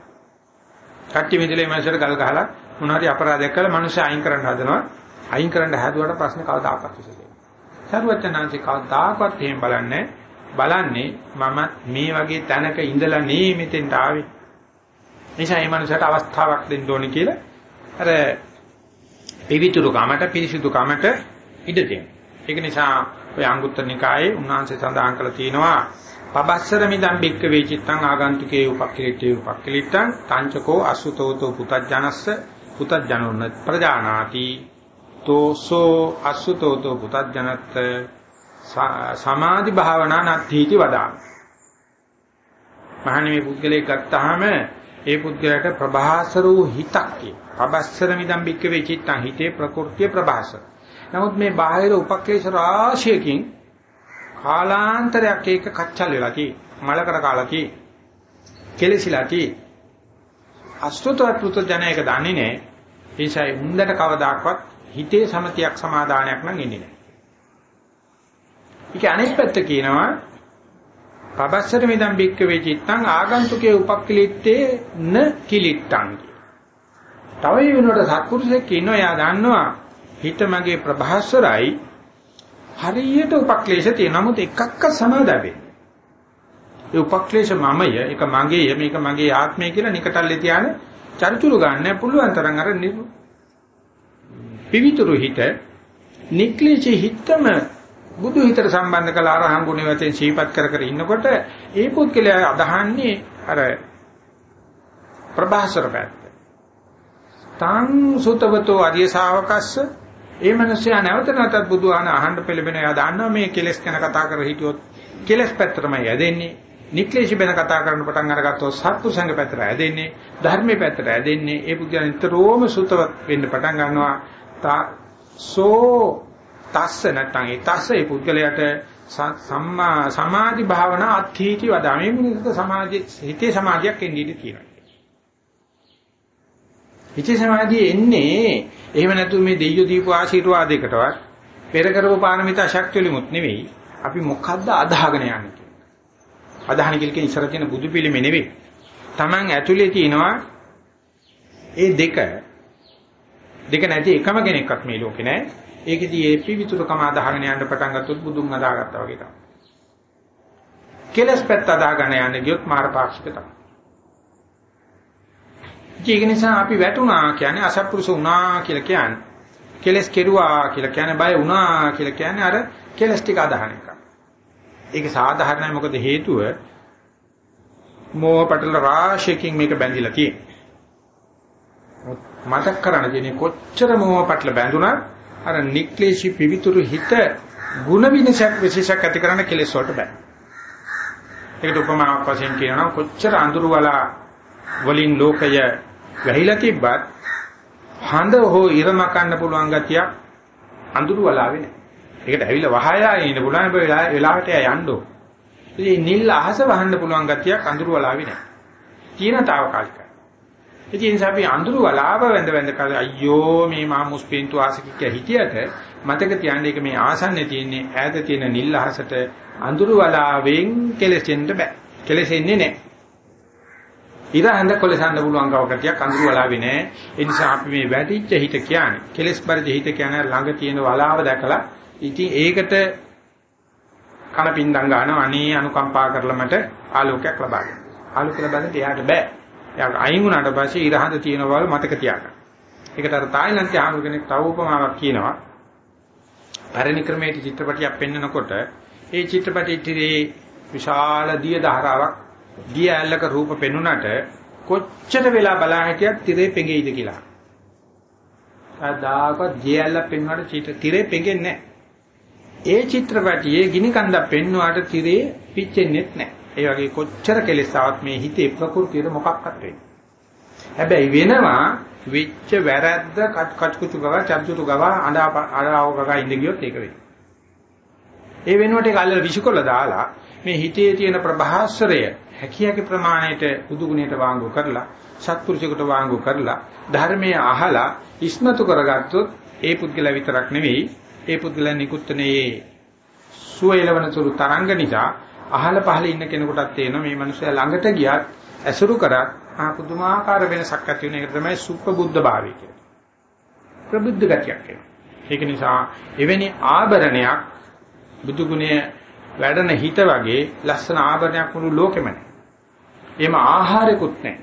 කට්ටිය මිදුලේ මනසට ගල් ගහලා මොනවාරි අපරාධයක් කළා මනුස්සය අයින් කරන්න හදනවා. අයින් කරන්න හැදුවට ප්‍රශ්න කවදාකවත් විසඳෙන්නේ නැහැ. සරුවචනාංශේ කවදාකවත් එහෙම බලන්නේ බලන්නේ මම මේ වගේ තැනක ඉඳලා නේ මෙතෙන්ට ආවේ. නිසා මේ මනුස්සයට අවස්ථාවක් දෙන්න ඕනේ කියලා අර පිවිතුරු කමට පිරිසිදු කමට ඉඩ දෙනවා. ඒක නිසා ඔය අංගුත්තර නිකායේ උන්වහන්සේ සඳහන් කළා තියෙනවා පබස්සර මිදම් බික්ක වේචිත්තං ආගන්තුකේ උපක්ඛලිටේ උපක්ඛලිටං තංචකෝ අසුතෝතෝ පුතඥනස්ස පුතඥොන්න ප්‍රජානාති තෝසෝ අසුතෝතෝ පුතඥනත් සමාධි භාවනා නත්ථීති වදාන මහණෙනි මේ පුද්ගලයෙක් ගත්තාම ඒ පුද්ගලයාට ප්‍රභාසර වූ හිතක් කිය. පබස්සර මිදම් බික්ක වේචිත්තං හිතේ ප්‍රകൃතිය ප්‍රභාසර. නමුත් මේ බාහිර උපක්ලේශ රාශියකින් කාලාන්තරයක් ඒක කච්චල් වෙලා තියෙයි. මලකර කාලා තියෙයි. කෙලසිලා තියෙයි. අසුතවත් පුත ජනයක දන්නේ නැහැ. ඒසයි හුඳට කවදාක්වත් හිතේ සමතියක් සමාදානයක් නම් එන්නේ නැහැ. ඒක අනෙක් පැත්ත කියනවා පබස්සර මිදම් බික්ක වේචිත්තං ආගන්තුකේ උපක්ඛලිත්තේ න කිලිට්ටං. තව වෙනකොට සත්පුරුෂයෙක් ඉන්නවා එයා දන්නවා හිත මගේ ප්‍රභාස්වරයි හරියට උපක්ලේශ තියෙන නමුත් එකක්ක සමාදවෙන්නේ. ඒ උපක්ලේශ මමය, ඒක මගේ, මේක මගේ ආත්මය කියලා නිකටල්ලේ තියාන චරිචුරු ගන්න පුළුවන් තරම් අර පිවිතුරු හිත නික්ලේශ හිතම බුදු හිතට සම්බන්ධ කළ අරහං ගුණ වතෙන් සීපත් කර කර ඉන්නකොට ඒ පුද්ගලයා අදහන්නේ අර ප්‍රභාසර පැත්ත. තං සුතවතෝ අරිය ශාවකස්ස ඒ මිනිස්සයා නැවත නැවතත් බුදුහාන අහන්න පෙළඹෙන එයා දන්නවා මේ කෙලස් ගැන කතා කර හිටියොත් කෙලස් පැත්තටමයි යදෙන්නේ. නික්ලේශ බෙන කතා කරන්න පටන් අරගත්තොත් සත්තු සංඝ පැත්තට ඇදෙන්නේ ධර්මයේ පැත්තට ඇදෙන්නේ. ඒ පුද්ගලයන් නිතරම සුතවත් වෙන්න පටන් ගන්නවා. සෝ තස්ස නැත්නම් ඒ තස්ස ඒ පුද්ගලයාට සම්මා සමාධි භාවනා අත්ථීති වදා. මේ මිනිස්සුන්ට සමාධි හිතේ සමාධියක් එන්නේ ඉඳී කියනවා හිතේ සමාධිය එන්නේ එහෙම නැතු මේ දෙයියෝ දීපු ආශිර්වාදයකටවත් පෙර කරපු පාරමිතා ශක්තියලිමුත් නෙවෙයි. අපි මොකද්ද අදහගෙන යන්නේ කියලා. අදහන කියලා ඉස්සර තියෙන බුදු පිළිමේ නෙවෙයි. Taman ඇතුලේ තියෙනවා ඒ දෙක දෙක නැති එකම කෙනෙක්වත් මේ ලෝකේ නැහැ. ඒකෙදී ඒ පිවිතුරුකම අදහගෙන යන්න පටන් ගත්තොත් බුදුන් අදාගත්තා වගේ තමයි. කෙලස් පැත්ත අදාගෙන යන්න ගියොත් මාර්ගපාක්ෂික තමයි. ඒක නිසා අපි වැටුණා කියන්නේ අසත්පුරුෂ වුණා කියලා කියන්නේ. කෙලස් කෙරුවා කියලා කියන්නේ බය වුණා කියලා කියන්නේ අර කෙලස් ටික අදහන එක. ඒක සාධාරණයි මොකද හේතුව මෝහ පටල රාශියකින් මේක බැඳිලා තියෙන්නේ. මතක් කරන්න තියෙන්නේ කොච්චර මෝහ පටල බැඳුණා අර නික්ලේශී පිවිතුරු හිත ಗುಣ විනසක් විශේෂයක් ඇති කරන්න කෙලස් වලට බෑ. ඒකට උපමාවක් වශයෙන් කියනවා කොච්චර අඳුරු වලා වලින් ලෝකය වැහිලා තිබ්බත් හඳ හෝ ඉරම කන්න පුළුවන් ගතියක් අඳුරු වලාවේ නැහැ. ඒකට ඇවිල්ලා වහයා ඉන්න පුළුවන් හැබැයි වෙලාවට යන්න ඕන. ඉතින් නිල් අහස වහන්න පුළුවන් ගතියක් අඳුරු වලාවේ නැහැ. තියෙන తాවකාලිකයි. ඉතින් අපි අඳුරු වලාව වැඳ වැඳ කල අයියෝ මේ මා මුස්පින්තු ආසිකික හිටියට මතක තියාගන්න එක මේ ආසන්නේ තියෙන්නේ ඈත තියෙන නිල් අහසට අඳුරු වලාවෙන් කෙලෙසෙන්න බෑ. කෙලෙසෙන්නේ නැහැ. ඉර හඳ කොලසන්න පුළුවන් කවකටියක් අඳුරු වලාවේ නැහැ. ඒ නිසා අපි මේ වැටිච්ච හිත කියන්නේ කෙලස් පරිදි හිත කියන්නේ ළඟ තියෙන වලාව දැකලා ඉතින් ඒකට කන පින්දම් ගන්නවා අනේ අනුකම්පා කරලා මට ආලෝකයක් ලබා ගන්න. ආලෝක ලබන්න එයාට බෑ. එයා අයින් වුණාට පස්සේ ඉර හඳ තියෙන බව මතක තියාගන්න. ඒකට අර තායිලන්තේ ආහුරු කෙනෙක් තව උපමාවක් කියනවා. පරිණි ක්‍රමයේ චිත්‍රපටියක් පෙන්නකොට ඒ චිත්‍රපටයේ විශාල දිය ධාරාවක් දිය ඇල්ලක රූප පෙනුනට කොච්චර වෙලා බලා හිටියත් tire පෙඟෙයිද කියලා. සදාකවත් දිය ඇල්ල පෙන්වන්නට tire පෙඟෙන්නේ ඒ චිත්‍රපටියේ ගිනි කන්දක් පෙන්වුවාට tire පිච්චෙන්නේ නැහැ. ඒ වගේ කොච්චර කෙලෙසාවත් මේ හිතේ ප්‍රകൃතියට මොකක්වත් වෙන්නේ. හැබැයි වෙනවා විච්ච වැරද්ද කට් කට්කුතු ගව චර්චුතු ගව අඬා අඬාව ගගා ඉඳ ගියොත් ඒක වෙයි. ඒ වෙනුවට ඒක අල්ලලා විසිකොල දාලා මේ හිතේ තියෙන ප්‍රභාස්වරය හැකියාවේ ප්‍රමාණයට බුදු ගුණයට වාංගු කරලා සත්පුරුෂයෙකුට වාංගු කරලා ධර්මයේ අහලා ඉස්මතු කරගත්තොත් ඒ පුද්ගලයා විතරක් නෙවෙයි ඒ පුද්ගලයා නිකුත්නේ සුවයලවන සුළු තරංග නිසා අහල පහල ඉන්න කෙනෙකුටත් තේරෙනවා මේ මිනිස්සයා ළඟට ගියත් ඇසුරු කරත් ආ පුදුමාකාර වෙනසක් ඇති වෙන එක තමයි සුප්පබුද්ධ භාවය කියන්නේ. ප්‍රබුද්ධ ගතියක් එනවා. ඒක නිසා එවැනි ආභරණයක් බුදු ගුණය වැඩන හිත වගේ ලස්සන ආභරණයක් මුළු ලෝකෙම නැහැ. එහෙම ආහාරයකුත් නැහැ.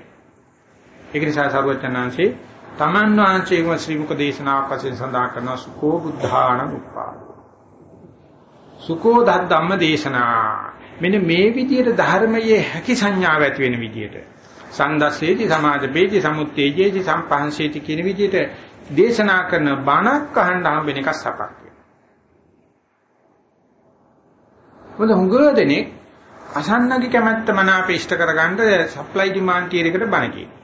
ඒක නිසා සරුවචනාංශේ තමන් වහන්සේගම ශ්‍රී මුක දේශනාවක් වශයෙන් සඳහන් කරනවා සුකෝ බුද්ධාණ උප්පා. සුකෝ ධම්ම දේශනා. මෙන්න මේ විදිහට ධර්මයේ හැකි සංඥාව ඇති වෙන විදිහට සන්දස්සේති සමාජපේති සමුත්තේජේති සම්පහන්සේති කියන විදිහට දේශනා කරන බණක් අහන්න හම්බෙන එක සපක් වෙනවා. මොකද හුඟ දෙනෙක් අසන්නගේ කැමැත්ත මනාප ඉෂ්ට කරගන්න සප්ලයි ඩිමාන්ඩ් ටියර් එකට බණ කියනවා.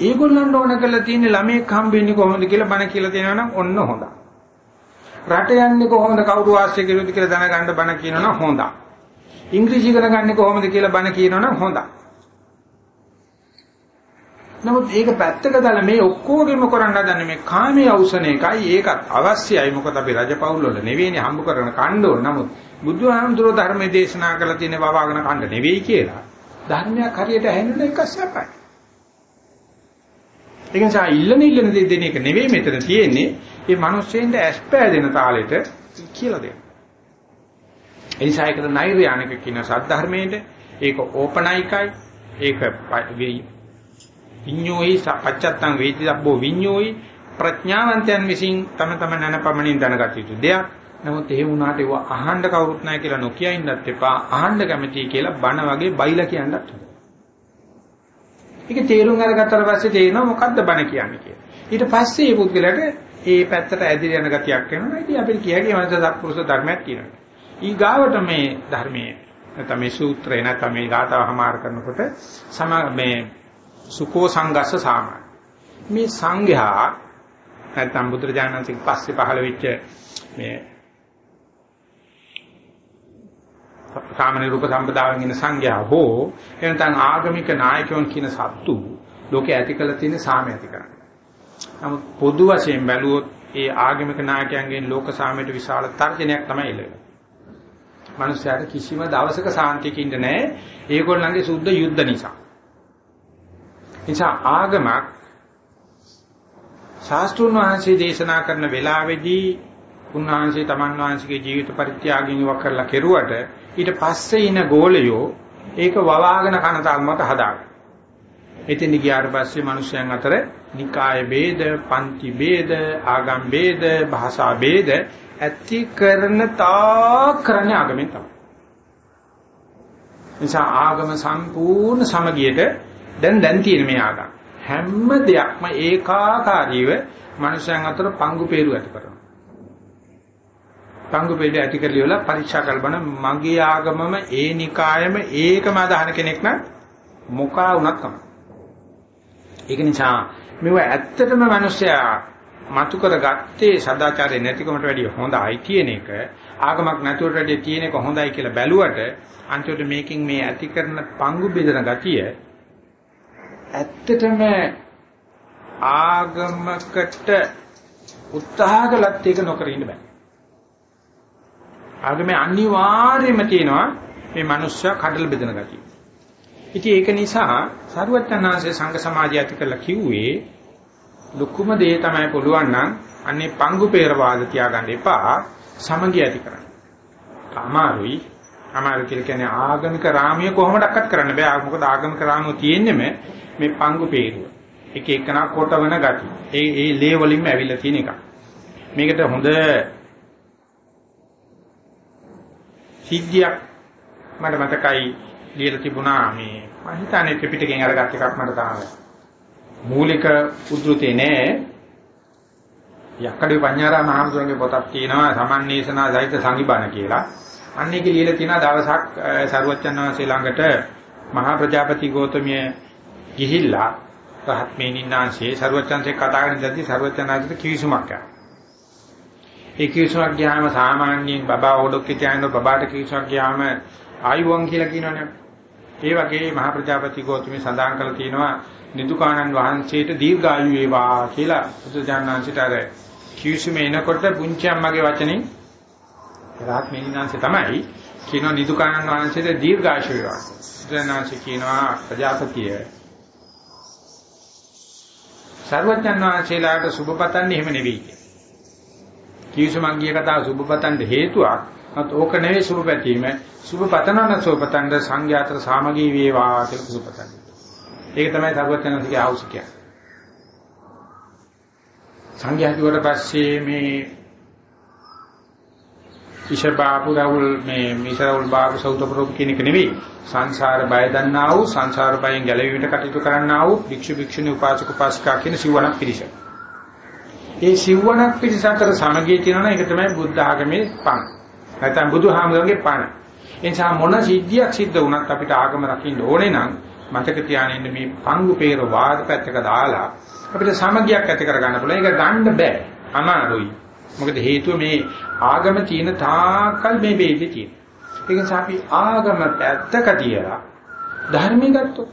ඒගොල්ලන්ට ඕන කරලා තියෙන ළමෙක් හම්බෙන්නේ කොහොමද කියලා බණ කියලා දෙනවා නම් ඔන්න හොඳයි. රට යන්නේ කොහොමද කවුරු වාසිය කරුවද කියලා දැනගන්න බණ කියනවනම් හොඳයි. ඉංග්‍රීසි ඉගෙන ගන්න කොහොමද කියලා බණ කියනවනම් හොඳයි. නමුත් ඒක පැත්තක දාලා මේ ඔක්කොගෙම කරන්න හදන්නේ මේ කාමයේ අවසන එකයි. ඒකත් අවශ්‍යයි. මොකද අපි රජපෞල් වල නෙවෙයිනේ හම්බ කරන කණ්ඩ ඕන. නමුත් බුදුහාමුදුරුවෝ ධර්මයේ දේශනා කළ තියෙන වවාගෙන කණ්ඩ නෙවෙයි කියලා. ධර්මයක් හරියට ඇහෙන්න එක සැපයි. ඒක නිසා ඉල්ලන ඉල්ලන දේ දෙන එක නෙවෙයි මෙතන තියෙන්නේ. මේ මිනිස්සෙන්ට ඇස්පෑ දෙන තාලෙට කියලා දෙන්න ඒ නිසා ඒකට නෛර්යානික කියන සද්ධර්මයේද? ඒක ඕපනයිකයි. ඒක විඤ්ඤෝයි පච්චත්තං වේදිතබ්බෝ විඤ්ඤෝයි ප්‍රඥාවන්තයන් විසින් තම තම නැනපමණින් දැනගත යුතු දෙයක්. නමුත් එහෙම වුණාට ඒව අහන්න කවුරුත් නැහැ කියලා නොකිය ඉන්නත් එපා. අහන්න කැමතියි කියලා බන වගේ බයිලා කියන්නත්. ඒක තේරුම් අරගත්තට පස්සේ තේරෙනවා මොකද්ද බන කියන්නේ කියලා. ඊට පස්සේ මේ පුද්ගලයාට ඒ පැත්තට ඇදිරි යන ගතියක් එනවා. ඉතින් අපිට කියගේ මනස සත්පුරුෂ ධර්මයක් කියනවා. ඊ ගාවට මේ ධර්මයේ නැත්නම් මේ සූත්‍රය නැත්නම් මේ ගාතාව හමාර කරනකොට සම මේ සුකෝ සංගස්ස සාමාන. මේ සංඝයා නැත්නම් බුදුරජාණන්සේ පස්සේ පහළ වෙච්ච මේ සාමාන්‍ය රූප සම්පදායෙන් ඉන්න සංඝයා හෝ එනතන් ආගමික නායකයන් කියන සත්තු ලෝකේ ඇති කළ තියෙන සාමය ඇති කරන්නේ. නමුත් පොදු වශයෙන් බැලුවොත් ඒ ආගමික නායකයන්ගෙන් ලෝක සාමයට විශාල තර්ජනයක් තමයි එළවෙන්නේ. මිනිස්යාට කිසිම දවසක සාන්තියක ඉන්න නැහැ. ඒගොල්ලන්ගේ සුද්ධ යුද්ධ නිසා. නිසා ආගමක් ශාස්ත්‍රුන් වහන්සේ දේශනා කරන වෙලාවේදී උන්වහන්සේ තමන් වහන්සේගේ ජීවිත පරිත්‍යාගයෙන් ඉවක් කරලා කෙරුවට ඊට පස්සේ ඉන ගෝලයෝ ඒක වවාගෙන කන තාල්මත හදාගන්න. එතෙන් ගියාට පස්සේ මිනිස්යන් අතර නිකාය ભેද, පන්ති ભેද, ආගම් ભેද, භාෂා ભેද ඇති කරන තා කරන ආගමෙන් තමයි. නිසා ආගම සම්පූර්ණ සමගියට දැන් දැන් තියෙන මේ ආගම් හැම දෙයක්ම ඒකාකාරීව මනුෂ්‍යයන් අතර පංගු peeru ඇති කරනවා. පංගු peeru ඇති කරලිවල පරීක්ෂා කරබන මගේ ආගමම ඒ නිකායම ඒකම අදහන කෙනෙක් නම් මොකා වුණත් තමයි. ඒක නිසා මේව ඇත්තටම මනුෂ්‍යයා මතු කරගත්තේ සදාචාරය නැතිකමට වැඩිය හොඳයි කියන එක ආගමක් නැතුවට වැඩිය තියෙන එක හොඳයි කියලා බැලුවට අන්තිමට මේකෙන් මේ ඇති කරන පංගු බෙදන ගතිය ඇත්තටම ආගමකට උත්සාහ කළත් ඒක නොකර ඉන්න බෑ. ආගමේ අනිවාර්යයෙන්ම තියෙනවා මේ මනුෂ්‍ය කඩල බෙදන ගතිය. ඉතින් ඒක නිසා සරුවචනාංශයේ සංඝ සමාජය ඇති කළා කිව්වේ ලොකුම දේ තමයි පුළුවන් නම් අන්නේ පංගු පෙරවාද තියාගන්න එපා සමගිය ඇති කරන්න. අමාරුයි. අමාරු කියලා කියන්නේ ආගමික රාමිය කොහොමඩක්වත් කරන්න බෑ. මොකද ආගමික රාමුව තියෙන්නේම මේ පංගු peeruව. එක එකනා කොටවන ගති. ඒ ඒ ලේ වලින්ම ඇවිල්ලා තියෙන එක. මේකට හොඳ සිද්ධියක් මට මතකයි ලියලා තිබුණා මේ මම හිතන්නේ ත්‍රිපිටකයෙන් අරගත් එකක් මට තාම මූලික උද්ෘතේ නෑ යක්කඩේ පඤ්ඤාරාම මහමුදුරන්ගේ පොතක් තියෙනවා සමන්නේසනා සහිත සංගිබණ කියලා. අන්න ඒක ලියලා තියෙන දවසක් සරුවච්චන් වහන්සේ ළඟට මහා ප්‍රජාපති ගෞතමිය ගිහිල්ලා රහත් මේනින්නාංශයේ ਸਰවචන්සේ කතා කරන දැද්දි ਸਰවචනාංශයට කිවිසුමක් ආවා. ඒ කිවිසුමක් ගියාම සාමාන්‍යයෙන් බබා ඔඩොක්කේ තියන බබාට කිවිසුමක් ගියාම ආයුවන් කියලා කියනවනේ. ඒ වගේ මහ ප්‍රජාපති ගෞතමී සඳහන් කරලා තියෙනවා නිදුකානන් වහන්සේට දීර්ඝායු වේවා කියලා බුදුජානනාංශයට අර කිවිසුම එනකොට පුංචි අම්මගේ වචනේ රහත් මේනින්නාංශය තමයි කියනවා නිදුකානන් වහන්සේට දීර්ඝායු වේවා. බුදුජානනාංශය කියනවා ප්‍රජාපතිය සර්වඥන් වහන්සේලාට සුබ පතන්නේ එහෙම නෙවෙයි කියන්නේ. කීසුමක් ගිය කතාව සුබ පතන්න හේතුවක්. නමුත් ඕක නෙවෙයි සුබ පැතීම. සුබ පතනන සුබ පතන්න සංඝයාතර සාමගී වේවා කියලා සුබ පතන්නේ. ඒක තමයි සර්වඥන්සේගේ ආවුස කියන්නේ. සංඝයා කිව්වට පස්සේ මේ ඉෂ බාපු රවුල් මේ මිසරවුල් බාපු සෞතපරෝ කියන එක නෙවෙයි. සංසාර බය දන්නා වූ සංසාර බයෙන් ගැලවීමට කටයුතු කරන්නා වූ භික්ෂු භික්ෂුණී උපාසක උපාසිකා කියන සිවණක් පිරිස. ඒ සිවණක් පිරිස අතර සමගිය තියෙනවා ඒක තමයි බුද්ධ ආගමේ පණ. නැත්නම් බුදුහාමුදුරන්ගේ පණ. ඒ නිසා මොන සිද්ධියක් සිද්ධ වුණත් අපිට ආගම රකින්න ඕනේ නම් මතක තියාගෙන මේ පංගු peer වාද පැත්තක දාලා අපිට සමගියක් ඇති කරගන්න පුළුවන්. ඒක ගන්න බෑ. අමාරුයි. මොකද හේතුව මේ ආගම තියෙන තාකල් මේ වේදේ තියෙන. ඒක නිසා අපි ආගම පැත්තක තියලා ධර්මී ගත්තොත්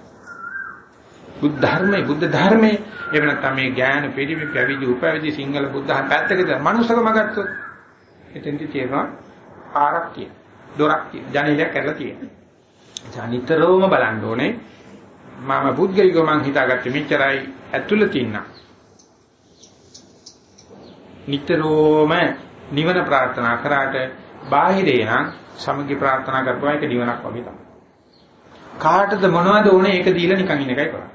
බුද්ධ ධර්මයේ බුද්ධ ධර්මයේ එහෙම නැත්නම් මේ ඥාන පිළිවි පැවිදි උපවිදි සිංහල බුද්ධ පැත්තක තියලා මනුස්සකම ගත්තොත් එතෙන්දි තියෙනවා පාරක් තියෙන. දොරක් තියෙන. ජනේලයක් කරලා තියෙන. ජනිතරෝම බලන්න ඕනේ මම පුද්ගලිකව මං හිතාගත්තේ මෙච්චරයි ඇතුළත ඉන්නා. නිතරම නිවන ප්‍රාර්ථනා කරාට බාහිරේ නම් සමගි ප්‍රාර්ථනා කරපුවා ඒක නිවනක් වගේ තමයි. කාටද මොනවද ඕනේ ඒක දීලා නිකන් ඉන්න එකයි කරන්නේ.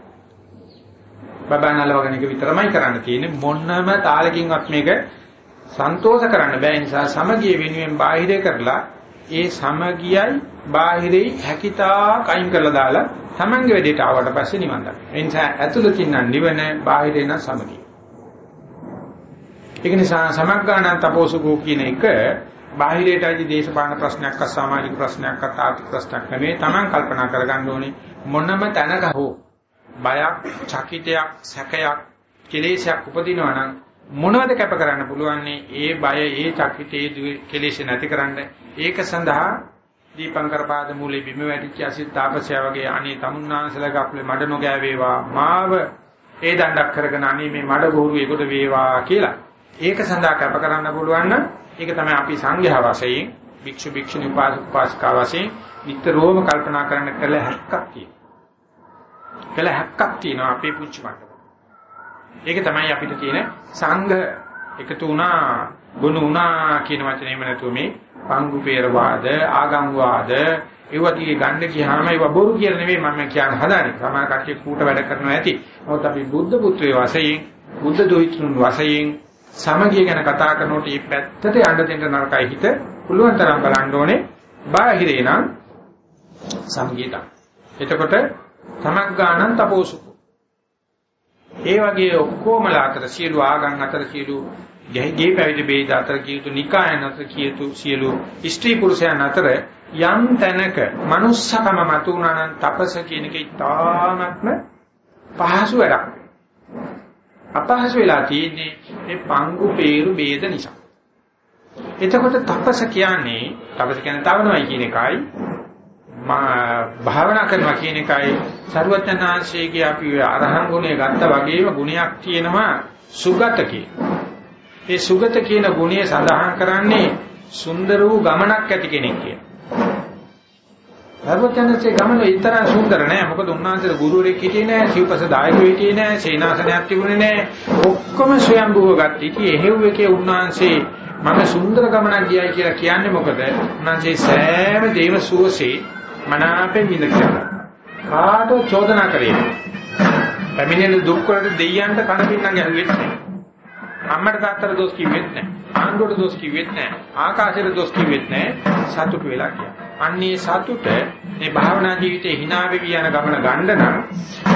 බබානල වගේ එක විතරමයි කරන්න තියෙන්නේ මොන්නම තාලකින්වත් මේක සන්තෝෂ කරන්න බෑ නිසා සමගිය වෙනුවෙන් බාහිරේ කරලා ඒ සමගියයි බාහිරේ හැකිතා කයින් කරලා දාලා තමන්ගේ වැඩේට ආවට පස්සේ නිවන් දකින්න. ඒ නිසා ඇතුළතින් නම් නිවන බාහිරේ නම් සමගිය. ඒක නිසා සමග්ගාණන් තපෝසුකෝ කියන එක බාහිරයට අයිති දේශපාලන ප්‍රශ්නයක් අත් සමාජික ප්‍රශ්නයක් අත් ආර්ථික ප්‍රශ්නයක් නෙමෙයි. Taman කල්පනා කරගන්න ඕනේ මොනම තැනක හෝ බයක්, චකිතයක්, සැකයක්, කෙලෙසයක් උපදිනවා නම් මොනවද කැප කරන්න පුළුවන්? ඒ බය, ඒ චකිතේ කෙලෙස නැතිකරන්න. ඒක සඳහා දීපංකර පාද මූලේ බිම වැටිච්ච අසිත තාපසයා වගේ අනේ තමුන්නාන්සලක අපේ මඩ නොගෑවේවා. මාව ඒ දණ්ඩක් කරගෙන අනේ මේ මඩ බොරු ඒකට වේවා කියලා. ඒක සඳහා කැප කරන්න පුළුවන් නම් ඒක තමයි අපි සංඝයා වශයෙන් භික්ෂු භික්ෂුණී උපාසක උපාසිකා වශයෙන් නිතරම කල්පනා කරන්න කළ හැක්කක් තියෙනවා. කළ හැක්කක් තියෙනවා අපේ පුංචි මණ්ඩල. ඒක තමයි අපිට තියෙන සංඝ එකතු වුණා, ගුණ වුණා කියන වචනේම නැතුව මේ පංගු පෙරවාද, ආගම් වාද, ඒවදී ගන්න ගියාම ඒව බොරු කියලා නෙවෙයි මම කියන්න හදාන්නේ. සමහර කට්ටිය කූට වැඩ කරනවා ඇති. නමුත් අපි බුද්ධ පුත්‍රයෝ වශයෙන්, බුද්ධ දොහිතුන් වශයෙන් සමගිය ගැන කතා කරනකොට මේ පැත්තට යන්න දෙන්න නරකයි හිත පුළුවන් තරම් බලන්න ඕනේ බාහිරේ නම් සමගියට. එතකොට තමග්ගාණන් තපෝසුකෝ. ඒ වගේ ඔක්කොමලා අතර සියලු ආගම් අතර සියලු ගේ පැවිදි ભેද අතර කියතු නිකායන් අතර කියතු සියලු ස්ත්‍රී පුරුෂයන් අතර යම් තැනක manussකම මතුණා නම් තපස කියන එක ඉතාමත්ම පහසු වැඩක්. අපහසු වෙලා තියෙන්නේ මේ පංගු peeru ભેද නිසා. එතකොට තපස කියන්නේ තපස කියන්නේ තවනවයි කියන එකයි භාවනා කරනවා කියන එකයි සරුවචනාංශයේ අපි අරහන් ගුණය ගත්තා වගේම ගුණයක් තියෙනවා සුගත ඒ සුගත කියන ගුණය සඳහන් කරන්නේ සුන්දර වූ ගමනක් ඇති කෙනෙක් කියලා. සර්වඥාන්සේ ගමන ඊතරම් සුන්දර නෑ මොකද උන්වහන්සේට ගුරුවරයෙක් හිටියේ නෑ සිව්පස දායකයෙක් හිටියේ නෑ සේනාසනයක් තිබුණේ නෑ ඔක්කොම ස්වයංභූව ගත්තා. ඉතින් එහෙව් එකේ උන්වහන්සේ මම සුන්දර ගමනක් ගියයි කියලා කියන්නේ මොකද? උන්වහන්සේ සෑම දේව සුවසේ මනාපෙන් විඳ කියලා. කාටෝ චෝදනා කරේ. පැමිණෙන දුක් වලට දෙයයන්ට කන පින්නන් ගැහුවෙත් නෑ. අම්මට තාත්තට දොස් කිව්වෙත් නෑ. ආණ්ඩුවට දොස් කිව්වෙත් නෑ. ආකාශයට දොස් කිව්වෙත් නෑ. සතුටු වෙලා කියලා. අන්නේ සතුට මේ භාවනා ජීවිතේ hina වෙවි යන ගමන ගන්න නම්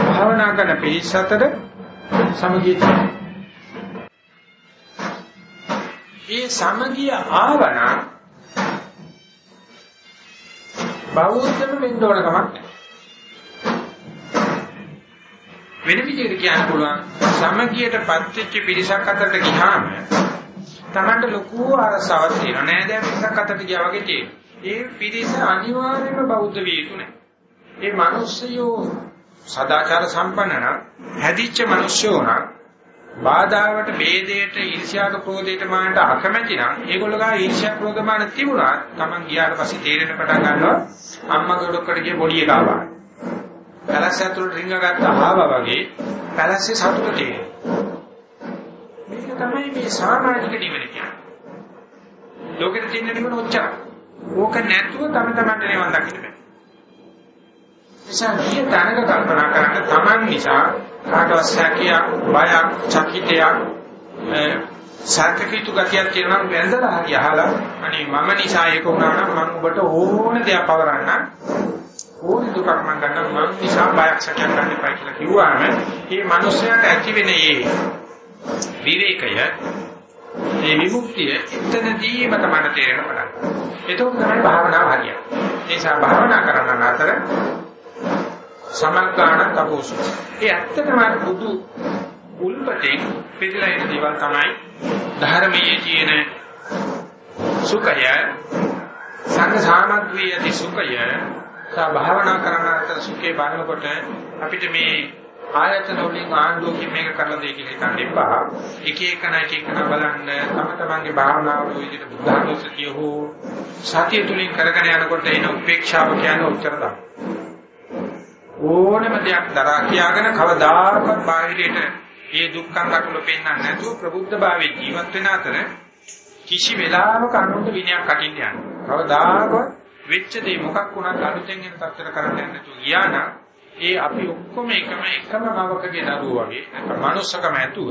භාවනා කරන පිළිස් අතර සමගිය ඒ සමගිය ආවන බෞද්ධම වෙන්න ඕන කමක් වෙන විදිහට කියන්න පුළුවන් සමගියට පත්‍ච්ච පිරිසක් අතරට ගියාම Tamanට ලොකු අරසාවක් තියෙනවා. නෑ දැන් පිරිසක් අතරට ගියා වගේ තියෙනවා. ඒ පිරිස අනිවාර්යයෙන්ම බෞද්ධ විය යුතු නැහැ. ඒ මිනිස්සයෝ සදාචාර සම්පන්න නම් හැදිච්ච මිනිස්සයෝ නම් බාධාවට, ભેදයට, ඊර්ෂ්‍යාවට, ක්‍රෝධයට මානට අකමැති නම් ඒගොල්ලෝ ගා ඊර්ෂ්‍යා, ක්‍රෝධ මාන තිබුණා. Taman ගියාට පස්සේ තේරෙන පටන් ගන්නවා අම්මා ගොඩකට ගිය පොඩි එකා වගේ. පැලැස්ස ඇතුළට රිංග ගත්ත ආවා වගේ පැලැස්සේ සතුට තියෙනවා. මේක තමයි මේ සාමාජික නිවන කියන්නේ. ලෝකෙට තියෙන නිවන ඔච්චරයි. ඕක නැතුව තම තමන්ට නිවන් දකින්න බෑ. නිසා ගිය තැනක කල්පනා කරන්න තමන් නිසා කාටවත් සැකයක්, බයක්, චකිතයක්, සාර්ථකීතු ගතියක් තියෙනවා නම් වැඳලා හරි අහලා අනේ මම නිසා ඒක වුණා නම් මම ඔබට ඕන දෙයක් පවරන්න ඕන දුකක් මම ගන්න මම නිසා බයක් සැකයක් ගන්න එපා කියලා කිව්වම මේ මිනිස්යාට ඇති වෙන මේ විවේකය මේ විමුක්තිය එතනදීම තමයි තේරෙන පටන් ගන්න. ඒක තමයි භාවනාව හරියට. ඒ නිසා භාවනා කරන අතර සමග්ගාණ තපෝසු. ඒ ඇත්තටම බුදු උල්පතෙන් පිළිලා ඉන්න දේවල් තමයි ධර්මයේ තියෙන සුඛය සංඝ සාමග්‍රී යති සුඛය සා භාවනා කරන අතර සුඛේ බලනකොට අපිට මේ ආයතන වලින් ආන්දෝකින් මේක කරලා දෙයි කියලා හිතන්න එපා. එක එක නැති එක බලන්න තම තමන්ගේ භාවනාව විදිහට බුද්ධානුස්සතිය හෝ සතිය තුලින් කරගෙන යනකොට එන උපේක්ෂාව කියන්නේ උත්තර තමයි. ඕනම දෙයක් දරා කියාගෙන කවදාකවත් බාහිරයට ඒ දුක්ඛං කටුල පෙන්වන්න නැතුව ප්‍රබුද්ධ භාවයේ ජීවත් වෙන අතර කිසි වෙලාවක අනුන්ට විනයක් කටින්න යන්නේ. කවදාකවත් වෙච්ච දේ මොකක් වුණත් අලුතෙන් එන තත්ත්වයට කරන්න යන්නේ නැතුව ගියා නම් ඒ අපි ඔක්කොම එකම එකම මවකගේ දරුවෝ වගේ නැත්නම් manussකම ඇතුව.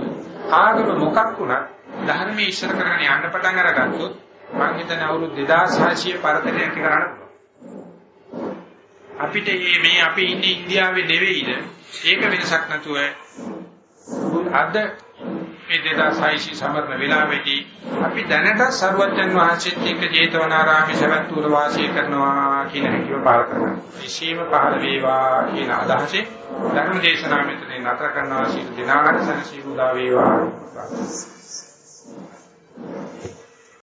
ආගම මොකක් වුණත් ධර්මයේ ඉස්සර කරගෙන යන්න පටන් අරගත්තොත් මම හිතන්නේ අවුරුදු 2600 පරතරයක් කරන්න අපිට මේ අපි ඉන්නේ ඉන්දියාවේ නෙවෙයිද? ඒක වෙනසක් නැතුව අද මේ 2600 සමරන වෙලාවේදී අපි දැනට සරුවච්චන් වහන්සේත් එක්ක ජේතවනාරාමේ සවැත්තුර වාසය කරනවා කියන හැකියාව පාල කරනවා. විශේෂම පහළ වේවා කියන අදහසෙන් ධර්ම දේශනාව මෙතන නතර කරනවා සීල දිනාගත සනසීමුදා වේවා.